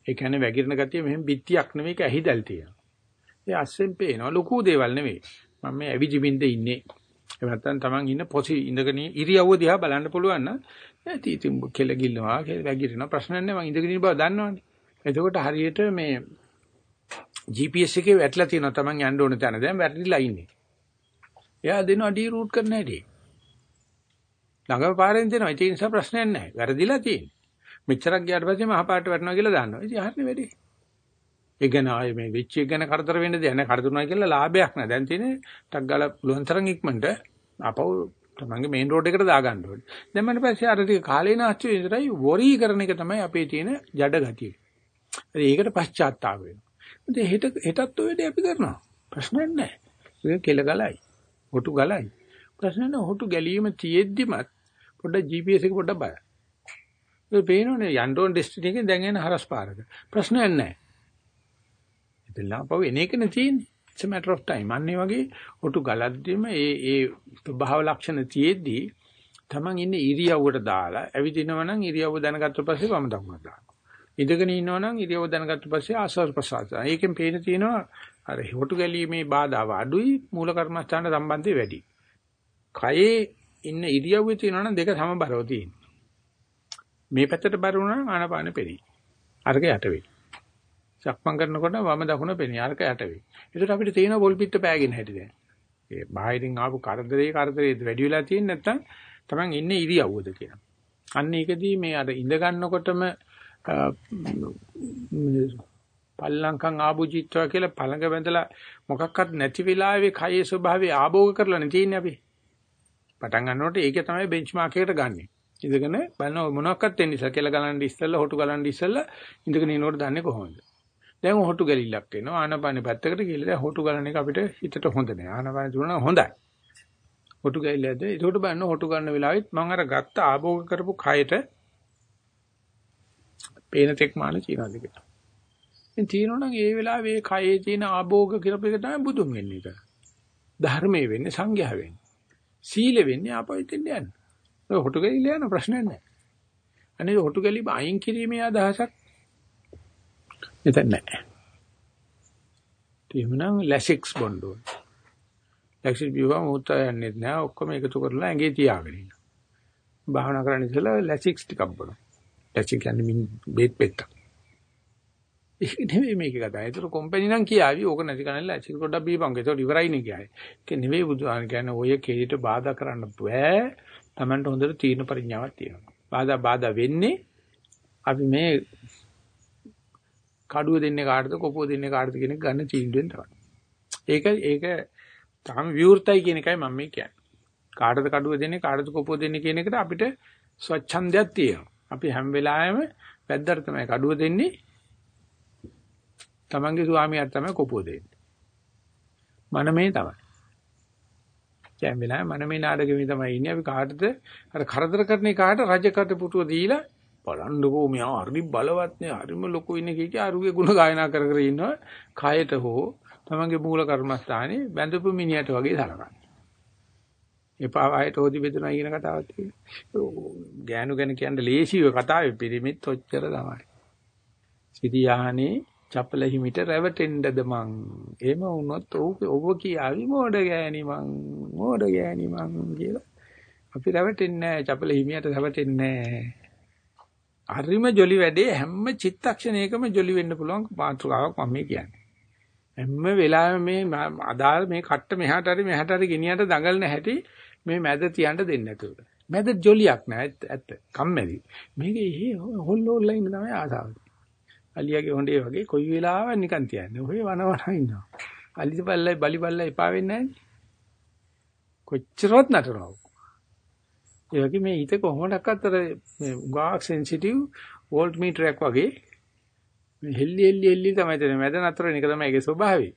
ඒ කියන්නේ වැగిරෙන ගතිය මෙහෙම බිත්තියක් නෙවෙයි ඒක ඇහිදල් තියෙනවා. ඒ අස්සෙන් පේනවා ලොකු දේවල් නෙවෙයි. මම මේ ඇවිජිමින්ද ඉන්නේ. ඒ නැත්තම් තමන් ඉන්න පොසි ඉඳගෙන ඉරියව්ව දිහා බලන්න පුළුවන් නම් නැති ඉතින් කෙල ගිල්ලනවා වැగిරෙනවා ප්‍රශ්න නැහැ මම ඉඳගෙන ඉන්න බව දන්නවනේ. එතකොට හරියට මේ GPS එකේ වැටලා තියෙනවා තමන් යන්න ඕන තැන. දැන් වැටලිලා ඉන්නේ. එයා දෙනවා ඩී රූට් කරන්න හැටි. ළඟම පාරෙන් දෙනවා. ඒ නිසා ප්‍රශ්නයක් නැහැ. වැරදිලා තියෙන්නේ. මෙච්චරක් ගියාට පස්සේ මහපාට වැටෙනවා කියලා දාන්නවා. ඉතින් හරිනේ වැඩි. ඒ ගැන ආයේ මේ වෙච්ච එක ගැන කරදර වෙන්න දෙයක් නැහැ. කරදුනා කියලා ලාභයක් නැහැ. දැන් තියෙන්නේ ටක් ගාලා පුළුවන් තරම් ඉක්මනට අපව තමන්ගේ මේන් රෝඩ් එකට දාගන්න ඕනේ. දැන් මම පස්සේ අර ටික කාලේ නාස්ති විතරයි වොරි කරන එක තමයි අපේ තියෙන ජඩ ගතිය. ඒකට පශ්චාත්තාප වෙනවා. ඉතින් හෙට හෙටත් ඔය වැඩේ අපි කරනවා. ප්‍රශ්නයක් නැහැ. ඒක කෙල ගලයි. හොටු ගලයි. ප්‍රශ්න නැහැ. හොටු ගැලීම තියෙද්දිමත් පොඩ්ඩක් GPS එක පොඩ්ඩක් බලන්න. ඒක පේනවනේ යන්න ඕන ඩෙස්ටිනි එකෙන් දැන් එන හරස් පාරක. ප්‍රශ්නයක් නැහැ. ඉතින් ලාපව එන එකනේ තියෙන්නේ. it's a matter of time. අන්නේ වගේ ඔටු ගලද්දිම ඒ ඒ ස්වභාව ලක්ෂණ තියෙද්දී Taman ඉන්නේ ඉරියව්වට දාලා ඇවිදිනවා නම් ඉරියව්ව දැනගත්ත පස්සේ වම දකුණට දානවා. ඉඳගෙන ඉන්නවා නම් ඉරියව්ව දැනගත්ත පස්සේ ආස්වාද ප්‍රසආස. ඒකෙන් පේන තියෙනවා අර හොටු ගැලීමේ බාධාව අඩුයි මූල කර්මස්ථාන සම්බන්ධය වැඩි. කයේ ඉන්න ඉරියව්වේ තියෙනවා නම් දෙක සමබරව තියෙනවා. මේ පැත්තට බර වුණා නම් ආනාපාන පෙරි. අරක යට වෙයි. සක්මන් කරනකොට වම දකුණ පෙරි. අරක යට වෙයි. ඒකට අපිට තියෙන පොල් පිට පෑගෙන හැටි දැන්. ඒ බාහිරින් ආපු කරදරේ කරදරේ වැඩි වෙලා තියෙන නැත්තම් Taman ඉන්නේ ඉරියව්වද කියලා. අන්න ඒකදී මේ අර ඉඳ ගන්නකොටම පල්ලංකම් ආභුජිත්වා කියලා පළඟ බැඳලා මොකක්වත් නැති වෙලාවේ කයේ ස්වභාවය ආභෝග කරලානේ තියෙන්නේ අපි. පටන් ගන්නකොට ඒකේ තමයි බෙන්ච්මාර්ක් එකට ගන්නෙ. ඉඳගෙන බලන මොනවාක්වත් වෙන්නේ ඉස්සලා කෙල ගලන්න ඉස්සලා හොටු ගලන්න ඉස්සලා ඉඳගෙන ඉනකොට දන්නේ කොහොමද? දැන් හොටු ගැලිල්ලක් එනවා ආනපානෙ පැත්තකට ගිහලා දැන් හොටු ගලන එක අපිට හිතට හොඳ නෑ. ආනපානෙ දුන්නා හොඳයි. හොටු ගැලිල්ලද ඒකට බලන්න හොටු ගන්න වෙලාවෙත් මම අර ගත්ත ආභෝග කරපු කයට පේන තෙක් මාන චීනද කියලා. ඉතින් තියෙනවනම් ඒ වෙලාවේ කයේ තියෙන ආභෝග කියලා එක තමයි බුදුන් වෙන්නේ ඒක. ධර්මයේ වෙන්නේ සංඝයා වෙන්නේ. සීල වෙන්නේ ආපහු ඉතින් යන්න. ඔය හොටු ගැලිල යන ප්‍රශ්නයක් නැහැ. අනේ හොටු ගැලිබ අයින් කිරීමේ අදහසක් මෙතන නැහැ. එහෙමනම් ලැසික්ස් බොන්න ඕන. ලැසික්ස් බිවම උත්තර යන්නේ නැහැ. ඔක්කොම එකතු කරලා ඇඟේ තියාගෙන ඉන්න. භාවනා කරන්න ඉස්සෙල්ලා ලැසික්ස් ටිකක් බොනවා. ලැසික්ස් කියන්නේ මින් බේත් පෙත්තක්. ඒක නෙවෙයි මේක කතාව. ඒතර කම්පැනි නම් කියාවි ඕක නැති කනල්ලා ඇසිඩ් පොඩ්ඩක් බීපන්. ඒතකොට ඉවරයිනේ කියයි. ඒක නෙවෙයි බුදුහාම කියන්නේ ඔය කෙලිට බාධා කරන්න බෑ. Tamanට හොඳට තීන පරිඥාවක් තියෙනවා. බාධා බාධා වෙන්නේ අපි මේ කඩුව දෙන්නේ කාටද කොපුව දෙන්නේ කාටද කියන එක ගන්න තීන්දුවෙන් තමයි. ඒක ඒක තාම විවෘතයි කියන එකයි මම මේ කියන්නේ. කාටද කඩුව දෙන්නේ කාටද කොපුව දෙන්නේ කියන එකට අපිට ස්වච්ඡන්දයක් තියෙනවා. අපි හැම වෙලාවෙම වැද්දට තමයි කඩුව දෙන්නේ තමන්ගේ ස්වාමියාට තමයි කොපුව දෙන්නේ. මනමේ තමයි. දැන් වෙලාවේ මනමේ නාඩගෙමේ තමයි ඉන්නේ. අපි කාටද අර කරදර කරන කාට රජකට පුටුව දීලා බලන්නකෝ මෙයා හරි බලවත් නේ හරිම ලොකු ඉන්නේ කීක අරුගේ ಗುಣ ගායනා කර කර ඉන්නවා. කයට හෝ තමන්ගේ මූල කර්මස්ථානේ බැඳපු මිනිහට වගේ සලකනවා. එපා ආයත හොදි බෙදනවා කියන කතාවක් තියෙනවා. ගෑනු ගැන කියන්න ලේසිව කතාවේ පිරිමිත් ඔච්චර තමයි. සිටියානේ චපල හිමිට රැවටෙන්නද මං එහෙම වුණොත් ඔව් ඔබ කියාවි මෝඩ ගෑණි මං මෝඩ ගෑණි මං කියලා අපි රැවටෙන්නේ නැහැ. චපල හිමියට රැවටෙන්නේ නැහැ. හරිම ජොලි වැඩේ හැම චිත්තක්ෂණයකම ජොලි වෙන්න පුළුවන් මාතෘකාවක් මම මේ කියන්නේ. හැම වෙලාවෙම මේ අදාළ මේ කට්ට මෙහාට හරි මෙහාට හරි ගෙනියන්න දඟලන හැටි මේ මැද තියන්න දෙන්නේ නැතුව. මැද ජොලියක් නෑ ඇත්ත. කම්මැලි. මේක එහෙ හොල්ල හොල්ල ඉන්න තමයි ආසාව. අලියාගේ හොඬේ වගේ කොයි වෙලාවෙන් නිකන් තියන්නේ. ඔය වනවන ඉන්නවා. අලිද බල්ලයි බලි බල්ලයි එපා වෙන්නේ නැහැ. කොච්චරවත් නටනවා. ඒ වගේ මේ හිත කොහොමඩක්වත් අර මේ උගාක් සෙන්සිටිව් වෝල්ට් මීටරයක් වගේ මේ හෙල්ලි හෙල්ලි හෙල්ලි තමයි තියෙන්නේ. මැද නතර වෙන එක තමයි ඒකේ ස්වභාවය.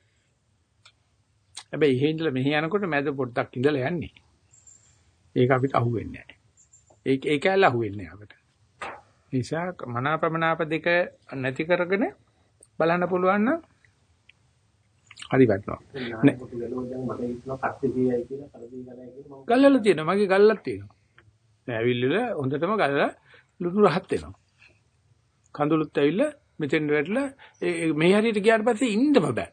හැබැයි එහෙ ඉඳලා මෙහි යනකොට මැද පොඩ්ඩක් ඉඳලා යන්නේ. ඒක අපිට අහුවෙන්නේ නැහැ. ඒක ඒක ඇල්ල අහුවෙන්නේ අපිට. නිසා මනාපමනාප දෙක නැති කරගෙන බලන්න පුළුවන් නම් හරි වටනවා. ගල්ලල තියෙනවා. මගේ ගල්ලක් තියෙනවා. නෑ ඇවිල්ලිල හොඳටම ගල්ලා ලුණු රහත් වෙනවා. කඳුළුත් ඇවිල්ලා මෙතෙන් වැටලා මේ හරියට ගියාට පස්සේ ඉන්නම බෑ.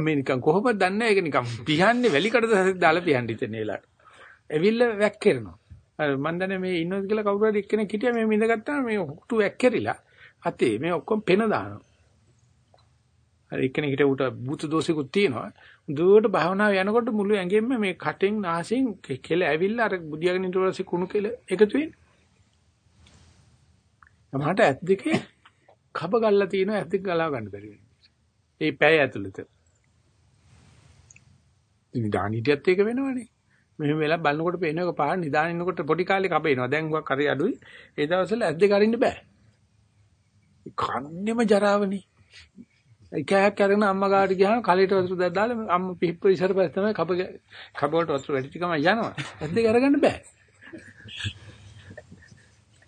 මේ නිකන් කොහොමද දන්නේ ඒක නිකන් පිහන්නේ වැලි කඩද දාලා පිහන්න ඉතින් ඒලා. ඇවිල්ලා වැක්කිරනවා. අර මන් දන්නේ මේ ඉන්නවද කියලා කවුරු හරි එක්කෙනෙක් හිටියා මේ මිඳගත්තාම මේ හුටු වැක්කිරිලා අතේ මේ ඔක්කොම පෙන දානවා. අර එක්කෙනෙක් හිටිය උට භූත දෝෂිකුත් තියෙනවා. දුවට භාවනාව යනකොට මුළු ඇඟෙම මේ කටෙන් නාසයෙන් කෙල ඇවිල්ලා අර බුදියාගෙන ඉඳලා පස්සේ කුණු කෙල එකතු වෙන්නේ. මහට ඇස් දෙකේ කබ ගල්ලා තියෙනවා ඇස් දෙක ගලව ගන්න බැරි වෙනවා. ඒ පැය ඇතුළත. ඉතින් දානිටියත් ඒක වෙනවනේ. මෙහෙම වෙලා බලනකොට පේන එක පාර නිදාගෙන ඉන්නකොට පොඩි කාලේ කබ එනවා. දැන් උගක් හරි අඩුයි. ඒ දවස්වල ඇස් දෙක අරින්න බෑ. කන්නේම ජරාවනේ. එකයක් අරගෙන අම්මා ගාට ගියාම කලයට වතුර දැක් දාලා අම්මා පිහිප්ප ඉස්සර පස්සේ තමයි කබ කබ වලට වතුර වැටිච්ච ගමන් යනවා. ඇස් දෙක අරගන්න බෑ.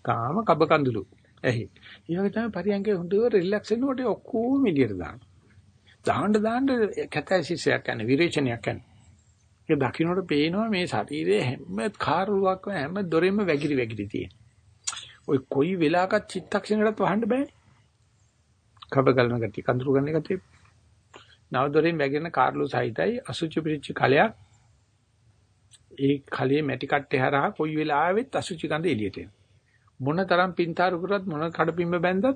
කාම කබ කඳුළු. එහි. ඊවගේ තමයි පරියන්කේ හොඳට රිලැක්ස් වෙනකොට ඔක්කොම එළියට දාන්න. දාන්න දාන්න කැතැසිසයක් යන විරේචනයක් යන. ඒක දකින්නට පේනවා මේ ශරීරයේ හැම කාරුවක්ම හැම දොරෙම වැగిරි වැగిරි තියෙන. ওই කොයි වෙලාවකත් චිත්තක්ෂණයකට වහන්න බෑනේ. කබ ගලන ගතිය, කඳුළු ගන්න ගතිය. නව දොරෙන් වැగిරෙන කාර්ලු සහිතයි අසුචි පිරිච්ච කලයක්. ඒ කලයේ මැටි කට්ටේ හරහා කොයි වෙලාවෙත් අසුචි ගඳ එළියට එන. මොන තරම් පින්තාරු කරත් මොන කඩපිම්බ බැන්දත්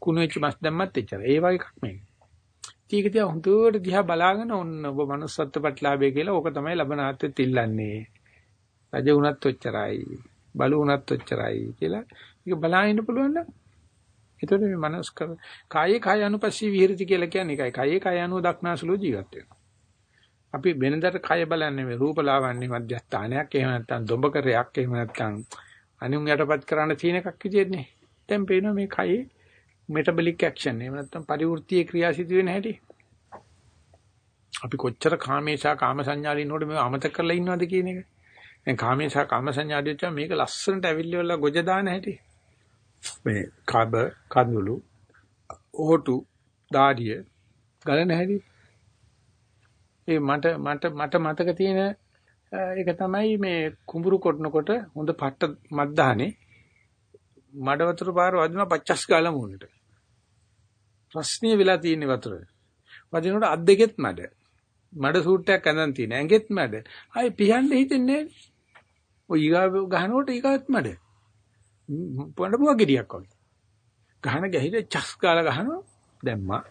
කුණු වෙච්ච මස් දැම්මත් එච්චර. ඒ වගේ එකක් මේක. ඊක තියා හුදුවට දිහා බලාගෙන ඔන්න ඔබ manussත්ත්ව ප්‍රතිලාභය කියලා ඕක තමයි ලබනාත්වෙත් ඉල්ලන්නේ. රජ වුණත් ඔච්චරයි. බලු වුණත් ඔච්චරයි කියලා. ඒක බලාගෙන ඉන්න පුළුවන් නම් එතකොට මේ මනස් කර කායේ කාය අනුපස්සී විහෙරති කියලා කියන්නේ ඒකයි. කායේ කාය අනුව දක්නාසුලෝ ජීවත් වෙනවා. අපි වෙනදට කය බලන්නේ මේ රූපලාවන්‍ය මධ්‍යස්ථානයක් එහෙම නැත්නම් දොඹකරයක් එහෙම නැත්නම් අනුන් යටපත් කරන්න තියෙන එකක් විදිහටනේ. දැන් පේනවා මේ කයේ මෙටබොලික් ඇක්ෂන් එහෙම නැත්නම් පරිවෘත්තීය ක්‍රියා සිදු වෙන හැටි. අපි කොච්චර කාමේශා කාම සංඥාලිනෝට මේව අමතක කරලා ඉන්නවද කියන එක. දැන් කාමේශා කාම සංඥාදිච්ච මේක ලස්සනට ඇවිල්ලිවලා ගොජ දාන හැටි. මේ කබ කඳුළු ඕටු දාඩිය ගලන හැටි. ඒ මට මට මට මතක තියෙන ඒක තමයි මේ කුඹුරු කොටනකොට හොඳ පට්ට මද්දානේ මඩ වතුර පාර වදින පච්චස් ගාලා මුණට. ප්‍රශ්නේ වෙලා තියෙන වතුර. වදිනකොට අත් දෙකෙත් මඩ. මඩ සූට් එකක් ඇඳන් තියෙන. ඇඟෙත් මඩ. ආයේ පියන්න හිතෙන්නේ නැහැ. ඔය ඊගා ගහනකොට ඊගාත් මඩ. පොඬපුවක් ගෙඩියක් වගේ. ගහන ගැහිලා චස් ගාලා ගහනවා දැම්මා.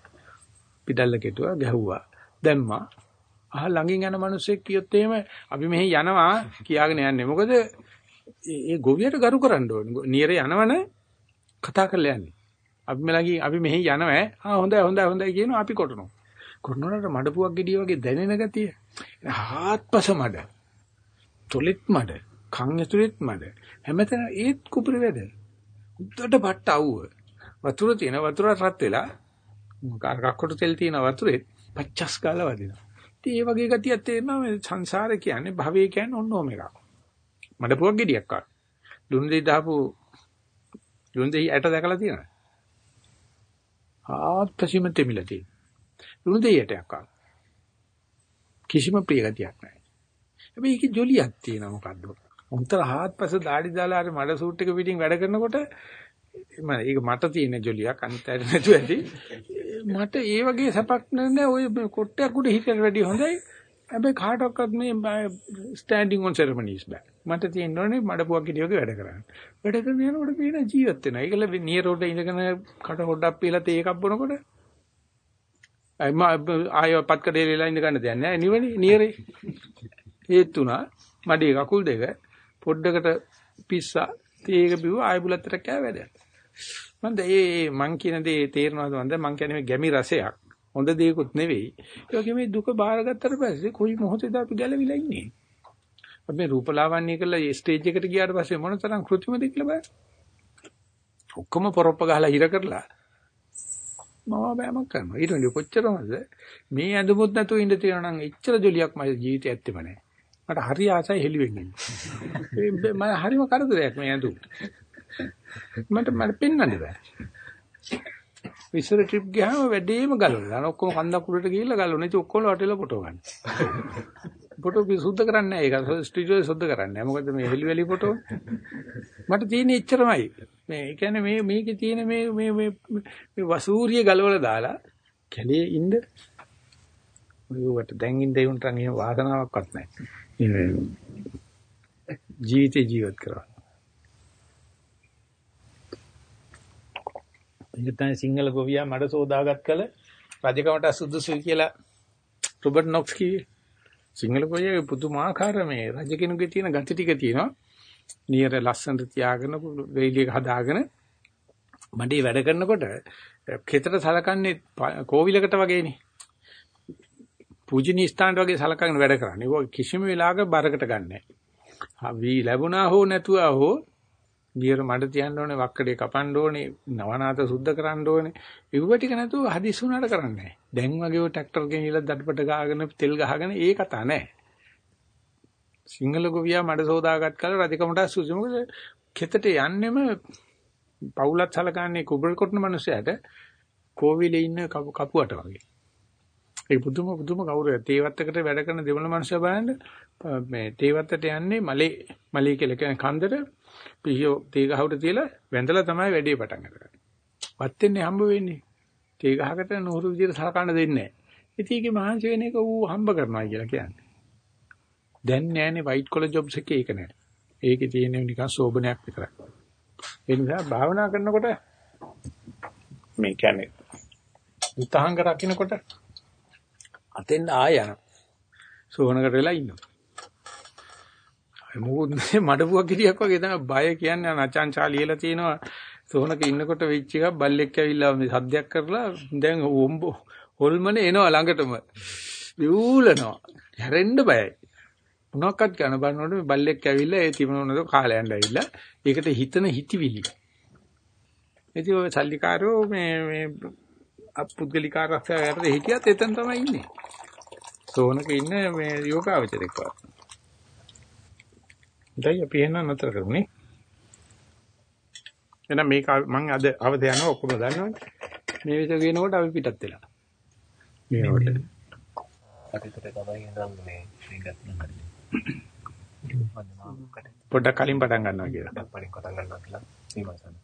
පිටල්ල කෙටුවා ගැහුවා. දැම්මා. අහ ළඟින් යන මිනිස්සෙක් කියොත් එහෙම අපි මෙහි යනවා කියාගෙන යන්නේ. මොකද ඒ ගොවියට ගරු කරන්න ඕනේ. නියර යනවනේ කතා කරලා යන්නේ. අපි මෙලඟින් අපි මෙහි යනවා. ආ හොඳයි හොඳයි හොඳයි කියනවා අපි කොටනවා. කොටනකොට මඩපුවක් ගෙඩිය වගේ දැනෙන ගතිය. හාත්පස මඩ. තොලෙත් මඩ. කන් ඇතුලෙත් මඩ. හැමතැන ඒත් කුපුර වැඩ. උඩට බට්ට අවුව. වතුර තියෙන වතුර රත් වෙලා කක්කොට තෙල් තියෙන වතුරේ පච්චස් ගාලා වදිනවා. ඉතින් ඒ වගේ ගතියක් තේරෙනවා මේ සංසාරේ කියන්නේ භවය කියන්නේ ඔන්න ඕම එකක්. මඩපුවක් ගෙඩියක් වගේ. ලුණු දෙයි දාපු ලුණු දෙයි ඇට දැකලා තියෙනවද? ආත්පසීම තෙමිලා තියෙන. ලුණු දෙයි ඇටයක් වගේ. කිසිම ප්‍රිය ගතියක් නැහැ. හැබැයි ඒකේ ජොලියක් තියෙනවා මොකද්ද? උන්තර හාත්පස දාඩි දාලා අර මඩ සූට් එක පිටින් වැඩ කරනකොට මම ඒක මට තියෙන ජොලියක් අනිත් අයට නැතු ඇති. මට ඒ වගේ සපක් නෑ ඔය කොට්ටයක් උඩ හිටියට වැඩිය හොඳයි. හැබැයි කාටවත් මේ ස්ටෑන්ඩින් ඔන් සෙරමනිස් බෑ. මට තියෙන්න ඕනේ මඩපුවක් හිටියෝගේ වැඩ කරන්න. වැඩ කරන යනකොට පේන ජීවත් වෙනවා. ඒකල නියර රෝඩේ ඉඳගෙන කට හොඩක් පීලා තේ එකක් බොනකොට අයිම ආයෙ පත්කඩේ වෙලා ඉඳ ගන්න දෙයක් නෑ නිවනේ නියරේ. ඒත් උනා මඩේ කකුල් දෙක පොඩ්ඩකට පිස්සා තේ එක බිව්ව ආයෙ බුලත්තට කෑ වැඩ. මන්ද ඒ මං කියන දේ තේරෙනවද මන්ද මං කියන්නේ ගැමි රසයක්. හොඳ දෙයක්වත් නෙවෙයි. ඒ වගේ මේ දුක බාරගත්තට පස්සේ කොයි මොහොතේද අපි ගැලවිලා ඉන්නේ. අපි මේ රූපලාවන්‍ය කරලා මේ ස්ටේජ් එකට ගියාට පස්සේ මොන තරම් કૃතිමද කියලා බලන්න. ඔක්කොම පොරොප්ප ගහලා හිර කරලා මම බෑමක් කරනවා. ඊට වඩා කොච්චරමද මේ ඇඳුමුත් නැතුව ඉඳ තියෙනවා නම් එච්චර ජොලියක් මගේ ජීවිතේ ඇත්තෙම නැහැ. මට හරි ආසයි හෙලිවෙන්න. මම හරිම කරදරයක් මේ ඇඳුම්. මට මට පෙන්වන්න බෑ. විශ්ව ට්‍රිප් ගියාම වැඩේම ගලවලා. ඔක්කොම කන්දක් උඩට ගිහිල්ලා ගලවන. ඉතින් ඔක්කොම වටේලා ෆොටෝ ගන්න. ෆොටෝ සුද්ධ කරන්නේ නැහැ. ඒක ස්ටුඩියෝ සුද්ධ කරන්නේ නැහැ. මොකද මේ හෙලි වෙලි ෆොටෝ මට තියෙන්නේ එච්චරමයි. මේ කියන්නේ මේ මේකේ තියෙන මේ මේ මේ මේ වසූරිය ගලවලා දාලා කැලේ ඉන්න ඔයවට දැන් ඉන්න උන්ටන් එහෙම වාසනාවක්වත් නැහැ. ජීවිතේ ජීවත් කරා. ඒක තමයි සිංහල ගොවියා මඩ සෝදාගත් කල රජකමට සුදුසුයි කියලා රොබර්ට් නොක්ස් කිව්වේ. සිංහල ගොවියාගේ පුදුමාකාර මේ රජ කෙනෙකුගේ තියෙන ගති ටික තියෙනවා. නියර ලස්සනට තියාගෙන වේලියක හදාගෙන මඩේ වැඩ කරනකොට කෙතර සලකන්නේ කෝවිලකට වගේනේ. පූජනීය ස්ථානට වගේ සලකගෙන වැඩ කරන්නේ. ඒක කිසිම වෙලාවක බරකට ගන්නෑ. වී ලැබුණා හෝ නැතුවා හෝ දියර මඩ තියන්න ඕනේ, වක්කඩේ කපන්න ඕනේ, නවනාත සුද්ධ කරන්න ඕනේ. ඒව ටික නැතුව හදිස්සි උනාට කරන්නේ නැහැ. දැන් වගේ ඔය ට්‍රැක්ටර් ගෙනියලා දඩපට ගාගෙන තෙල් ගහගෙන ඒ කතා නැහැ. සිංහල ගොවියා මඩ සෝදාගත් කල රජකමට සුසු මොකද කෙතට යන්නෙම පවුලත් සලකන්නේ කුබල් කොටන මිනිස්සයාට කෝවිලේ ඉන්න කපුවට වගේ. ඒ පුදුම පුදුම කවුරුද තේවත්තකට වැඩ කරන දෙවන මනුස්සය බලන්න මේ තේවත්තට යන්නේ මලේ මලේ කියලා කියන කන්දට පිහියෝ තේ ගහවට තියලා වැඳලා තමයි වැඩේ පටන් ගන්නේ. වත් වෙන්නේ හම්බ වෙන්නේ. තේ ගහකට නూరు විදියට සලකන්න දෙන්නේ නැහැ. ඉතින් ඒකේ මහන්සි වෙන එක ඌ හම්බ කරනවා කියලා කියන්නේ. දැන් නෑනේ වයිට් කොලර් ජොබ්ස් එකේ ඒක නෑ. ඒකේ තියෙන නිකන් සෝබනයක් විතරයි. ඒ නිසා භාවනා කරනකොට මේ කියන්නේ උත්හාංග රකින්නකොට අතෙන් ආය යන සෝනකට වෙලා ඉන්නවා. මොකද මඩපුවක් ගෙඩියක් වගේ තමයි. බය කියන්නේ නචංචා ලියලා තියෙනවා. සෝනක ඉන්නකොට වෙච්ච එකක් බල්ලෙක් ඇවිල්ලා මේ සද්දයක් කරලා දැන් හොල්මනේ එනවා ළඟටම. විූලනවා හැරෙන්න බයයි. මොනක්වත් කරන්න බලනකොට මේ බල්ලෙක් ඇවිල්ලා ඒ තිබුණොනද කාලයන්ට ඇවිල්ලා ඒකට හිතන හිතවිලි. ඉතින් ඔය සල්ලිකාරෝ මේ මේ අපුද්ගලිකාරක්ෂයට හිටියත් එතන තමයි ඉන්නේ. සෝනක ඉන්න මේ යෝගාවචරෙක් වගේ දැන් අපි එන්න නතර කරුනේ. එහෙනම් මේක මම අද අවද යනවා ඔක්කොම දන්නවනේ. මේ විදිහ කියනකොට අපි පිටත් වෙලා. මේවට. අතීතේ තමයි ඉඳන් මේ ශ්‍රීගත් නගරේ. පොඩ්ඩක් කලින් පටන් ගන්නවා කියලා. පරික් පටන් ගන්නවා කියලා සීමාසන.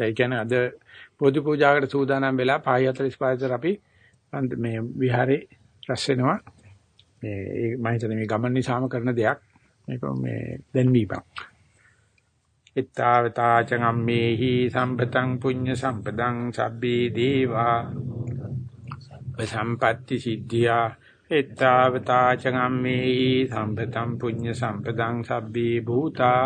ඒ කියන්නේ අද බෝධි පූජාකට සූදානම් වෙලා 5:45 අපි මේ විහාරේ රැස් වෙනවා. මේ මම හිතන්නේ මේ ගමන් නිසාම කරන දෙයක්. මේක මේ දැන්වීමක්. ittavata චංගම්මේහි සම්පතං පුඤ්ඤ සම්පදං සබ්බේ දේවා. සම්පatti සිද්ධියා. ittavata චංගම්මේහි සම්පතං පුඤ්ඤ සම්පදං සබ්බේ භූතා.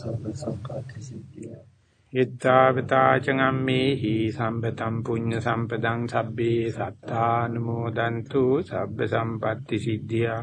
සබ්බ සම්පatti සිද්ධියා ittavata චංගම්මේහි සම්පතං පුඤ්ඤ සම්පදං සබ්බේ සත්තානුමෝදන්තු සබ්බ සම්පatti සිද්ධියා.